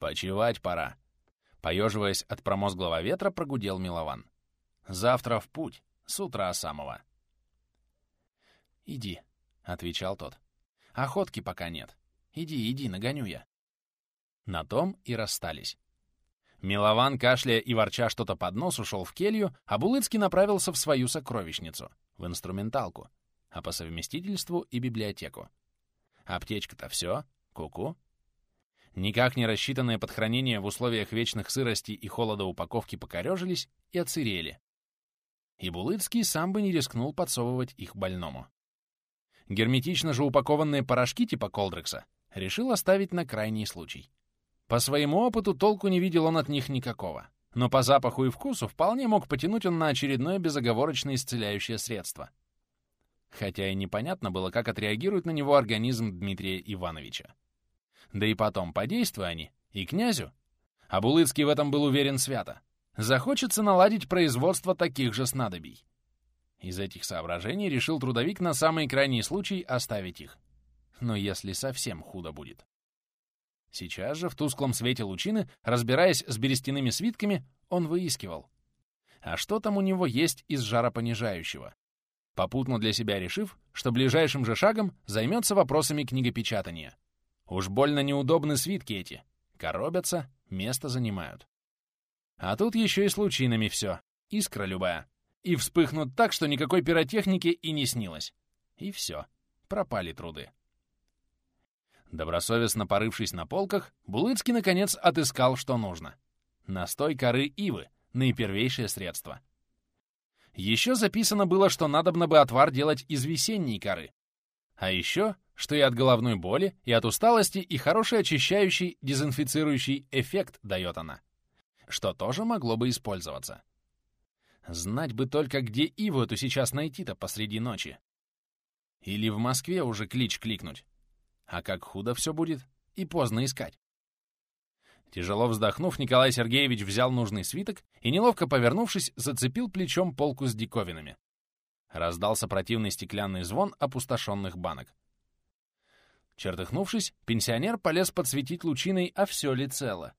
«Почевать пора», — поеживаясь от промозглого ветра, прогудел Милован. «Завтра в путь, с утра самого». «Иди», — отвечал тот. Охотки пока нет. Иди, иди, нагоню я». На том и расстались. Милован, кашляя и ворча что-то под нос, ушел в келью, а Булыцкий направился в свою сокровищницу, в инструменталку, а по совместительству и библиотеку. Аптечка-то все, ку-ку. Никак не рассчитанные под хранение в условиях вечных сырости и холода упаковки покорежились и оцерели. И Булыцкий сам бы не рискнул подсовывать их больному. Герметично же упакованные порошки типа Колдрекса решил оставить на крайний случай. По своему опыту толку не видел он от них никакого, но по запаху и вкусу вполне мог потянуть он на очередное безоговорочное исцеляющее средство. Хотя и непонятно было, как отреагирует на него организм Дмитрия Ивановича. Да и потом, подействуя они, и князю, а Булыцкий в этом был уверен свято, захочется наладить производство таких же снадобий. Из этих соображений решил трудовик на самый крайний случай оставить их. Но если совсем худо будет. Сейчас же, в тусклом свете лучины, разбираясь с берестяными свитками, он выискивал. А что там у него есть из жаропонижающего? Попутно для себя решив, что ближайшим же шагом займется вопросами книгопечатания. Уж больно неудобны свитки эти. Коробятся, место занимают. А тут еще и с лучинами все. Искра любая и вспыхнут так, что никакой пиротехники и не снилось. И все, пропали труды. Добросовестно порывшись на полках, Булыцкий наконец отыскал, что нужно. Настой коры ивы — наипервейшее средство. Еще записано было, что надобно бы отвар делать из весенней коры. А еще, что и от головной боли, и от усталости, и хороший очищающий, дезинфицирующий эффект дает она. Что тоже могло бы использоваться. Знать бы только, где Иву эту сейчас найти-то посреди ночи. Или в Москве уже клич кликнуть. А как худо все будет, и поздно искать. Тяжело вздохнув, Николай Сергеевич взял нужный свиток и, неловко повернувшись, зацепил плечом полку с диковинами. Раздался противный стеклянный звон опустошенных банок. Чертыхнувшись, пенсионер полез подсветить лучиной, а все ли цело.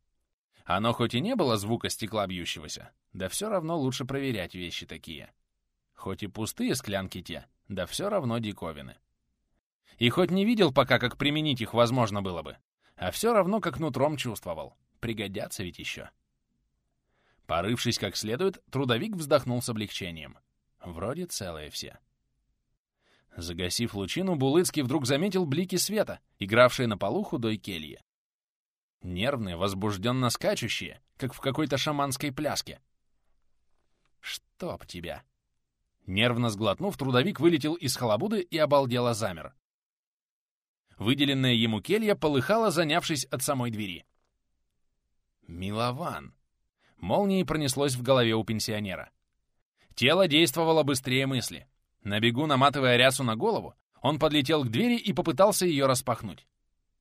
Оно хоть и не было звука стекла бьющегося, да все равно лучше проверять вещи такие. Хоть и пустые склянки те, да все равно диковины. И хоть не видел пока, как применить их возможно было бы, а все равно как нутром чувствовал. Пригодятся ведь еще. Порывшись как следует, трудовик вздохнул с облегчением. Вроде целые все. Загасив лучину, Булыцкий вдруг заметил блики света, игравшие на полу худой кельи. Нервные, возбужденно скачущие, как в какой-то шаманской пляске. «Чтоб тебя!» Нервно сглотнув, трудовик вылетел из халабуды и обалдело замер. Выделенная ему келья полыхала, занявшись от самой двери. Милован. Молнией пронеслось в голове у пенсионера. Тело действовало быстрее мысли. На бегу, наматывая рясу на голову, он подлетел к двери и попытался ее распахнуть.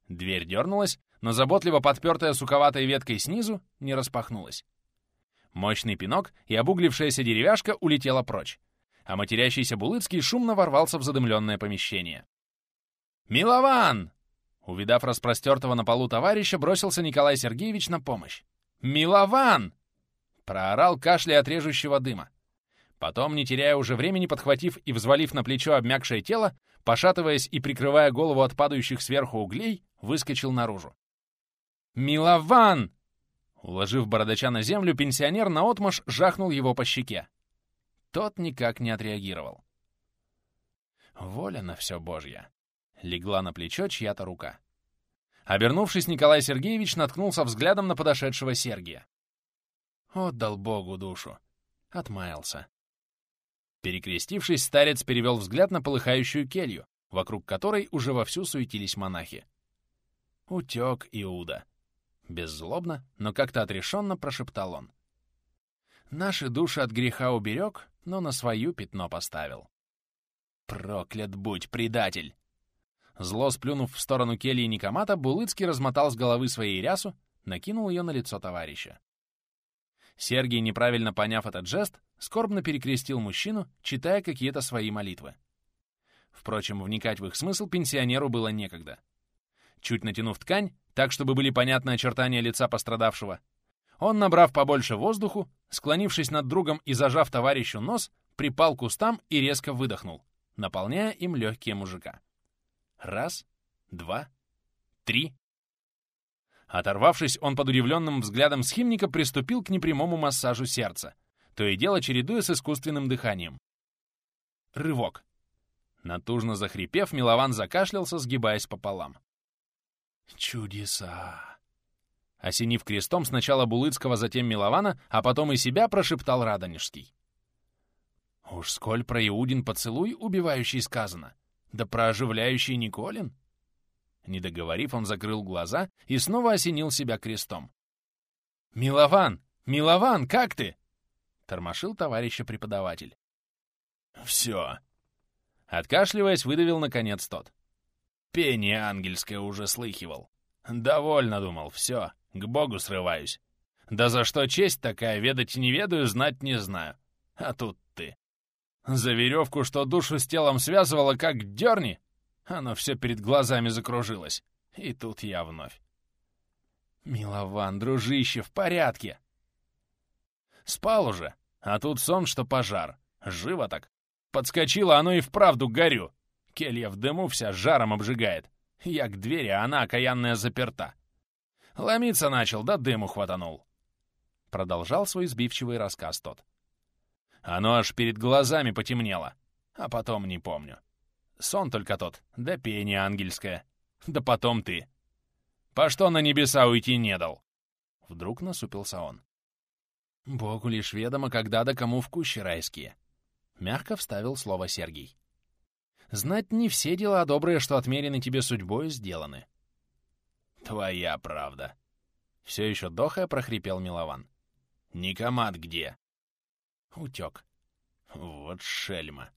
Дверь дернулась, но заботливо подпертая суковатой веткой снизу не распахнулась. Мощный пинок и обуглившаяся деревяшка улетела прочь, а матерящийся Булыцкий шумно ворвался в задымленное помещение. «Милован!» Увидав распростертого на полу товарища, бросился Николай Сергеевич на помощь. «Милован!» Проорал кашля от режущего дыма. Потом, не теряя уже времени, подхватив и взвалив на плечо обмякшее тело, пошатываясь и прикрывая голову от падающих сверху углей, выскочил наружу. «Милован!» Уложив бородача на землю, пенсионер наотмашь жахнул его по щеке. Тот никак не отреагировал. Воля на все Божья. Легла на плечо чья-то рука. Обернувшись, Николай Сергеевич наткнулся взглядом на подошедшего Сергия. Отдал Богу душу. Отмаялся. Перекрестившись, старец перевел взгляд на полыхающую келью, вокруг которой уже вовсю суетились монахи. Утек Иуда. Беззлобно, но как-то отрешенно прошептал он. Наши души от греха уберег, но на свою пятно поставил. Проклят будь, предатель! Зло сплюнув в сторону кельи Никомата, Булыцкий размотал с головы своей рясу, накинул ее на лицо товарища. Сергий, неправильно поняв этот жест, скорбно перекрестил мужчину, читая какие-то свои молитвы. Впрочем, вникать в их смысл пенсионеру было некогда. Чуть натянув ткань, так, чтобы были понятны очертания лица пострадавшего, он, набрав побольше воздуху, склонившись над другом и зажав товарищу нос, припал к кустам и резко выдохнул, наполняя им легкие мужика. Раз, два, три. Оторвавшись, он под удивленным взглядом схимника приступил к непрямому массажу сердца, то и дело чередуя с искусственным дыханием. Рывок. Натужно захрипев, Милован закашлялся, сгибаясь пополам. «Чудеса!» Осенив крестом сначала Булыцкого, затем Милована, а потом и себя прошептал Радонежский. «Уж сколь про Иудин поцелуй убивающий сказано!» Да про оживляющий Николин? Не договорив, он закрыл глаза и снова осенил себя крестом. «Милован! Милован, как ты?» — тормошил товарища преподаватель. «Все!» Откашливаясь, выдавил наконец тот. Пение ангельское уже слыхивал. Довольно, думал, все, к Богу срываюсь. Да за что честь такая, ведать не ведаю, знать не знаю. А тут. За веревку, что душу с телом связывала, как дерни, оно все перед глазами закружилось. И тут я вновь. «Милован, дружище, в порядке!» Спал уже, а тут сон, что пожар. Живо так. Подскочила, оно и вправду горю. Келья в дыму вся жаром обжигает. Я к двери, а она окаянная заперта. Ломиться начал, да дыму хватанул. Продолжал свой сбивчивый рассказ тот. Оно аж перед глазами потемнело. А потом не помню. Сон только тот, да пение ангельское. Да потом ты. По что на небеса уйти не дал? Вдруг насупился он. Богу лишь ведомо, когда да кому в куще райские. Мягко вставил слово Сергий. Знать не все дела добрые, что отмерены тебе судьбой, сделаны. Твоя правда. Все еще дохая прохрипел Милован. Никомат где? Утек. Вот шельма.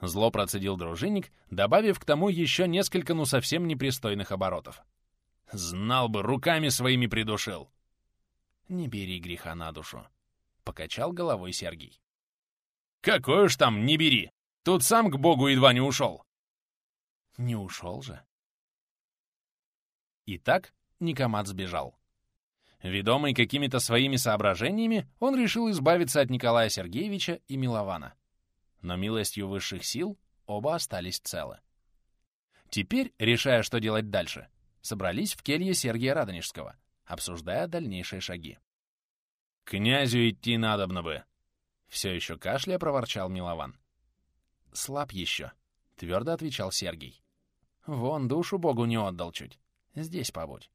Зло процедил дружинник, добавив к тому еще несколько ну совсем непристойных оборотов. Знал бы, руками своими придушил. Не бери греха на душу. Покачал головой Сергий. Какой уж там, не бери. Тут сам к Богу едва не ушел. Не ушел же. Итак, Никомат сбежал. Ведомый какими-то своими соображениями, он решил избавиться от Николая Сергеевича и Милована. Но милостью высших сил оба остались целы. Теперь, решая, что делать дальше, собрались в келье Сергия Радонежского, обсуждая дальнейшие шаги. «Князю идти надобно бы!» Все еще кашля проворчал Милован. «Слаб еще», — твердо отвечал Сергий. «Вон душу Богу не отдал чуть. Здесь побудь».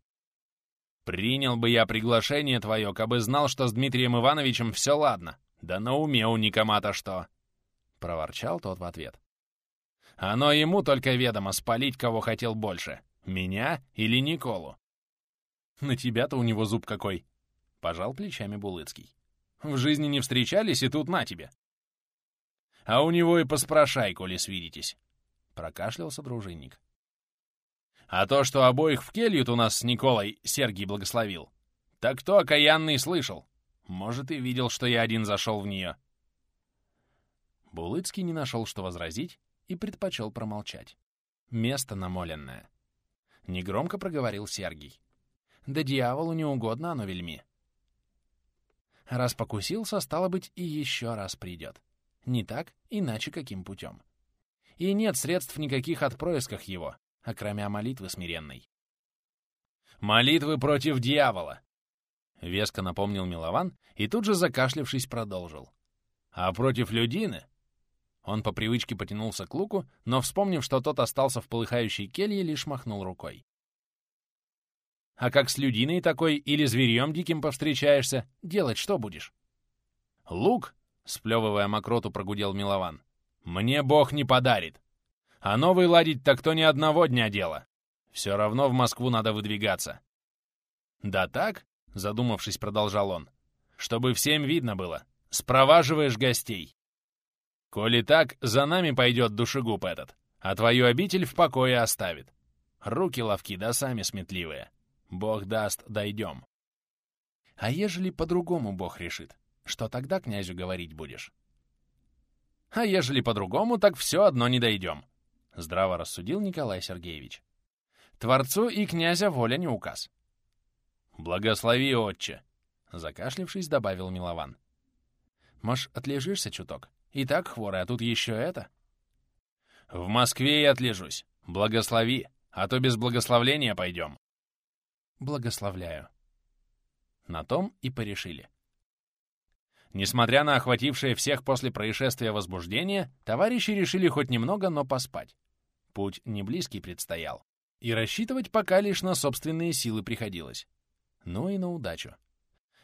«Принял бы я приглашение твое, кабы знал, что с Дмитрием Ивановичем все ладно. Да на уме у Никомата что!» — проворчал тот в ответ. «Оно ему только ведомо спалить, кого хотел больше. Меня или Николу?» «На тебя-то у него зуб какой!» — пожал плечами Булыцкий. «В жизни не встречались, и тут на тебе!» «А у него и поспрашай, коли свидитесь!» — прокашлялся дружинник. А то, что обоих в келью у нас с Николой Сергий благословил, так кто окаянный слышал? Может, и видел, что я один зашел в нее. Булыцкий не нашел, что возразить, и предпочел промолчать. Место намоленное. Негромко проговорил Сергий. Да дьяволу не угодно оно вельми. Раз покусился, стало быть, и еще раз придет. Не так, иначе каким путем. И нет средств никаких от происках его, окромя молитвы смиренной. «Молитвы против дьявола!» — веско напомнил Милован и тут же, закашлявшись, продолжил. «А против людины?» Он по привычке потянулся к луку, но, вспомнив, что тот остался в полыхающей келье, лишь махнул рукой. «А как с людиной такой или зверьем диким повстречаешься, делать что будешь?» «Лук?» — сплевывая мокроту, прогудел Милован. «Мне Бог не подарит. А новый ладить так то ни одного дня дело. Все равно в Москву надо выдвигаться. Да так, задумавшись, продолжал он, чтобы всем видно было. Спроваживаешь гостей. Коли так, за нами пойдет душегуб этот, а твою обитель в покое оставит. Руки ловки, да сами сметливые. Бог даст, дойдем. А ежели по-другому Бог решит, что тогда князю говорить будешь? А ежели по-другому, так все одно не дойдем. — здраво рассудил Николай Сергеевич. «Творцу и князя воля не указ». «Благослови, отче!» — закашлившись, добавил Милован. «Может, отлежишься чуток? И так хворый, а тут еще это?» «В Москве и отлежусь. Благослови, а то без благословления пойдем». «Благословляю». На том и порешили. Несмотря на охватившее всех после происшествия возбуждение, товарищи решили хоть немного, но поспать. Путь не близкий предстоял. И рассчитывать пока лишь на собственные силы приходилось. Ну и на удачу.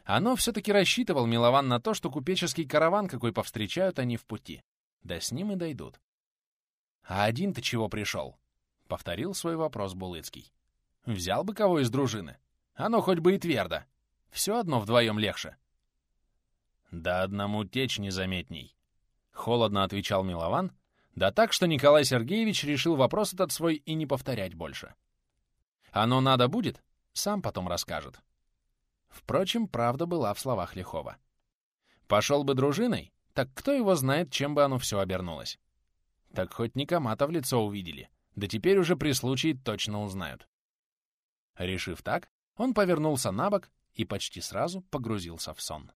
Оно все-таки рассчитывал Милован на то, что купеческий караван какой повстречают они в пути. Да с ним и дойдут. «А один-то чего пришел?» — повторил свой вопрос Булыцкий. «Взял бы кого из дружины. Оно хоть бы и твердо. Все одно вдвоем легче». «Да одному течь незаметней», — холодно отвечал Милован, да так, что Николай Сергеевич решил вопрос этот свой и не повторять больше. Оно надо будет, сам потом расскажет. Впрочем, правда была в словах Лихова. Пошел бы дружиной, так кто его знает, чем бы оно все обернулось. Так хоть Никомата в лицо увидели, да теперь уже при случае точно узнают. Решив так, он повернулся на бок и почти сразу погрузился в сон.